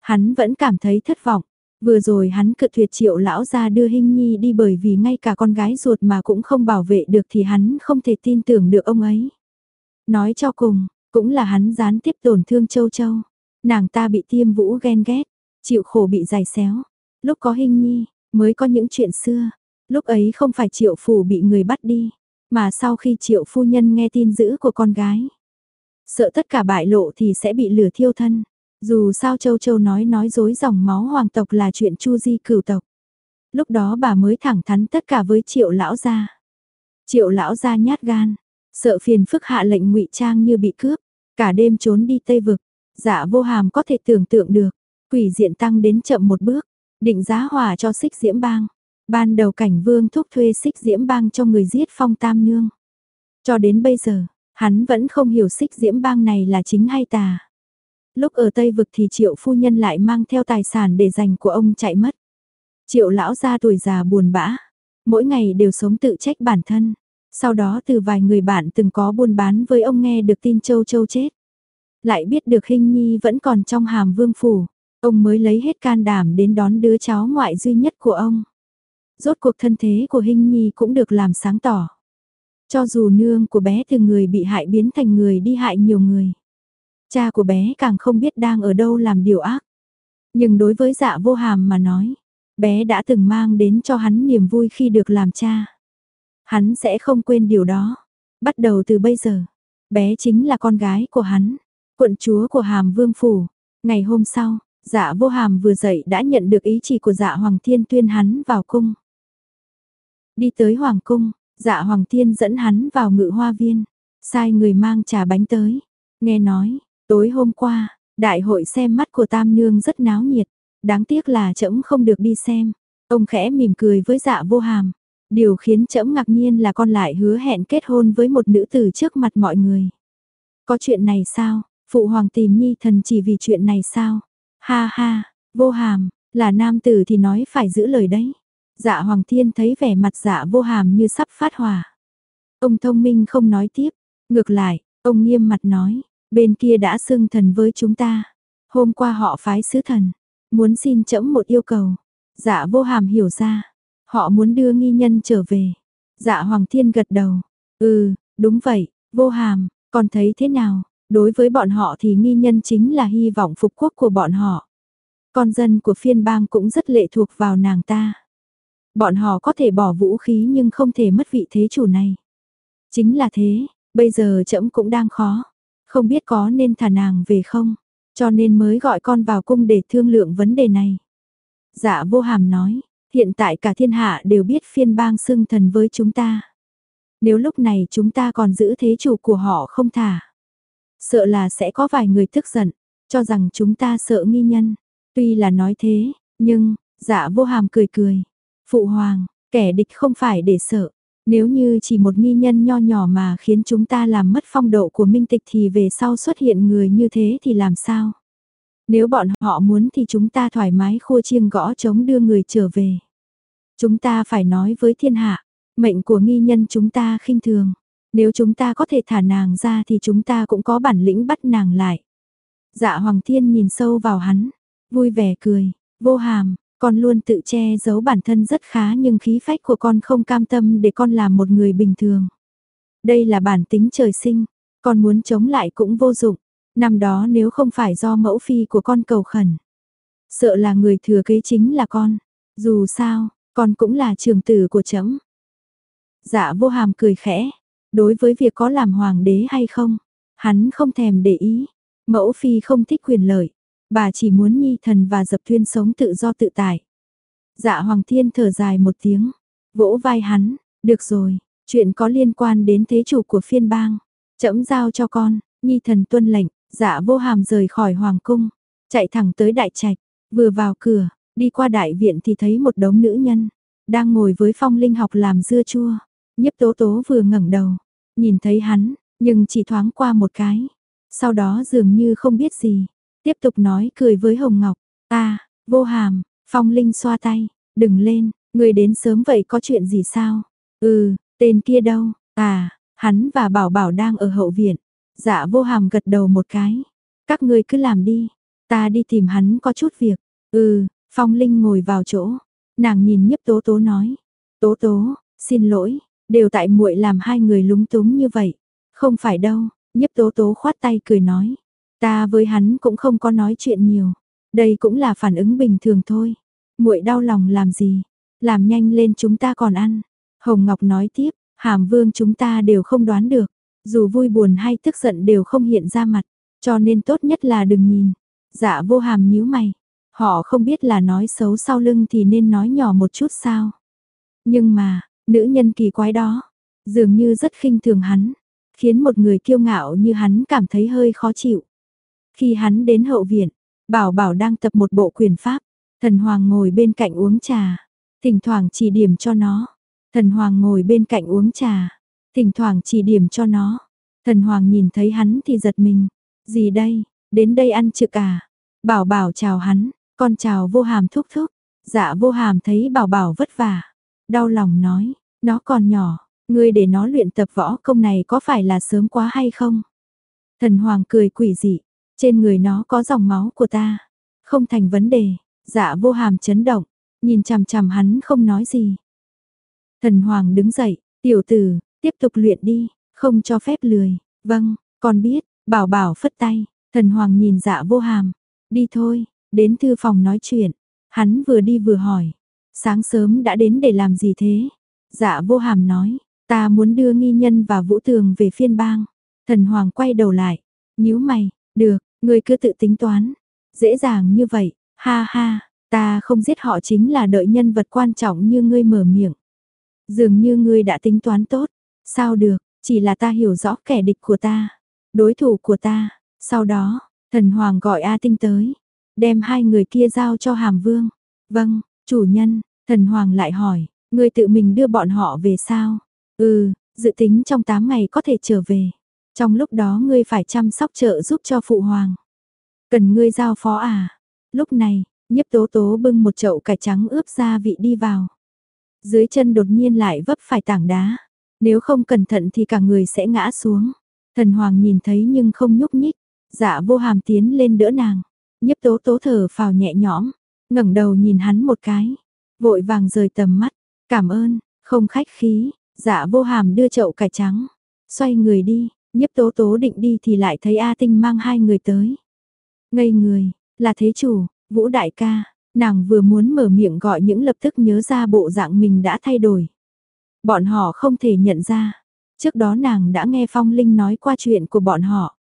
hắn vẫn cảm thấy thất vọng. Vừa rồi hắn cự tuyệt triệu lão ra đưa Hinh Nhi đi bởi vì ngay cả con gái ruột mà cũng không bảo vệ được thì hắn không thể tin tưởng được ông ấy. Nói cho cùng, cũng là hắn gián tiếp tổn thương Châu Châu. Nàng ta bị tiêm vũ ghen ghét, chịu khổ bị giày xéo. Lúc có hình nhi, mới có những chuyện xưa. Lúc ấy không phải triệu phủ bị người bắt đi, mà sau khi triệu phu nhân nghe tin dữ của con gái. Sợ tất cả bại lộ thì sẽ bị lửa thiêu thân. Dù sao Châu Châu nói nói dối dòng máu hoàng tộc là chuyện chu di cửu tộc. Lúc đó bà mới thẳng thắn tất cả với triệu lão gia. Triệu lão gia nhát gan, Sợ phiền phức hạ lệnh ngụy trang như bị cướp, cả đêm trốn đi Tây Vực. Dạ vô hàm có thể tưởng tượng được, quỷ diện tăng đến chậm một bước, định giá hòa cho xích diễm bang. Ban đầu cảnh vương thúc thuê xích diễm bang cho người giết phong tam nương. Cho đến bây giờ, hắn vẫn không hiểu xích diễm bang này là chính hay tà. Lúc ở Tây Vực thì triệu phu nhân lại mang theo tài sản để dành của ông chạy mất. Triệu lão gia tuổi già buồn bã, mỗi ngày đều sống tự trách bản thân. Sau đó từ vài người bạn từng có buôn bán với ông nghe được tin Châu Châu chết. Lại biết được Hinh Nhi vẫn còn trong hàm vương phủ, ông mới lấy hết can đảm đến đón đứa cháu ngoại duy nhất của ông. Rốt cuộc thân thế của Hinh Nhi cũng được làm sáng tỏ. Cho dù nương của bé từ người bị hại biến thành người đi hại nhiều người. Cha của bé càng không biết đang ở đâu làm điều ác. Nhưng đối với dạ vô hàm mà nói, bé đã từng mang đến cho hắn niềm vui khi được làm cha. Hắn sẽ không quên điều đó. Bắt đầu từ bây giờ, bé chính là con gái của hắn, quận chúa của Hàm Vương Phủ. Ngày hôm sau, dạ vô hàm vừa dậy đã nhận được ý chỉ của dạ Hoàng Thiên tuyên hắn vào cung. Đi tới Hoàng Cung, dạ Hoàng Thiên dẫn hắn vào ngự hoa viên, sai người mang trà bánh tới. Nghe nói, tối hôm qua, đại hội xem mắt của Tam Nương rất náo nhiệt, đáng tiếc là trẫm không được đi xem. Ông khẽ mỉm cười với dạ vô hàm, Điều khiến trẫm ngạc nhiên là con lại hứa hẹn kết hôn với một nữ tử trước mặt mọi người. Có chuyện này sao? Phụ hoàng tìm nhi thần chỉ vì chuyện này sao? Ha ha, vô hàm, là nam tử thì nói phải giữ lời đấy. Dạ hoàng thiên thấy vẻ mặt dạ vô hàm như sắp phát hỏa. Ông thông minh không nói tiếp, ngược lại, ông nghiêm mặt nói, bên kia đã xưng thần với chúng ta. Hôm qua họ phái sứ thần, muốn xin chẫm một yêu cầu. Dạ vô hàm hiểu ra, Họ muốn đưa nghi nhân trở về. Dạ Hoàng Thiên gật đầu. Ừ, đúng vậy, vô hàm, còn thấy thế nào? Đối với bọn họ thì nghi nhân chính là hy vọng phục quốc của bọn họ. Con dân của phiên bang cũng rất lệ thuộc vào nàng ta. Bọn họ có thể bỏ vũ khí nhưng không thể mất vị thế chủ này. Chính là thế, bây giờ trẫm cũng đang khó. Không biết có nên thả nàng về không? Cho nên mới gọi con vào cung để thương lượng vấn đề này. Dạ vô hàm nói, Hiện tại cả thiên hạ đều biết phiên bang xưng thần với chúng ta. Nếu lúc này chúng ta còn giữ thế chủ của họ không thả. Sợ là sẽ có vài người tức giận, cho rằng chúng ta sợ nghi nhân. Tuy là nói thế, nhưng, dạ vô hàm cười cười. Phụ hoàng, kẻ địch không phải để sợ. Nếu như chỉ một nghi nhân nho nhỏ mà khiến chúng ta làm mất phong độ của minh tịch thì về sau xuất hiện người như thế thì làm sao? Nếu bọn họ muốn thì chúng ta thoải mái khua chiêng gõ chống đưa người trở về. Chúng ta phải nói với thiên hạ, mệnh của nghi nhân chúng ta khinh thường. Nếu chúng ta có thể thả nàng ra thì chúng ta cũng có bản lĩnh bắt nàng lại. Dạ Hoàng Thiên nhìn sâu vào hắn, vui vẻ cười, vô hàm, con luôn tự che giấu bản thân rất khá nhưng khí phách của con không cam tâm để con làm một người bình thường. Đây là bản tính trời sinh, con muốn chống lại cũng vô dụng, năm đó nếu không phải do mẫu phi của con cầu khẩn. Sợ là người thừa kế chính là con, dù sao, con cũng là trường tử của trẫm. Dạ vô hàm cười khẽ, đối với việc có làm hoàng đế hay không, hắn không thèm để ý, mẫu phi không thích quyền lợi, bà chỉ muốn nhi thần và dập thuyên sống tự do tự tại. Dạ hoàng thiên thở dài một tiếng, vỗ vai hắn, được rồi, chuyện có liên quan đến thế chủ của phiên bang, trẫm giao cho con, nhi thần tuân lệnh, dạ vô hàm rời khỏi hoàng cung, chạy thẳng tới đại trạch, vừa vào cửa, đi qua đại viện thì thấy một đống nữ nhân, đang ngồi với phong linh học làm dưa chua. Nhấp tố tố vừa ngẩng đầu, nhìn thấy hắn, nhưng chỉ thoáng qua một cái. Sau đó dường như không biết gì, tiếp tục nói cười với Hồng Ngọc. Ta, vô hàm, phong linh xoa tay, đừng lên, người đến sớm vậy có chuyện gì sao? Ừ, tên kia đâu? À, hắn và bảo bảo đang ở hậu viện. Dạ vô hàm gật đầu một cái. Các ngươi cứ làm đi, ta đi tìm hắn có chút việc. Ừ, phong linh ngồi vào chỗ, nàng nhìn nhấp tố tố nói. Tố tố, xin lỗi, Đều tại muội làm hai người lúng túng như vậy. Không phải đâu, nhiếp tố tố khoát tay cười nói. Ta với hắn cũng không có nói chuyện nhiều. Đây cũng là phản ứng bình thường thôi. muội đau lòng làm gì? Làm nhanh lên chúng ta còn ăn. Hồng Ngọc nói tiếp, hàm vương chúng ta đều không đoán được. Dù vui buồn hay tức giận đều không hiện ra mặt. Cho nên tốt nhất là đừng nhìn. Dạ vô hàm nhíu mày. Họ không biết là nói xấu sau lưng thì nên nói nhỏ một chút sao. Nhưng mà, Nữ nhân kỳ quái đó, dường như rất khinh thường hắn, khiến một người kiêu ngạo như hắn cảm thấy hơi khó chịu. Khi hắn đến hậu viện, Bảo Bảo đang tập một bộ quyền pháp, Thần Hoàng ngồi bên cạnh uống trà, thỉnh thoảng chỉ điểm cho nó. Thần Hoàng ngồi bên cạnh uống trà, thỉnh thoảng chỉ điểm cho nó. Thần Hoàng nhìn thấy hắn thì giật mình, gì đây, đến đây ăn trực à? Bảo Bảo chào hắn, con chào vô hàm thúc thúc. Dạ vô hàm thấy Bảo Bảo vất vả, Đau lòng nói, nó còn nhỏ, ngươi để nó luyện tập võ công này có phải là sớm quá hay không? Thần Hoàng cười quỷ dị, trên người nó có dòng máu của ta, không thành vấn đề, dạ vô hàm chấn động, nhìn chằm chằm hắn không nói gì. Thần Hoàng đứng dậy, tiểu tử, tiếp tục luyện đi, không cho phép lười, vâng, con biết, bảo bảo phất tay, thần Hoàng nhìn dạ vô hàm, đi thôi, đến thư phòng nói chuyện, hắn vừa đi vừa hỏi, Sáng sớm đã đến để làm gì thế? Dạ vô hàm nói, ta muốn đưa nghi nhân và vũ tường về phiên bang. Thần Hoàng quay đầu lại, nhíu mày, được, ngươi cứ tự tính toán. Dễ dàng như vậy, ha ha, ta không giết họ chính là đợi nhân vật quan trọng như ngươi mở miệng. Dường như ngươi đã tính toán tốt, sao được, chỉ là ta hiểu rõ kẻ địch của ta, đối thủ của ta. Sau đó, thần Hoàng gọi A Tinh tới, đem hai người kia giao cho Hàm Vương. Vâng, chủ nhân, Thần Hoàng lại hỏi, ngươi tự mình đưa bọn họ về sao? Ừ, dự tính trong 8 ngày có thể trở về. Trong lúc đó ngươi phải chăm sóc trợ giúp cho Phụ Hoàng. Cần ngươi giao phó à? Lúc này, nhiếp tố tố bưng một chậu cải trắng ướp gia vị đi vào. Dưới chân đột nhiên lại vấp phải tảng đá. Nếu không cẩn thận thì cả người sẽ ngã xuống. Thần Hoàng nhìn thấy nhưng không nhúc nhích. Dạ vô hàm tiến lên đỡ nàng. Nhiếp tố tố thở phào nhẹ nhõm. ngẩng đầu nhìn hắn một cái. Vội vàng rời tầm mắt, cảm ơn, không khách khí, dạ vô hàm đưa chậu cải trắng. Xoay người đi, nhiếp tố tố định đi thì lại thấy A Tinh mang hai người tới. Ngây người, là thế chủ, vũ đại ca, nàng vừa muốn mở miệng gọi những lập tức nhớ ra bộ dạng mình đã thay đổi. Bọn họ không thể nhận ra, trước đó nàng đã nghe Phong Linh nói qua chuyện của bọn họ.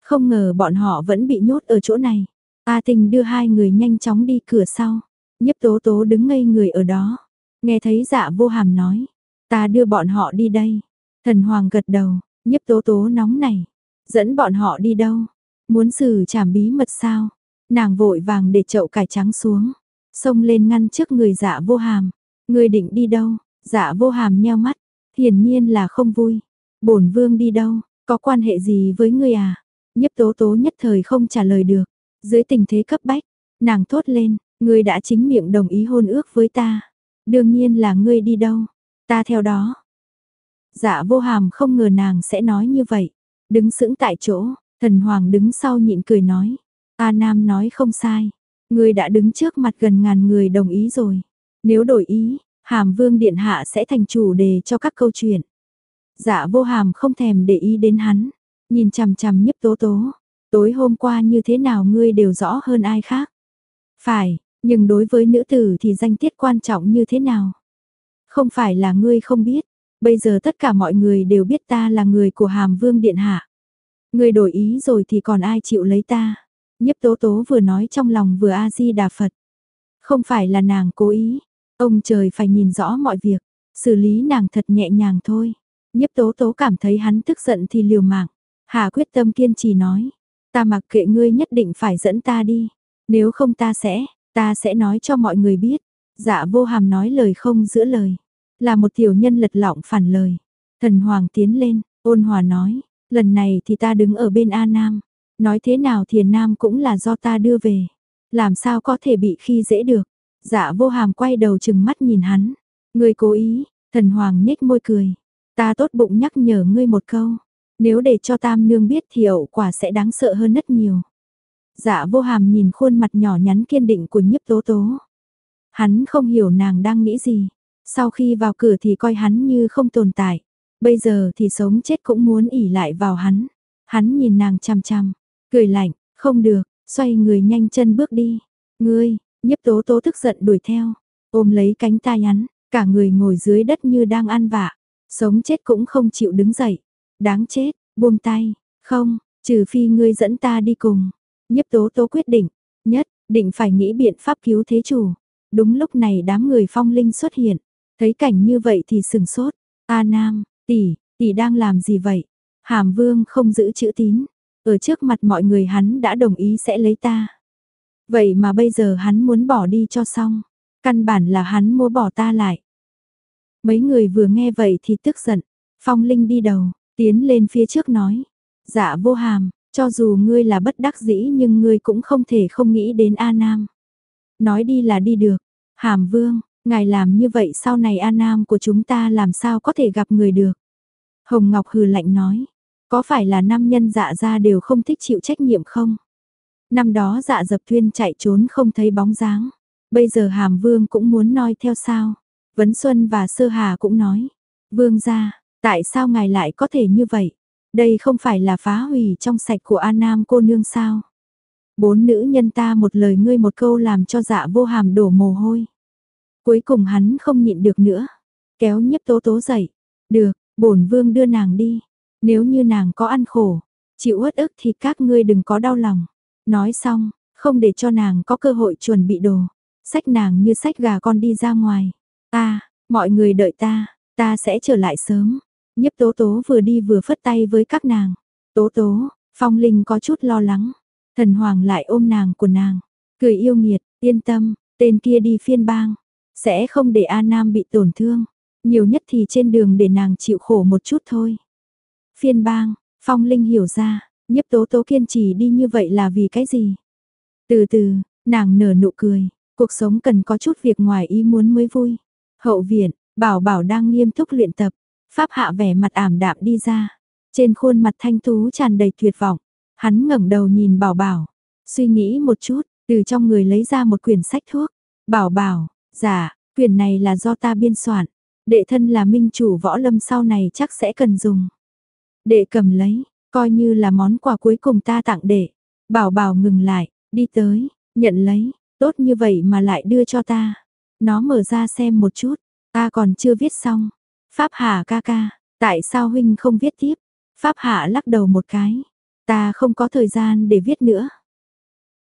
Không ngờ bọn họ vẫn bị nhốt ở chỗ này. A Tinh đưa hai người nhanh chóng đi cửa sau. Nhiếp tố tố đứng ngây người ở đó. Nghe thấy dạ vô hàm nói. Ta đưa bọn họ đi đây. Thần hoàng gật đầu. Nhiếp tố tố nóng này. Dẫn bọn họ đi đâu? Muốn xử trảm bí mật sao? Nàng vội vàng để chậu cải trắng xuống. Xông lên ngăn trước người dạ vô hàm. Người định đi đâu? Dạ vô hàm nheo mắt. Hiển nhiên là không vui. bổn vương đi đâu? Có quan hệ gì với người à? Nhiếp tố tố nhất thời không trả lời được. Dưới tình thế cấp bách, nàng thốt lên, người đã chính miệng đồng ý hôn ước với ta. Đương nhiên là ngươi đi đâu. Ta theo đó. Dạ vô hàm không ngờ nàng sẽ nói như vậy. Đứng sững tại chỗ, thần hoàng đứng sau nhịn cười nói. A Nam nói không sai. Ngươi đã đứng trước mặt gần ngàn người đồng ý rồi. Nếu đổi ý, hàm vương điện hạ sẽ thành chủ đề cho các câu chuyện. Dạ vô hàm không thèm để ý đến hắn. nhìn chằm chằm nhiếp tố tố. Tối hôm qua như thế nào ngươi đều rõ hơn ai khác. Phải, nhưng đối với nữ tử thì danh tiết quan trọng như thế nào? Không phải là ngươi không biết, bây giờ tất cả mọi người đều biết ta là người của Hàm Vương Điện Hạ. người đổi ý rồi thì còn ai chịu lấy ta? Nhiếp tố tố vừa nói trong lòng vừa A-di-đà Phật. Không phải là nàng cố ý, ông trời phải nhìn rõ mọi việc, xử lý nàng thật nhẹ nhàng thôi. Nhiếp tố tố cảm thấy hắn tức giận thì liều mạng. Hà quyết tâm kiên trì nói, ta mặc kệ ngươi nhất định phải dẫn ta đi, nếu không ta sẽ, ta sẽ nói cho mọi người biết. Dạ vô hàm nói lời không giữa lời, là một tiểu nhân lật lọng phản lời. Thần Hoàng tiến lên, ôn hòa nói, lần này thì ta đứng ở bên A Nam, nói thế nào thiền Nam cũng là do ta đưa về, làm sao có thể bị khi dễ được. Dạ vô hàm quay đầu chừng mắt nhìn hắn, ngươi cố ý, thần Hoàng nhếch môi cười, ta tốt bụng nhắc nhở ngươi một câu, nếu để cho tam nương biết thì hậu quả sẽ đáng sợ hơn rất nhiều. Dạ vô hàm nhìn khuôn mặt nhỏ nhắn kiên định của nhiếp tố tố. Hắn không hiểu nàng đang nghĩ gì. Sau khi vào cửa thì coi hắn như không tồn tại. Bây giờ thì sống chết cũng muốn ỉ lại vào hắn. Hắn nhìn nàng chăm chăm, cười lạnh, không được, xoay người nhanh chân bước đi. Ngươi, nhiếp tố tố tức giận đuổi theo, ôm lấy cánh tay hắn, cả người ngồi dưới đất như đang ăn vạ. Sống chết cũng không chịu đứng dậy. Đáng chết, buông tay, không, trừ phi ngươi dẫn ta đi cùng. Nhiếp tố tố quyết định, nhất, định phải nghĩ biện pháp cứu thế chủ. Đúng lúc này đám người phong linh xuất hiện, thấy cảnh như vậy thì sừng sốt. A Nam, tỷ, tỷ đang làm gì vậy? Hàm Vương không giữ chữ tín, ở trước mặt mọi người hắn đã đồng ý sẽ lấy ta. Vậy mà bây giờ hắn muốn bỏ đi cho xong, căn bản là hắn mua bỏ ta lại. Mấy người vừa nghe vậy thì tức giận, Phong Linh đi đầu, tiến lên phía trước nói, dạ vô hàm, cho dù ngươi là bất đắc dĩ nhưng ngươi cũng không thể không nghĩ đến A Nam. Nói đi là đi được. Hàm Vương, ngài làm như vậy sau này A Nam của chúng ta làm sao có thể gặp người được. Hồng Ngọc hừ lạnh nói. Có phải là nam nhân dạ ra đều không thích chịu trách nhiệm không? Năm đó dạ dập thuyên chạy trốn không thấy bóng dáng. Bây giờ Hàm Vương cũng muốn noi theo sao? Vấn Xuân và Sơ Hà cũng nói. Vương ra, tại sao ngài lại có thể như vậy? Đây không phải là phá hủy trong sạch của An Nam cô nương sao? Bốn nữ nhân ta một lời ngươi một câu làm cho dạ vô hàm đổ mồ hôi. Cuối cùng hắn không nhịn được nữa. Kéo nhiếp tố tố dậy. Được, bổn vương đưa nàng đi. Nếu như nàng có ăn khổ, chịu uất ức thì các ngươi đừng có đau lòng. Nói xong, không để cho nàng có cơ hội chuẩn bị đồ. Sách nàng như sách gà con đi ra ngoài. Ta, mọi người đợi ta, ta sẽ trở lại sớm. Nhiếp tố tố vừa đi vừa phất tay với các nàng. Tố tố, phong linh có chút lo lắng. Thần hoàng lại ôm nàng của nàng. Cười yêu nghiệt, yên tâm, tên kia đi phiên bang. Sẽ không để A Nam bị tổn thương. Nhiều nhất thì trên đường để nàng chịu khổ một chút thôi. Phiên bang, phong linh hiểu ra, nhiếp tố tố kiên trì đi như vậy là vì cái gì? Từ từ, nàng nở nụ cười, cuộc sống cần có chút việc ngoài ý muốn mới vui. Hậu viện, bảo bảo đang nghiêm túc luyện tập, Pháp hạ vẻ mặt ảm đạm đi ra, trên khuôn mặt thanh tú tràn đầy tuyệt vọng. Hắn ngẩng đầu nhìn bảo bảo, suy nghĩ một chút, từ trong người lấy ra một quyển sách thuốc. Bảo bảo, dạ, quyển này là do ta biên soạn, đệ thân là minh chủ võ lâm sau này chắc sẽ cần dùng. Đệ cầm lấy, coi như là món quà cuối cùng ta tặng đệ. Bảo bảo ngừng lại, đi tới, nhận lấy, tốt như vậy mà lại đưa cho ta. Nó mở ra xem một chút, ta còn chưa viết xong, Pháp Hạ ca ca, tại sao huynh không viết tiếp? Pháp Hạ lắc đầu một cái, ta không có thời gian để viết nữa.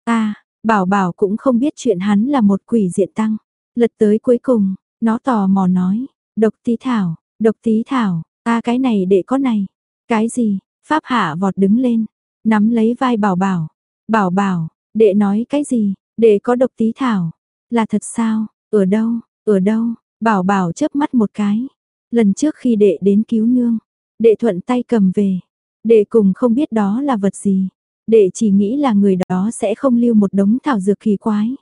Ta, bảo bảo cũng không biết chuyện hắn là một quỷ diện tăng. Lật tới cuối cùng, nó tò mò nói, độc tí thảo, độc tí thảo, ta cái này để có này. Cái gì? Pháp Hạ vọt đứng lên, nắm lấy vai bảo bảo. Bảo bảo, đệ nói cái gì? Đệ có độc tí thảo. Là thật sao? Ở đâu? Ở đâu? Bảo bảo chớp mắt một cái. Lần trước khi đệ đến cứu nương, đệ thuận tay cầm về. Đệ cùng không biết đó là vật gì. Đệ chỉ nghĩ là người đó sẽ không lưu một đống thảo dược kỳ quái.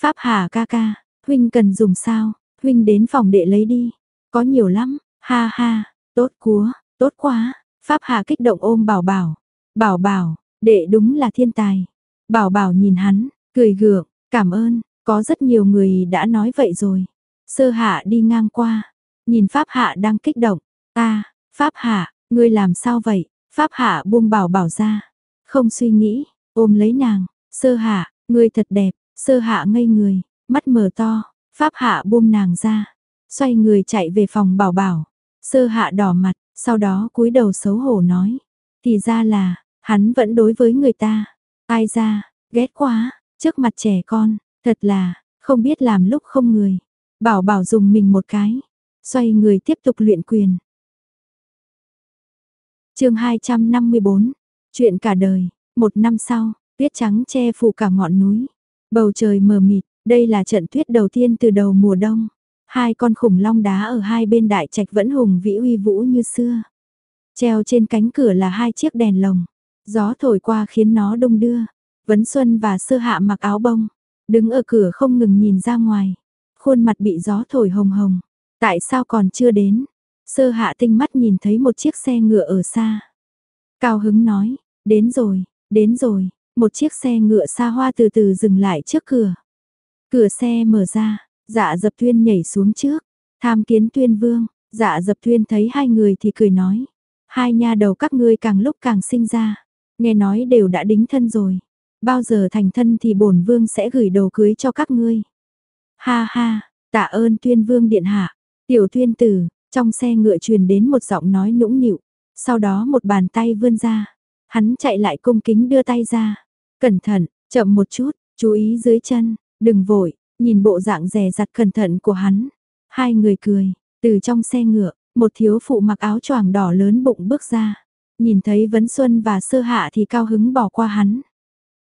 Pháp Hà ca ca, huynh cần dùng sao, huynh đến phòng đệ lấy đi. Có nhiều lắm, ha ha, tốt quá, tốt quá. Pháp Hà kích động ôm bảo bảo. Bảo bảo, đệ đúng là thiên tài. Bảo bảo nhìn hắn, cười gượng, cảm ơn, có rất nhiều người đã nói vậy rồi. Sơ hạ đi ngang qua, Nhìn Pháp Hạ đang kích động. ta Pháp Hạ, ngươi làm sao vậy? Pháp hạ buông bảo bảo ra, không suy nghĩ, ôm lấy nàng, sơ hạ, ngươi thật đẹp, sơ hạ ngây người, mắt mở to, Pháp hạ buông nàng ra, xoay người chạy về phòng bảo bảo, sơ hạ đỏ mặt, sau đó cúi đầu xấu hổ nói, thì ra là, hắn vẫn đối với người ta, ai ra, ghét quá, trước mặt trẻ con, thật là, không biết làm lúc không người. Bảo bảo dùng mình một cái, xoay người tiếp tục luyện quyền. chương 254, chuyện cả đời, một năm sau, tuyết trắng che phủ cả ngọn núi. Bầu trời mờ mịt, đây là trận tuyết đầu tiên từ đầu mùa đông. Hai con khủng long đá ở hai bên đại trạch vẫn hùng vĩ uy vũ như xưa. Treo trên cánh cửa là hai chiếc đèn lồng. Gió thổi qua khiến nó đông đưa. Vấn Xuân và Sơ Hạ mặc áo bông, đứng ở cửa không ngừng nhìn ra ngoài. Khuôn mặt bị gió thổi hồng hồng. Tại sao còn chưa đến? Sơ Hạ tinh mắt nhìn thấy một chiếc xe ngựa ở xa. Cao hứng nói, đến rồi, đến rồi. Một chiếc xe ngựa xa hoa từ từ dừng lại trước cửa. Cửa xe mở ra, dạ dập tuyên nhảy xuống trước. Tham kiến tuyên vương, dạ dập tuyên thấy hai người thì cười nói. Hai nha đầu các ngươi càng lúc càng sinh ra. Nghe nói đều đã đính thân rồi. Bao giờ thành thân thì bổn vương sẽ gửi đồ cưới cho các ngươi. Ha ha, tạ ơn tuyên vương điện hạ. Tiểu tuyên tử, trong xe ngựa truyền đến một giọng nói nũng nịu. Sau đó một bàn tay vươn ra. Hắn chạy lại cung kính đưa tay ra. Cẩn thận, chậm một chút, chú ý dưới chân, đừng vội, nhìn bộ dạng rè rặt cẩn thận của hắn. Hai người cười, từ trong xe ngựa, một thiếu phụ mặc áo choàng đỏ lớn bụng bước ra. Nhìn thấy Vấn Xuân và Sơ Hạ thì cao hứng bỏ qua hắn.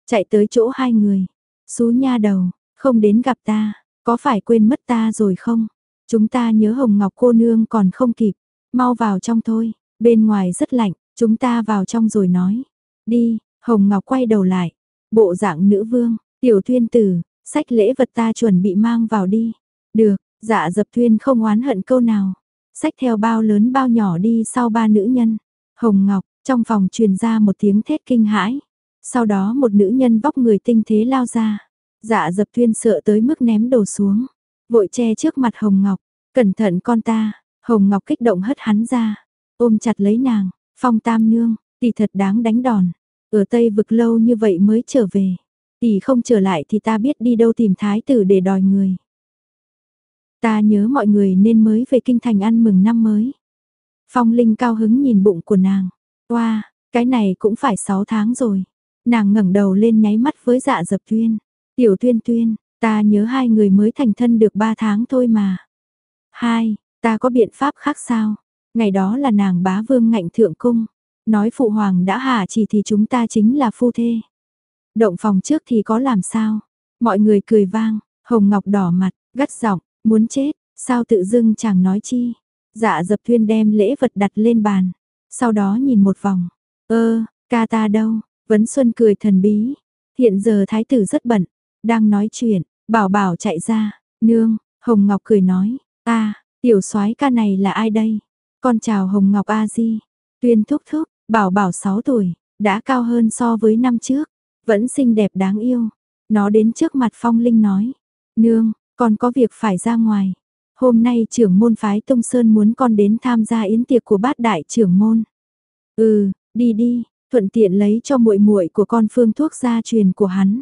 Chạy tới chỗ hai người. Xú nha đầu, không đến gặp ta, có phải quên mất ta rồi không? Chúng ta nhớ Hồng Ngọc cô nương còn không kịp. Mau vào trong thôi, bên ngoài rất lạnh, chúng ta vào trong rồi nói. Đi, Hồng Ngọc quay đầu lại. Bộ dạng nữ vương, tiểu thuyên tử, sách lễ vật ta chuẩn bị mang vào đi. Được, dạ dập thuyên không oán hận câu nào. Sách theo bao lớn bao nhỏ đi sau ba nữ nhân. Hồng Ngọc, trong phòng truyền ra một tiếng thét kinh hãi. Sau đó một nữ nhân vóc người tinh thế lao ra. Dạ dập thuyên sợ tới mức ném đồ xuống. Vội che trước mặt Hồng Ngọc. Cẩn thận con ta. Hồng Ngọc kích động hất hắn ra. Ôm chặt lấy nàng. Phong tam nương. Tỷ thật đáng đánh đòn. Ở Tây vực lâu như vậy mới trở về. Tỷ không trở lại thì ta biết đi đâu tìm thái tử để đòi người. Ta nhớ mọi người nên mới về kinh thành ăn mừng năm mới. Phong Linh cao hứng nhìn bụng của nàng. Wow, cái này cũng phải 6 tháng rồi. Nàng ngẩng đầu lên nháy mắt với dạ dập tuyên. Tiểu tuyên tuyên, ta nhớ hai người mới thành thân được 3 tháng thôi mà. Hai, ta có biện pháp khác sao? Ngày đó là nàng bá vương ngạnh thượng cung. Nói phụ hoàng đã hạ chỉ thì chúng ta chính là phu thê. Động phòng trước thì có làm sao? Mọi người cười vang, Hồng Ngọc đỏ mặt, gắt giọng, muốn chết, sao tự dưng chàng nói chi. Dạ dập thuyên đem lễ vật đặt lên bàn, sau đó nhìn một vòng. Ơ, ca ta đâu? Vấn Xuân cười thần bí. Hiện giờ thái tử rất bận, đang nói chuyện, bảo bảo chạy ra, nương, Hồng Ngọc cười nói, ta, tiểu soái ca này là ai đây? Con chào Hồng Ngọc A Di, tuyên thúc thúc, bảo bảo 6 tuổi, đã cao hơn so với năm trước, vẫn xinh đẹp đáng yêu. Nó đến trước mặt Phong Linh nói, nương, con có việc phải ra ngoài. Hôm nay trưởng môn phái Tông Sơn muốn con đến tham gia yến tiệc của bát đại trưởng môn. Ừ, đi đi, thuận tiện lấy cho muội muội của con phương thuốc gia truyền của hắn.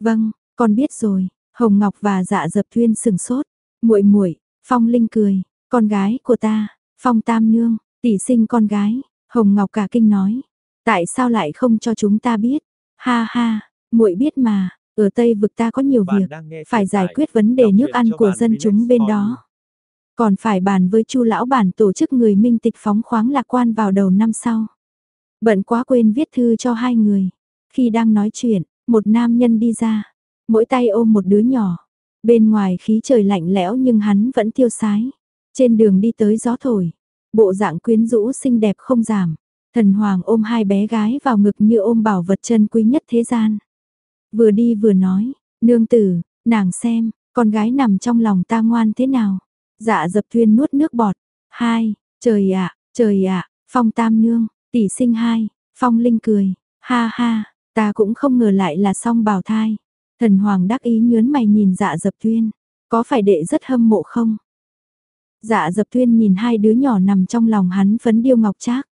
Vâng, con biết rồi. Hồng Ngọc và Dạ Dập Thuyên sừng sốt. Muội muội, Phong Linh cười, con gái của ta, Phong Tam nương, tỷ sinh con gái. Hồng Ngọc cả kinh nói, tại sao lại không cho chúng ta biết? Ha ha, muội biết mà, ở Tây vực ta có nhiều việc, phải giải quyết vấn đề nước ăn của dân chúng bên đó. Còn phải bàn với Chu lão bản tổ chức người minh tịch phóng khoáng lạc quan vào đầu năm sau. Bận quá quên viết thư cho hai người. Khi đang nói chuyện, một nam nhân đi ra, mỗi tay ôm một đứa nhỏ. Bên ngoài khí trời lạnh lẽo nhưng hắn vẫn tiêu sái. Trên đường đi tới gió thổi, bộ dạng quyến rũ xinh đẹp không giảm. Thần Hoàng ôm hai bé gái vào ngực như ôm bảo vật chân quý nhất thế gian. Vừa đi vừa nói, nương tử, nàng xem, con gái nằm trong lòng ta ngoan thế nào. Dạ dập thuyên nuốt nước bọt. Hai, trời ạ, trời ạ, phong tam nương, tỷ sinh hai, phong linh cười, ha ha, ta cũng không ngờ lại là song bào thai. Thần hoàng đắc ý nhớn mày nhìn dạ dập thuyên, có phải đệ rất hâm mộ không? Dạ dập thuyên nhìn hai đứa nhỏ nằm trong lòng hắn phấn điêu ngọc trác.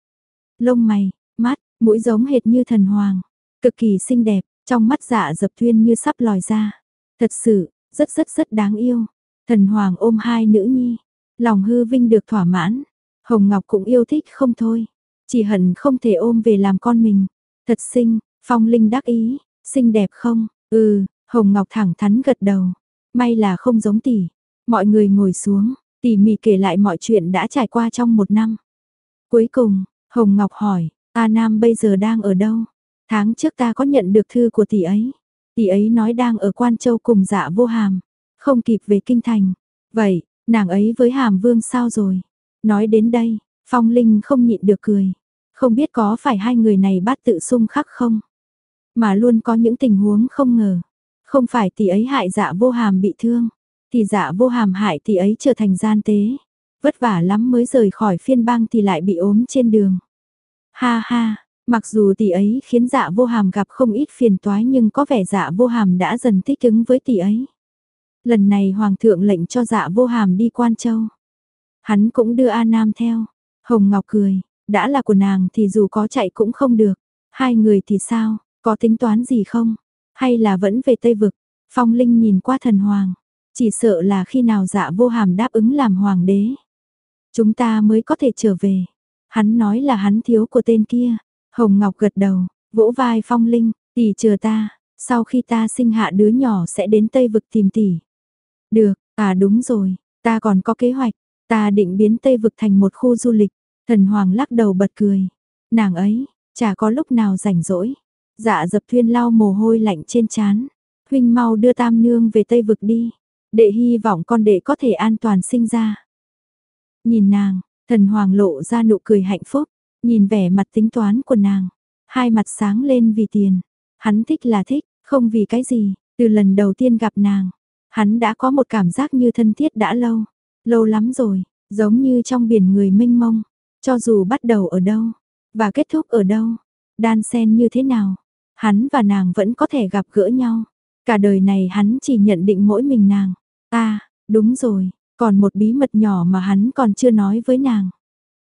Lông mày, mắt, mũi giống hệt như thần hoàng, cực kỳ xinh đẹp, trong mắt dạ dập thuyên như sắp lòi ra. Thật sự, rất rất rất đáng yêu. Thần hoàng ôm hai nữ nhi, lòng hư vinh được thỏa mãn. Hồng Ngọc cũng yêu thích không thôi, chỉ hận không thể ôm về làm con mình. Thật xinh, Phong Linh đắc ý, xinh đẹp không? Ừ, Hồng Ngọc thẳng thắn gật đầu. May là không giống tỷ. Mọi người ngồi xuống, tỉ mỉ kể lại mọi chuyện đã trải qua trong một năm. Cuối cùng, Hồng Ngọc hỏi, A Nam bây giờ đang ở đâu? Tháng trước ta có nhận được thư của tỷ ấy. Tỷ ấy nói đang ở Quan Châu cùng dạ vô hàm. Không kịp về Kinh Thành. Vậy, nàng ấy với hàm vương sao rồi? Nói đến đây, Phong Linh không nhịn được cười. Không biết có phải hai người này bắt tự xung khắc không? Mà luôn có những tình huống không ngờ. Không phải tỷ ấy hại dạ vô hàm bị thương. Thì dạ vô hàm hại tỷ ấy trở thành gian tế. Vất vả lắm mới rời khỏi phiên bang thì lại bị ốm trên đường. Ha ha, mặc dù tỷ ấy khiến dạ vô hàm gặp không ít phiền toái nhưng có vẻ dạ vô hàm đã dần thích ứng với tỷ ấy. Lần này hoàng thượng lệnh cho dạ vô hàm đi quan châu. Hắn cũng đưa A Nam theo. Hồng Ngọc cười, đã là của nàng thì dù có chạy cũng không được. Hai người thì sao, có tính toán gì không? Hay là vẫn về Tây Vực? Phong Linh nhìn qua thần hoàng. Chỉ sợ là khi nào dạ vô hàm đáp ứng làm hoàng đế. Chúng ta mới có thể trở về. Hắn nói là hắn thiếu của tên kia. Hồng Ngọc gật đầu, vỗ vai Phong Linh, tỷ chờ ta, sau khi ta sinh hạ đứa nhỏ sẽ đến Tây Vực tìm tỷ. Được, à đúng rồi, ta còn có kế hoạch, ta định biến Tây Vực thành một khu du lịch. Thần Hoàng lắc đầu bật cười. Nàng ấy, chả có lúc nào rảnh rỗi. Dạ dập thuyên lau mồ hôi lạnh trên chán. Huynh mau đưa tam nương về Tây Vực đi. Đệ hy vọng con đệ có thể an toàn sinh ra. Nhìn nàng, thần hoàng lộ ra nụ cười hạnh phúc. Nhìn vẻ mặt tính toán của nàng. Hai mặt sáng lên vì tiền. Hắn thích là thích, không vì cái gì. Từ lần đầu tiên gặp nàng, hắn đã có một cảm giác như thân thiết đã lâu. Lâu lắm rồi, giống như trong biển người mênh mông. Cho dù bắt đầu ở đâu, và kết thúc ở đâu, đan xen như thế nào, hắn và nàng vẫn có thể gặp gỡ nhau. Cả đời này hắn chỉ nhận định mỗi mình nàng. À, đúng rồi, còn một bí mật nhỏ mà hắn còn chưa nói với nàng.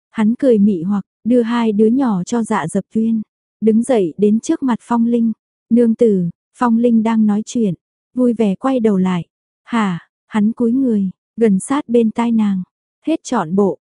Hắn cười mị hoặc, đưa hai đứa nhỏ cho dạ dập tuyên. Đứng dậy đến trước mặt Phong Linh. Nương tử, Phong Linh đang nói chuyện. Vui vẻ quay đầu lại. Hả, hắn cúi người, gần sát bên tai nàng. Hết trọn bộ,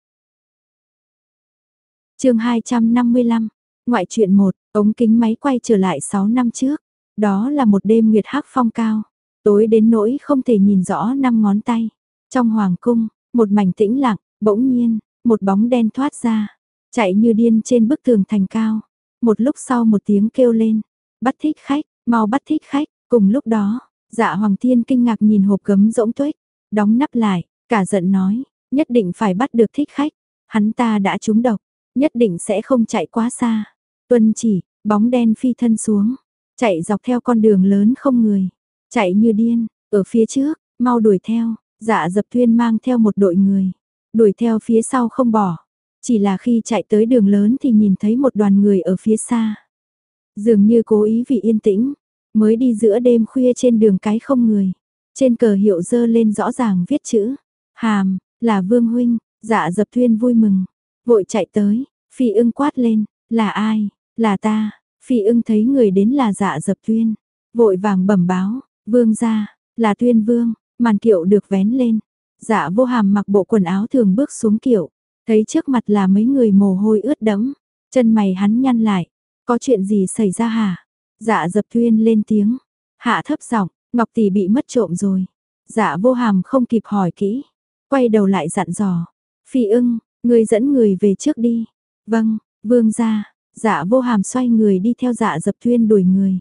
chương 255, ngoại truyện 1, ống kính máy quay trở lại 6 năm trước. Đó là một đêm nguyệt hắc phong cao, tối đến nỗi không thể nhìn rõ năm ngón tay. Trong hoàng cung, một mảnh tĩnh lặng, bỗng nhiên, một bóng đen thoát ra, chạy như điên trên bức tường thành cao. Một lúc sau một tiếng kêu lên, bắt thích khách, mau bắt thích khách, cùng lúc đó, dạ hoàng thiên kinh ngạc nhìn hộp gấm rỗng tuếch, đóng nắp lại, cả giận nói, nhất định phải bắt được thích khách, hắn ta đã trúng độc, nhất định sẽ không chạy quá xa. Tuân chỉ, bóng đen phi thân xuống, chạy dọc theo con đường lớn không người, chạy như điên, ở phía trước, mau đuổi theo, dạ dập thuyên mang theo một đội người, đuổi theo phía sau không bỏ. Chỉ là khi chạy tới đường lớn thì nhìn thấy một đoàn người ở phía xa. Dường như cố ý vì yên tĩnh, mới đi giữa đêm khuya trên đường cái không người. Trên cờ hiệu dơ lên rõ ràng viết chữ, hàm, là Vương Huynh, dạ dập thuyên vui mừng, Vội chạy tới, phi ưng quát lên, là ai, là ta, phi ưng thấy người đến là dạ dập tuyên. Vội vàng bẩm báo, vương ra, là tuyên vương, màn kiệu được vén lên. Dạ vô hàm mặc bộ quần áo thường bước xuống kiệu, thấy trước mặt là mấy người mồ hôi ướt đẫm, chân mày hắn nhăn lại, có chuyện gì xảy ra hả? Dạ dập thuyên lên tiếng, hạ thấp giọng, Ngọc tỷ bị mất trộm rồi. Dạ vô hàm không kịp hỏi kỹ, quay đầu lại dặn dò, phi ưng, Người dẫn người về trước đi. Vâng, vương gia, dạ vô hàm xoay người đi theo dạ dập thuyên đuổi người.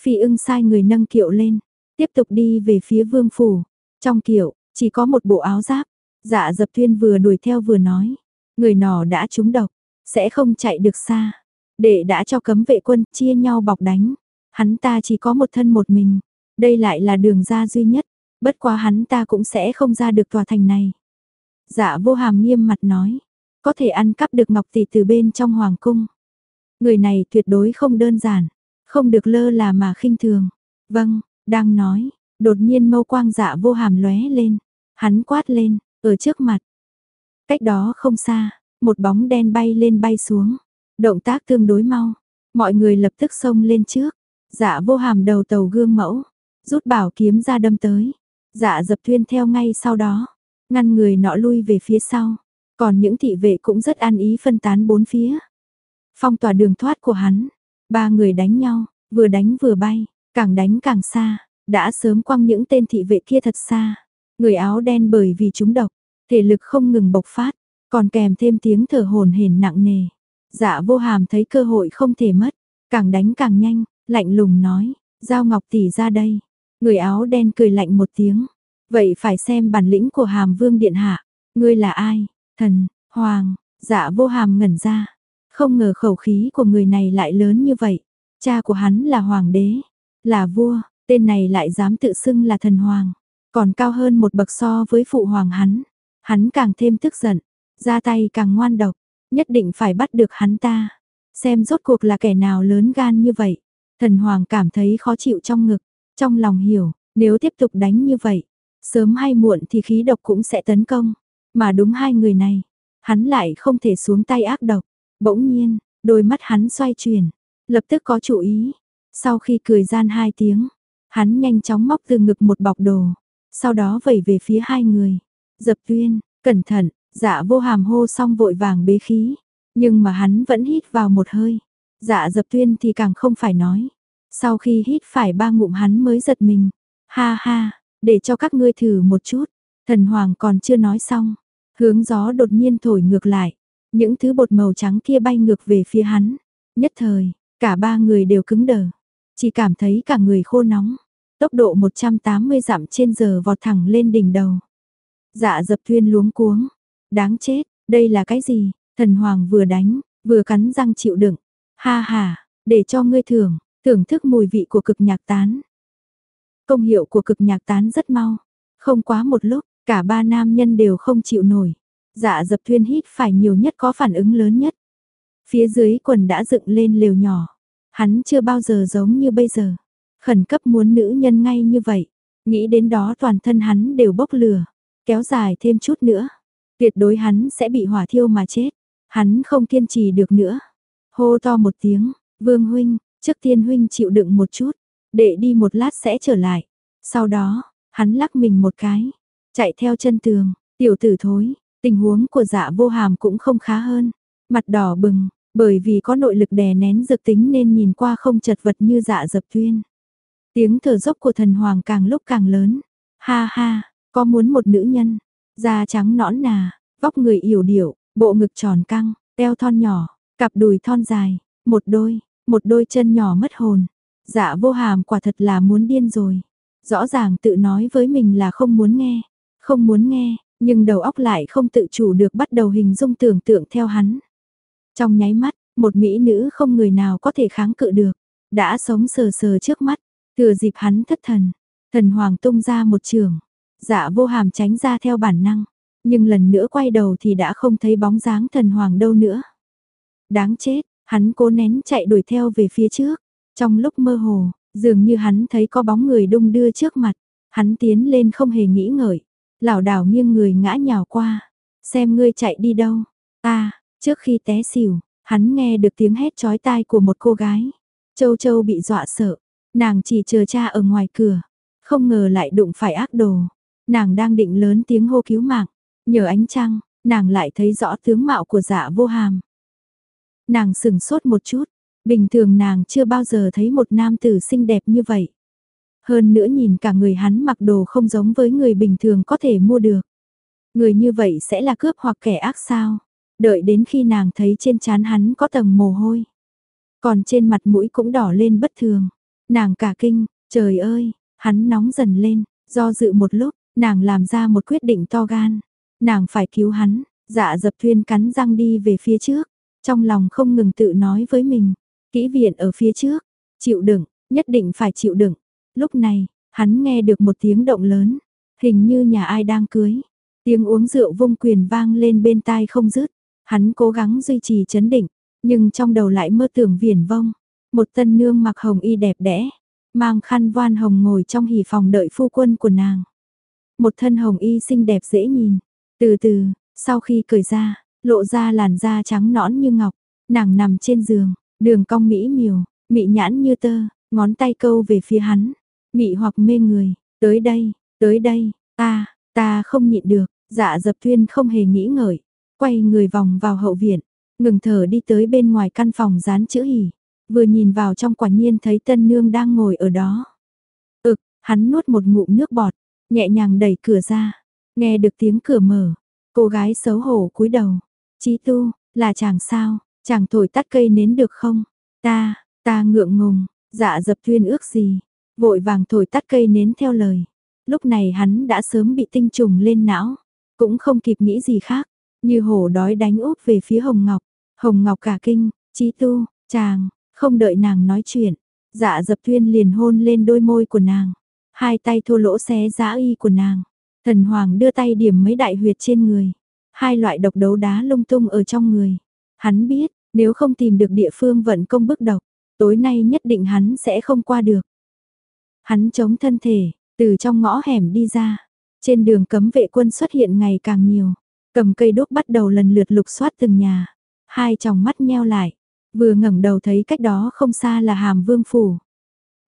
Phi ưng sai người nâng kiệu lên, tiếp tục đi về phía vương phủ. Trong kiệu, chỉ có một bộ áo giáp. Dạ dập thuyên vừa đuổi theo vừa nói. Người nọ đã trúng độc, sẽ không chạy được xa. Đệ đã cho cấm vệ quân chia nhau bọc đánh. Hắn ta chỉ có một thân một mình. Đây lại là đường ra duy nhất. Bất quá hắn ta cũng sẽ không ra được tòa thành này. Dạ vô hàm nghiêm mặt nói, có thể ăn cắp được ngọc tỷ từ bên trong hoàng cung. Người này tuyệt đối không đơn giản, không được lơ là mà khinh thường. Vâng, đang nói, đột nhiên mâu quang dạ vô hàm lóe lên, hắn quát lên, ở trước mặt. Cách đó không xa, một bóng đen bay lên bay xuống, Động tác tương đối mau, mọi người lập tức xông lên trước. Dạ vô hàm đầu tàu gương mẫu, rút bảo kiếm ra đâm tới. Dạ dập thuyên theo ngay sau đó, ngăn người nọ lui về phía sau. Còn những thị vệ cũng rất an ý phân tán bốn phía. Phong tỏa đường thoát của hắn, ba người đánh nhau, vừa đánh vừa bay, càng đánh càng xa, đã sớm quăng những tên thị vệ kia thật xa. Người áo đen bởi vì chúng độc, thể lực không ngừng bộc phát, còn kèm thêm tiếng thở hồn hển nặng nề. Dạ vô hàm thấy cơ hội không thể mất, càng đánh càng nhanh, lạnh lùng nói, giao ngọc tỷ ra đây. Người áo đen cười lạnh một tiếng, vậy phải xem bản lĩnh của hàm vương điện hạ, ngươi là ai, thần, hoàng, dạ vô hàm ngẩn ra, không ngờ khẩu khí của người này lại lớn như vậy, cha của hắn là hoàng đế, là vua, tên này lại dám tự xưng là thần hoàng, còn cao hơn một bậc so với phụ hoàng hắn, hắn càng thêm tức giận, ra tay càng ngoan độc, nhất định phải bắt được hắn ta. Xem rốt cuộc là kẻ nào lớn gan như vậy. Thần Hoàng cảm thấy khó chịu trong ngực, trong lòng hiểu, nếu tiếp tục đánh như vậy, sớm hay muộn thì khí độc cũng sẽ tấn công. Mà đúng hai người này, hắn lại không thể xuống tay ác độc. Bỗng nhiên, đôi mắt hắn xoay chuyển, lập tức có chủ ý. Sau khi cười gian hai tiếng, hắn nhanh chóng móc từ ngực một bọc đồ, sau đó vẩy về phía hai người. Dập tuyên, cẩn thận, Dạ vô hàm hô xong vội vàng bế khí, nhưng mà hắn vẫn hít vào một hơi. Dạ dập tuyên thì càng không phải nói. Sau khi hít phải ba ngụm hắn mới giật mình. Ha ha, để cho các ngươi thử một chút. Thần hoàng còn chưa nói xong. Hướng gió đột nhiên thổi ngược lại. Những thứ bột màu trắng kia bay ngược về phía hắn. Nhất thời, cả ba người đều cứng đờ. Chỉ cảm thấy cả người khô nóng. Tốc độ 180 dặm trên giờ vọt thẳng lên đỉnh đầu. Dạ dập thuyên luống cuống, Đáng chết, đây là cái gì? Thần hoàng vừa đánh, vừa cắn răng chịu đựng. Ha ha, để cho ngươi thưởng, thưởng thức mùi vị của cực nhạc tán. Công hiệu của cực nhạc tán rất mau. Không quá một lúc, cả ba nam nhân đều không chịu nổi. Dạ dập thuyên hít phải nhiều nhất có phản ứng lớn nhất. Phía dưới quần đã dựng lên lều nhỏ. Hắn chưa bao giờ giống như bây giờ. Khẩn cấp muốn nữ nhân ngay như vậy. Nghĩ đến đó toàn thân hắn đều bốc lửa. Kéo dài thêm chút nữa. Tuyệt đối hắn sẽ bị hỏa thiêu mà chết. Hắn không kiên trì được nữa. Hô to một tiếng, vương huynh, trước tiên huynh chịu đựng một chút, để đi một lát sẽ trở lại. Sau đó, hắn lắc mình một cái, chạy theo chân tường, tiểu tử thối, tình huống của dạ vô hàm cũng không khá hơn. Mặt đỏ bừng, bởi vì có nội lực đè nén dược tính nên nhìn qua không chật vật như dạ dập tuyên. Tiếng thở dốc của thần hoàng càng lúc càng lớn. Ha ha, có muốn một nữ nhân, Da trắng nõn nà, vóc người yểu điệu, bộ ngực tròn căng, eo thon nhỏ, cặp đùi thon dài, một đôi, một đôi chân nhỏ mất hồn. Dạ vô hàm quả thật là muốn điên rồi. Rõ ràng tự nói với mình là không muốn nghe, không muốn nghe, nhưng đầu óc lại không tự chủ được bắt đầu hình dung tưởng tượng theo hắn. Trong nháy mắt, một mỹ nữ không người nào có thể kháng cự được, đã sống sờ sờ trước mắt, thừa dịp hắn thất thần, thần hoàng tung ra một trường, Dạ vô hàm tránh ra theo bản năng, nhưng lần nữa quay đầu thì đã không thấy bóng dáng thần hoàng đâu nữa. Đáng chết, hắn cố nén chạy đuổi theo về phía trước, trong lúc mơ hồ, dường như hắn thấy có bóng người đung đưa trước mặt, hắn tiến lên không hề nghĩ ngợi, lảo đảo nghiêng người ngã nhào qua, xem ngươi chạy đi đâu, ta, trước khi té xỉu, hắn nghe được tiếng hét chói tai của một cô gái, châu châu bị dọa sợ, nàng chỉ chờ cha ở ngoài cửa, không ngờ lại đụng phải ác đồ, Nàng đang định lớn tiếng hô cứu mạng, nhờ ánh trăng, nàng lại thấy rõ tướng mạo của dạ vô hàm. Nàng sừng sốt một chút, bình thường nàng chưa bao giờ thấy một nam tử xinh đẹp như vậy. Hơn nữa nhìn cả người hắn mặc đồ không giống với người bình thường có thể mua được. Người như vậy sẽ là cướp hoặc kẻ ác sao? Đợi đến khi nàng thấy trên trán hắn có tầng mồ hôi. Còn trên mặt mũi cũng đỏ lên bất thường. Nàng cả kinh, trời ơi, hắn nóng dần lên, do dự một lúc, Nàng làm ra một quyết định to gan. Nàng phải cứu hắn, dạ dập thuyên cắn răng đi về phía trước. Trong lòng không ngừng tự nói với mình. Kỹ viện ở phía trước. Chịu đựng, nhất định phải chịu đựng. Lúc này, hắn nghe được một tiếng động lớn. Hình như nhà ai đang cưới. Tiếng uống rượu vung quyền vang lên bên tai không dứt. Hắn cố gắng duy trì chấn định, nhưng trong đầu lại mơ tưởng viển vông. Một tân nương mặc hồng y đẹp đẽ, mang khăn voan hồng ngồi trong hỉ phòng đợi phu quân của nàng. Một thân hồng y xinh đẹp dễ nhìn. Từ từ, sau khi cởi ra, lộ ra làn da trắng nõn như ngọc. nàng nằm trên giường, đường cong mỹ miều, mị nhãn như tơ, ngón tay câu về phía hắn, mị hoặc mê người, tới đây, tới đây, ta, ta không nhịn được, dạ dập tuyên không hề nghĩ ngợi, quay người vòng vào hậu viện, ngừng thở đi tới bên ngoài căn phòng dán chữ hỉ, vừa nhìn vào trong quả nhiên thấy tân nương đang ngồi ở đó. Ực, hắn nuốt một ngụm nước bọt, nhẹ nhàng đẩy cửa ra, nghe được tiếng cửa mở, cô gái xấu hổ cúi đầu, Chí tu, là chàng sao, chàng thổi tắt cây nến được không? Ta, ta ngượng ngùng, dạ dập thuyên ước gì, vội vàng thổi tắt cây nến theo lời. Lúc này hắn đã sớm bị tinh trùng lên não, cũng không kịp nghĩ gì khác, như hổ đói đánh úp về phía Hồng Ngọc. Hồng Ngọc cả kinh, trí tu, chàng, không đợi nàng nói chuyện, dạ dập tuyên liền hôn lên đôi môi của nàng, hai tay thô lỗ xé giá y của nàng. Thần Hoàng đưa tay điểm mấy đại huyệt trên người, hai loại độc đấu đá lung tung ở trong người. Hắn biết, nếu không tìm được địa phương vận công bức độc, tối nay nhất định hắn sẽ không qua được. Hắn chống thân thể, từ trong ngõ hẻm đi ra. Trên đường cấm vệ quân xuất hiện ngày càng nhiều. Cầm cây đốt bắt đầu lần lượt lục soát từng nhà. Hai tròng mắt nheo lại. Vừa ngẩng đầu thấy cách đó không xa là hàm vương phủ.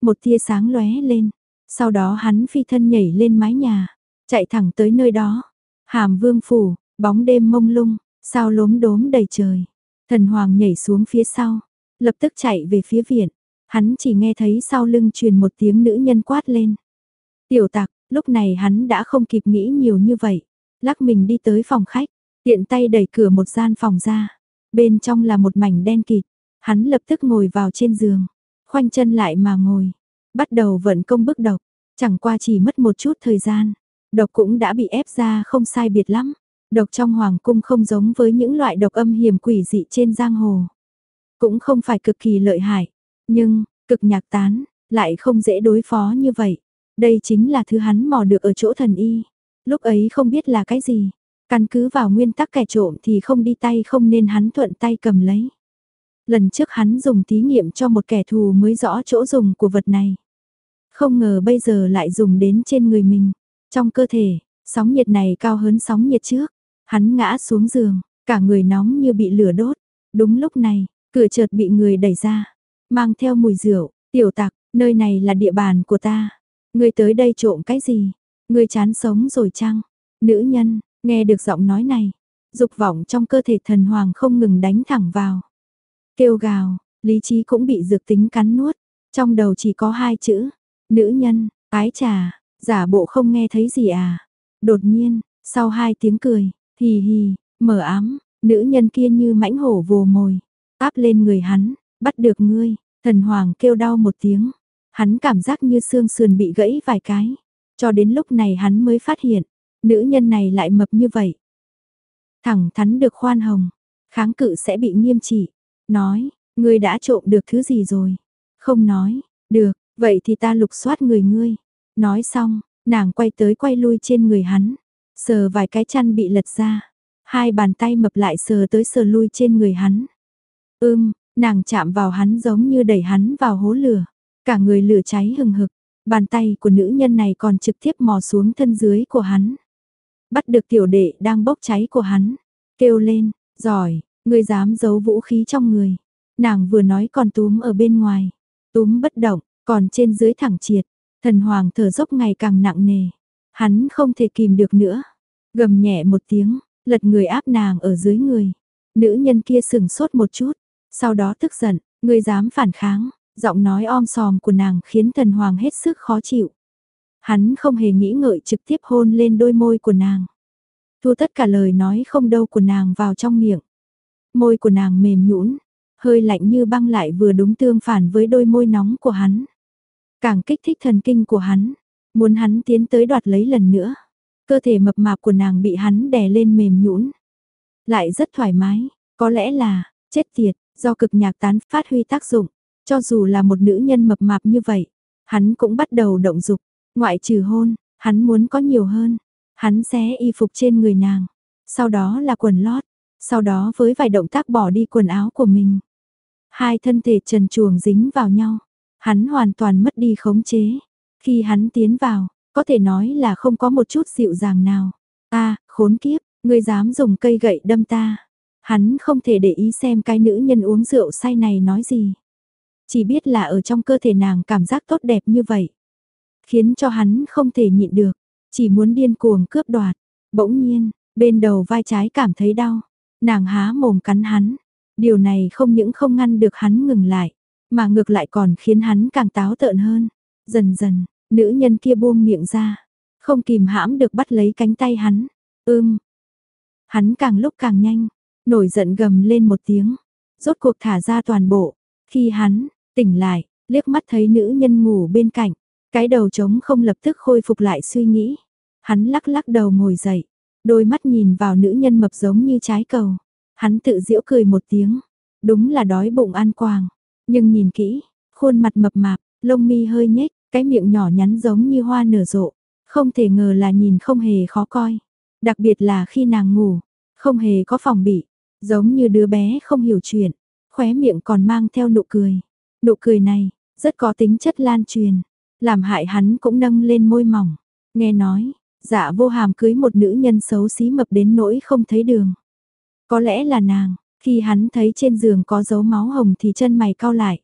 Một tia sáng lóe lên. Sau đó hắn phi thân nhảy lên mái nhà. Chạy thẳng tới nơi đó. Hàm vương phủ, bóng đêm mông lung, sao lốm đốm đầy trời. Thần hoàng nhảy xuống phía sau, lập tức chạy về phía viện. Hắn chỉ nghe thấy sau lưng truyền một tiếng nữ nhân quát lên. Tiểu tạc, lúc này hắn đã không kịp nghĩ nhiều như vậy. Lắc mình đi tới phòng khách, tiện tay đẩy cửa một gian phòng ra. Bên trong là một mảnh đen kịt. Hắn lập tức ngồi vào trên giường, khoanh chân lại mà ngồi. Bắt đầu vận công bức độc, chẳng qua chỉ mất một chút thời gian. Độc cũng đã bị ép ra không sai biệt lắm. Độc trong hoàng cung không giống với những loại độc âm hiểm quỷ dị trên giang hồ. Cũng không phải cực kỳ lợi hại, nhưng, cực nhạc tán, lại không dễ đối phó như vậy. Đây chính là thứ hắn mò được ở chỗ thần y. Lúc ấy không biết là cái gì. Căn cứ vào nguyên tắc kẻ trộm thì không đi tay không nên hắn thuận tay cầm lấy. Lần trước hắn dùng thí nghiệm cho một kẻ thù mới rõ chỗ dùng của vật này. Không ngờ bây giờ lại dùng đến trên người mình. Trong cơ thể, sóng nhiệt này cao hơn sóng nhiệt trước. Hắn ngã xuống giường, cả người nóng như bị lửa đốt. Đúng lúc này, cửa chợt bị người đẩy ra, mang theo mùi rượu, tiểu tặc, nơi này là địa bàn của ta. Người tới đây trộm cái gì? Người chán sống rồi chăng? Nữ nhân, nghe được giọng nói này, dục vọng trong cơ thể thần hoàng không ngừng đánh thẳng vào. Kêu gào, lý trí cũng bị dược tính cắn nuốt, trong đầu chỉ có hai chữ, nữ nhân, ái trà, giả bộ không nghe thấy gì à. Đột nhiên, sau hai tiếng cười, Hì hì, mở ám, nữ nhân kia như mãnh hổ vồ mồi, áp lên người hắn, bắt được ngươi, thần hoàng kêu đau một tiếng. Hắn cảm giác như xương sườn bị gãy vài cái. Cho đến lúc này hắn mới phát hiện, nữ nhân này lại mập như vậy. Thẳng thắn được khoan hồng, kháng cự sẽ bị nghiêm trị. Nói, ngươi đã trộm được thứ gì rồi? Không nói, được, vậy thì ta lục soát người ngươi. Nói xong, nàng quay tới quay lui trên người hắn. Sờ vài cái chăn bị lật ra, hai bàn tay mập lại sờ tới sờ lui trên người hắn. Ưm, nàng chạm vào hắn giống như đẩy hắn vào hố lửa, cả người lửa cháy hừng hực, bàn tay của nữ nhân này còn trực tiếp mò xuống thân dưới của hắn. Bắt được tiểu đệ đang bốc cháy của hắn, kêu lên, giỏi, ngươi dám giấu vũ khí trong người. Nàng vừa nói còn túm ở bên ngoài, túm bất động, còn trên dưới thẳng triệt, thần hoàng thở dốc ngày càng nặng nề. Hắn không thể kìm được nữa. Gầm nhẹ một tiếng, lật người áp nàng ở dưới người. Nữ nhân kia sừng sốt một chút, sau đó tức giận, người dám phản kháng, giọng nói om sòm của nàng khiến thần hoàng hết sức khó chịu. Hắn không hề nghĩ ngợi trực tiếp hôn lên đôi môi của nàng. Thu tất cả lời nói không đâu của nàng vào trong miệng. Môi của nàng mềm nhũn, hơi lạnh như băng lại vừa đúng tương phản với đôi môi nóng của hắn. Càng kích thích thần kinh của hắn, Muốn hắn tiến tới đoạt lấy lần nữa. Cơ thể mập mạp của nàng bị hắn đè lên mềm nhũn. Lại rất thoải mái, có lẽ là, chết tiệt, do cực nhạc tán phát huy tác dụng. Cho dù là một nữ nhân mập mạp như vậy, hắn cũng bắt đầu động dục. Ngoại trừ hôn, hắn muốn có nhiều hơn. Hắn xé y phục trên người nàng. Sau đó là quần lót. Sau đó với vài động tác bỏ đi quần áo của mình. Hai thân thể trần chuồng dính vào nhau. Hắn hoàn toàn mất đi khống chế. Khi hắn tiến vào, có thể nói là không có một chút dịu dàng nào. Ta, khốn kiếp, ngươi dám dùng cây gậy đâm ta. Hắn không thể để ý xem cái nữ nhân uống rượu say này nói gì. Chỉ biết là ở trong cơ thể nàng cảm giác tốt đẹp như vậy. Khiến cho hắn không thể nhịn được, chỉ muốn điên cuồng cướp đoạt. Bỗng nhiên, bên đầu vai trái cảm thấy đau. Nàng há mồm cắn hắn. Điều này không những không ngăn được hắn ngừng lại, mà ngược lại còn khiến hắn càng táo tợn hơn. Dần dần, nữ nhân kia buông miệng ra, không kìm hãm được bắt lấy cánh tay hắn. Ưm. Hắn càng lúc càng nhanh, nổi giận gầm lên một tiếng, rốt cuộc thả ra toàn bộ. Khi hắn tỉnh lại, liếc mắt thấy nữ nhân ngủ bên cạnh, cái đầu trống không lập tức khôi phục lại suy nghĩ. Hắn lắc lắc đầu ngồi dậy, đôi mắt nhìn vào nữ nhân mập giống như trái cầu. Hắn tự giễu cười một tiếng, đúng là đói bụng ăn quàng, nhưng nhìn kỹ, khuôn mặt mập mạp, lông mi hơi nhếch, cái miệng nhỏ nhắn giống như hoa nở rộ, không thể ngờ là nhìn không hề khó coi. Đặc biệt là khi nàng ngủ, không hề có phòng bị, giống như đứa bé không hiểu chuyện, khóe miệng còn mang theo nụ cười. Nụ cười này, rất có tính chất lan truyền, làm hại hắn cũng nâng lên môi mỏng. Nghe nói, dạ vô hàm cưới một nữ nhân xấu xí mập đến nỗi không thấy đường. Có lẽ là nàng, khi hắn thấy trên giường có dấu máu hồng thì chân mày cau lại.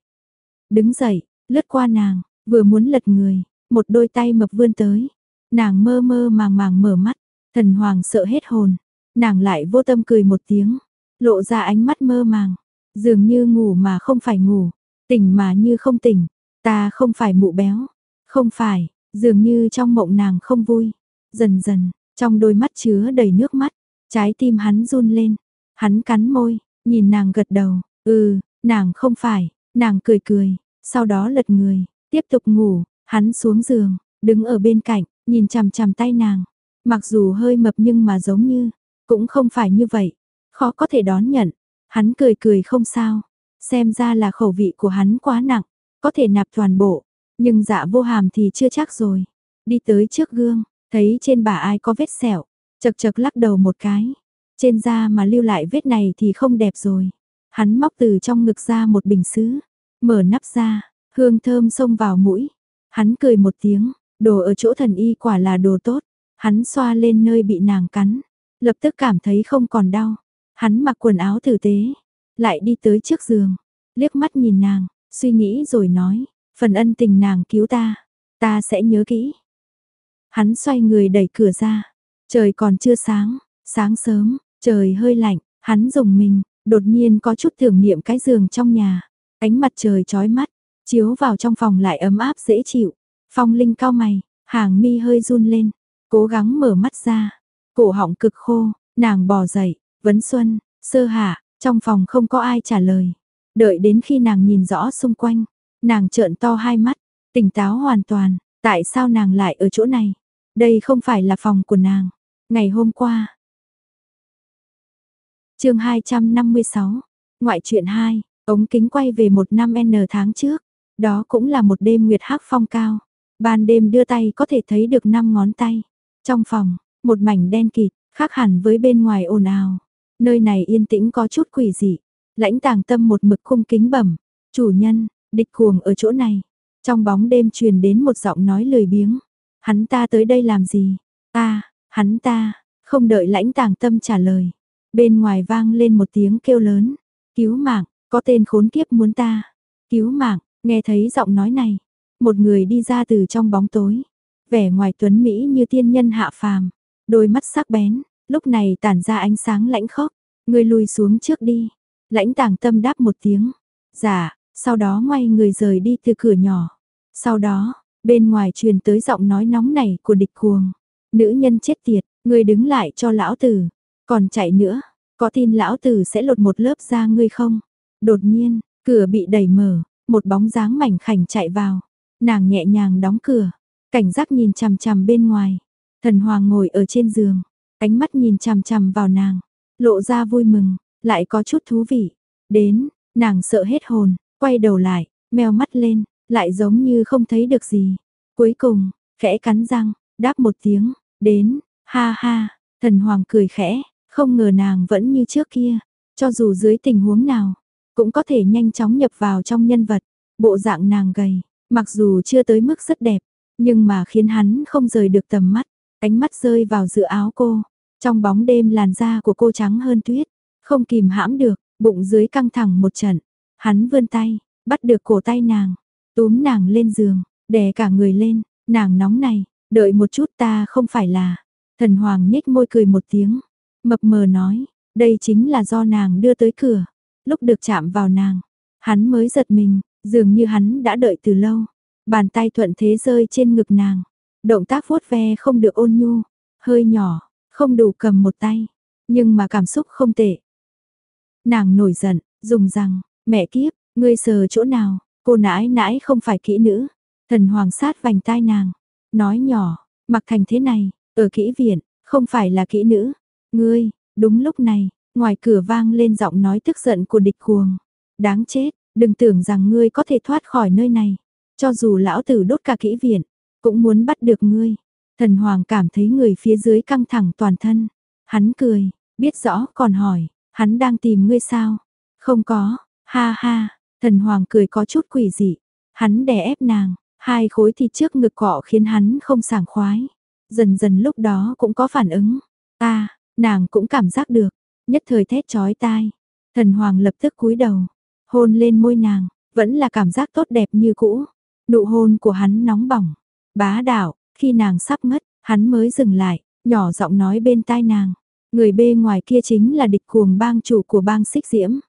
Đứng dậy, lướt qua nàng, vừa muốn lật người, một đôi tay mập vươn tới. Nàng mơ mơ màng màng mở mắt, thần hoàng sợ hết hồn. Nàng lại vô tâm cười một tiếng, lộ ra ánh mắt mơ màng. Dường như ngủ mà không phải ngủ, tỉnh mà như không tỉnh. Ta không phải mụ béo, không phải, dường như trong mộng nàng không vui. Dần dần, trong đôi mắt chứa đầy nước mắt, trái tim hắn run lên. Hắn cắn môi, nhìn nàng gật đầu, ừ, nàng không phải, nàng cười cười, sau đó lật người, tiếp tục ngủ, hắn xuống giường, đứng ở bên cạnh, nhìn chằm chằm tay nàng. Mặc dù hơi mập nhưng mà giống như, cũng không phải như vậy, khó có thể đón nhận. Hắn cười cười không sao, xem ra là khẩu vị của hắn quá nặng, có thể nạp toàn bộ, nhưng dạ vô hàm thì chưa chắc rồi. Đi tới trước gương, thấy trên bà ai có vết sẹo, chật chật lắc đầu một cái. Trên da mà lưu lại vết này thì không đẹp rồi. Hắn móc từ trong ngực ra một bình sứ, mở nắp ra, hương thơm xông vào mũi. Hắn cười một tiếng, đồ ở chỗ thần y quả là đồ tốt. Hắn xoa lên nơi bị nàng cắn, lập tức cảm thấy không còn đau. Hắn mặc quần áo tử tế, lại đi tới trước giường, liếc mắt nhìn nàng, suy nghĩ rồi nói, phần ân tình nàng cứu ta, ta sẽ nhớ kỹ. Hắn xoay người đẩy cửa ra, trời còn chưa sáng, sáng sớm, trời hơi lạnh, hắn dùng mình, đột nhiên có chút tưởng niệm cái giường trong nhà, ánh mặt trời chói mắt, chiếu vào trong phòng lại ấm áp dễ chịu. Phong Linh cao mày, hàng mi hơi run lên, cố gắng mở mắt ra, cổ họng cực khô, nàng bò dậy, vấn xuân, sơ hạ, trong phòng không có ai trả lời. Đợi đến khi nàng nhìn rõ xung quanh, nàng trợn to hai mắt, tỉnh táo hoàn toàn, tại sao nàng lại ở chỗ này? Đây không phải là phòng của nàng. Ngày hôm qua. chương 256, ngoại truyện 2, ống kính quay về một năm N tháng trước. Đó cũng là một đêm nguyệt hắc phong cao. Ban đêm đưa tay có thể thấy được năm ngón tay. Trong phòng, một mảnh đen kịt, khác hẳn với bên ngoài ồn ào. Nơi này yên tĩnh có chút quỷ dị. Lãnh tàng tâm một mực khung kính bẩm. Chủ nhân, địch cuồng ở chỗ này. Trong bóng đêm truyền đến một giọng nói lười biếng. Hắn ta tới đây làm gì? Ta, hắn ta, không đợi lãnh tàng tâm trả lời. Bên ngoài vang lên một tiếng kêu lớn. Cứu mạng, có tên khốn kiếp muốn ta. Cứu mạng, nghe thấy giọng nói này. Một người đi ra từ trong bóng tối. Vẻ ngoài tuấn Mỹ như tiên nhân hạ phàm. Đôi mắt sắc bén, lúc này tản ra ánh sáng lãnh khốc. Người lùi xuống trước đi. Lãnh tàng tâm đáp một tiếng. Dạ, sau đó ngoay người rời đi từ cửa nhỏ. Sau đó, bên ngoài truyền tới giọng nói nóng này của địch cuồng. Nữ nhân chết tiệt, người đứng lại cho lão tử. Còn chạy nữa, có tin lão tử sẽ lột một lớp da ngươi không? Đột nhiên, cửa bị đẩy mở, một bóng dáng mảnh khảnh chạy vào. Nàng nhẹ nhàng đóng cửa, cảnh giác nhìn chằm chằm bên ngoài. Thần Hoàng ngồi ở trên giường, ánh mắt nhìn chằm chằm vào nàng, lộ ra vui mừng, lại có chút thú vị. Đến, nàng sợ hết hồn, quay đầu lại, meo mắt lên, lại giống như không thấy được gì. Cuối cùng, khẽ cắn răng, đáp một tiếng, đến, ha ha, thần hoàng cười khẽ, không ngờ nàng vẫn như trước kia, cho dù dưới tình huống nào, cũng có thể nhanh chóng nhập vào trong nhân vật. Bộ dạng nàng gầy, mặc dù chưa tới mức rất đẹp, nhưng mà khiến hắn không rời được tầm mắt, ánh mắt rơi vào giữa áo cô, trong bóng đêm làn da của cô trắng hơn tuyết, Không kìm hãm được, bụng dưới căng thẳng một trận. Hắn vươn tay, bắt được cổ tay nàng, túm nàng lên giường, đè cả người lên, nàng nóng này, đợi một chút ta không phải là. Thần Hoàng nhếch môi cười một tiếng, mập mờ nói, đây chính là do nàng đưa tới cửa. Lúc được chạm vào nàng, hắn mới giật mình, dường như hắn đã đợi từ lâu. Bàn tay thuận thế rơi trên ngực nàng, động tác vuốt ve không được ôn nhu, hơi nhỏ, không đủ cầm một tay, nhưng mà cảm xúc không tệ. Nàng nổi giận, dùng rằng, mẹ kiếp, ngươi sờ chỗ nào, cô nãi nãi không phải kỹ nữ. Thần hoàng sát vành tai nàng, nói nhỏ, mặc thành thế này, ở kỹ viện, không phải là kỹ nữ. Ngươi, đúng lúc này, ngoài cửa vang lên giọng nói tức giận của địch cuồng. Đáng chết, đừng tưởng rằng ngươi có thể thoát khỏi nơi này. Cho dù lão tử đốt cả kỹ viện, cũng muốn bắt được ngươi. Thần hoàng cảm thấy người phía dưới căng thẳng toàn thân. Hắn cười, biết rõ còn hỏi, hắn đang tìm ngươi sao? Không có, ha ha, thần hoàng cười có chút quỷ dị. Hắn đè ép nàng, hai khối thịt trước ngực cọ khiến hắn không sảng khoái. Dần dần lúc đó cũng có phản ứng. Ta, nàng cũng cảm giác được, nhất thời thét chói tai. Thần hoàng lập tức cúi đầu, hôn lên môi nàng, vẫn là cảm giác tốt đẹp như cũ. Nụ hôn của hắn nóng bỏng, bá đạo, khi nàng sắp ngất, hắn mới dừng lại, nhỏ giọng nói bên tai nàng. Người bê ngoài kia chính là địch cuồng bang chủ của bang xích diễm.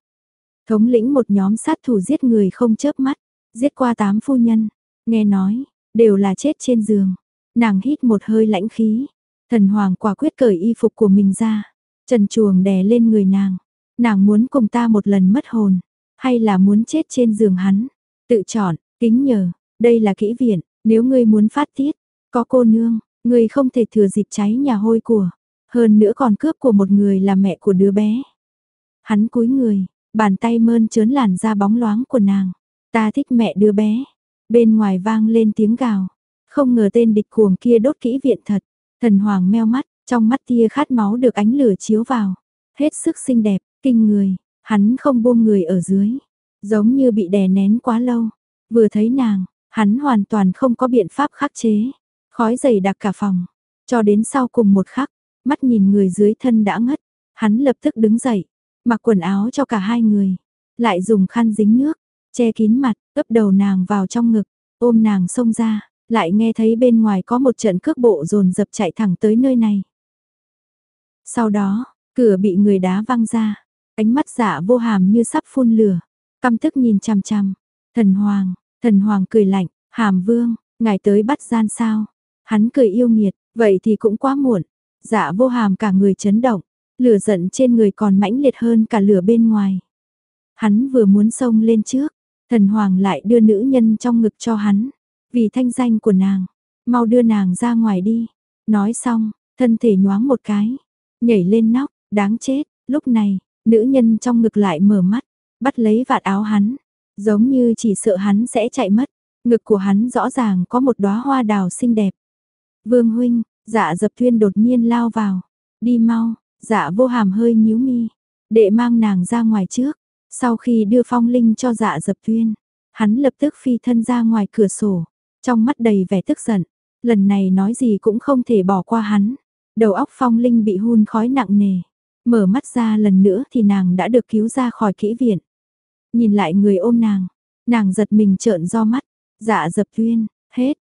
Thống lĩnh một nhóm sát thủ giết người không chớp mắt, giết qua tám phu nhân, nghe nói, đều là chết trên giường. Nàng hít một hơi lãnh khí, thần hoàng quả quyết cởi y phục của mình ra, trần chuồng đè lên người nàng. Nàng muốn cùng ta một lần mất hồn, hay là muốn chết trên giường hắn. Tự chọn, kính nhờ, đây là kỹ viện, nếu ngươi muốn phát tiết, có cô nương, người không thể thừa dịp cháy nhà hôi của. Hơn nữa còn cướp của một người là mẹ của đứa bé. Hắn cúi người, bàn tay mơn trớn làn da bóng loáng của nàng. Ta thích mẹ đứa bé. Bên ngoài vang lên tiếng gào. Không ngờ tên địch cuồng kia đốt kỹ viện thật. Thần hoàng meo mắt, trong mắt tia khát máu được ánh lửa chiếu vào. Hết sức xinh đẹp, kinh người. Hắn không buông người ở dưới. Giống như bị đè nén quá lâu. Vừa thấy nàng, hắn hoàn toàn không có biện pháp khắc chế. Khói dày đặc cả phòng. Cho đến sau cùng một khắc, mắt nhìn người dưới thân đã ngất. Hắn lập tức đứng dậy, mặc quần áo cho cả hai người. Lại dùng khăn dính nước, che kín mặt, ấp đầu nàng vào trong ngực, ôm nàng xông ra, lại nghe thấy bên ngoài có một trận cước bộ dồn dập chạy thẳng tới nơi này. Sau đó, cửa bị người đá văng ra, ánh mắt giả vô hàm như sắp phun lửa, căm tức nhìn chằm chằm. Thần Hoàng, thần Hoàng cười lạnh, hàm vương, ngài tới bắt gian sao? Hắn cười yêu nghiệt, vậy thì cũng quá muộn. Dạ vô hàm cả người chấn động, lửa giận trên người còn mãnh liệt hơn cả lửa bên ngoài. Hắn vừa muốn xông lên trước, thần hoàng lại đưa nữ nhân trong ngực cho hắn, vì thanh danh của nàng, mau đưa nàng ra ngoài đi. Nói xong, thân thể nhoáng một cái, nhảy lên nóc, đáng chết, lúc này, nữ nhân trong ngực lại mở mắt, bắt lấy vạt áo hắn, giống như chỉ sợ hắn sẽ chạy mất. Ngực của hắn rõ ràng có một đóa hoa đào xinh đẹp. Vương huynh, dạ dập thuyên đột nhiên lao vào. Đi mau, dạ vô hàm hơi nhíu mi. Đệ mang nàng ra ngoài trước. Sau khi đưa phong linh cho dạ dập thuyên, hắn lập tức phi thân ra ngoài cửa sổ. Trong mắt đầy vẻ tức giận. Lần này nói gì cũng không thể bỏ qua hắn. Đầu óc phong linh bị hun khói nặng nề. Mở mắt ra lần nữa thì nàng đã được cứu ra khỏi kỹ viện. Nhìn lại người ôm nàng. Nàng giật mình trợn do mắt. Dạ dập thuyên, hết,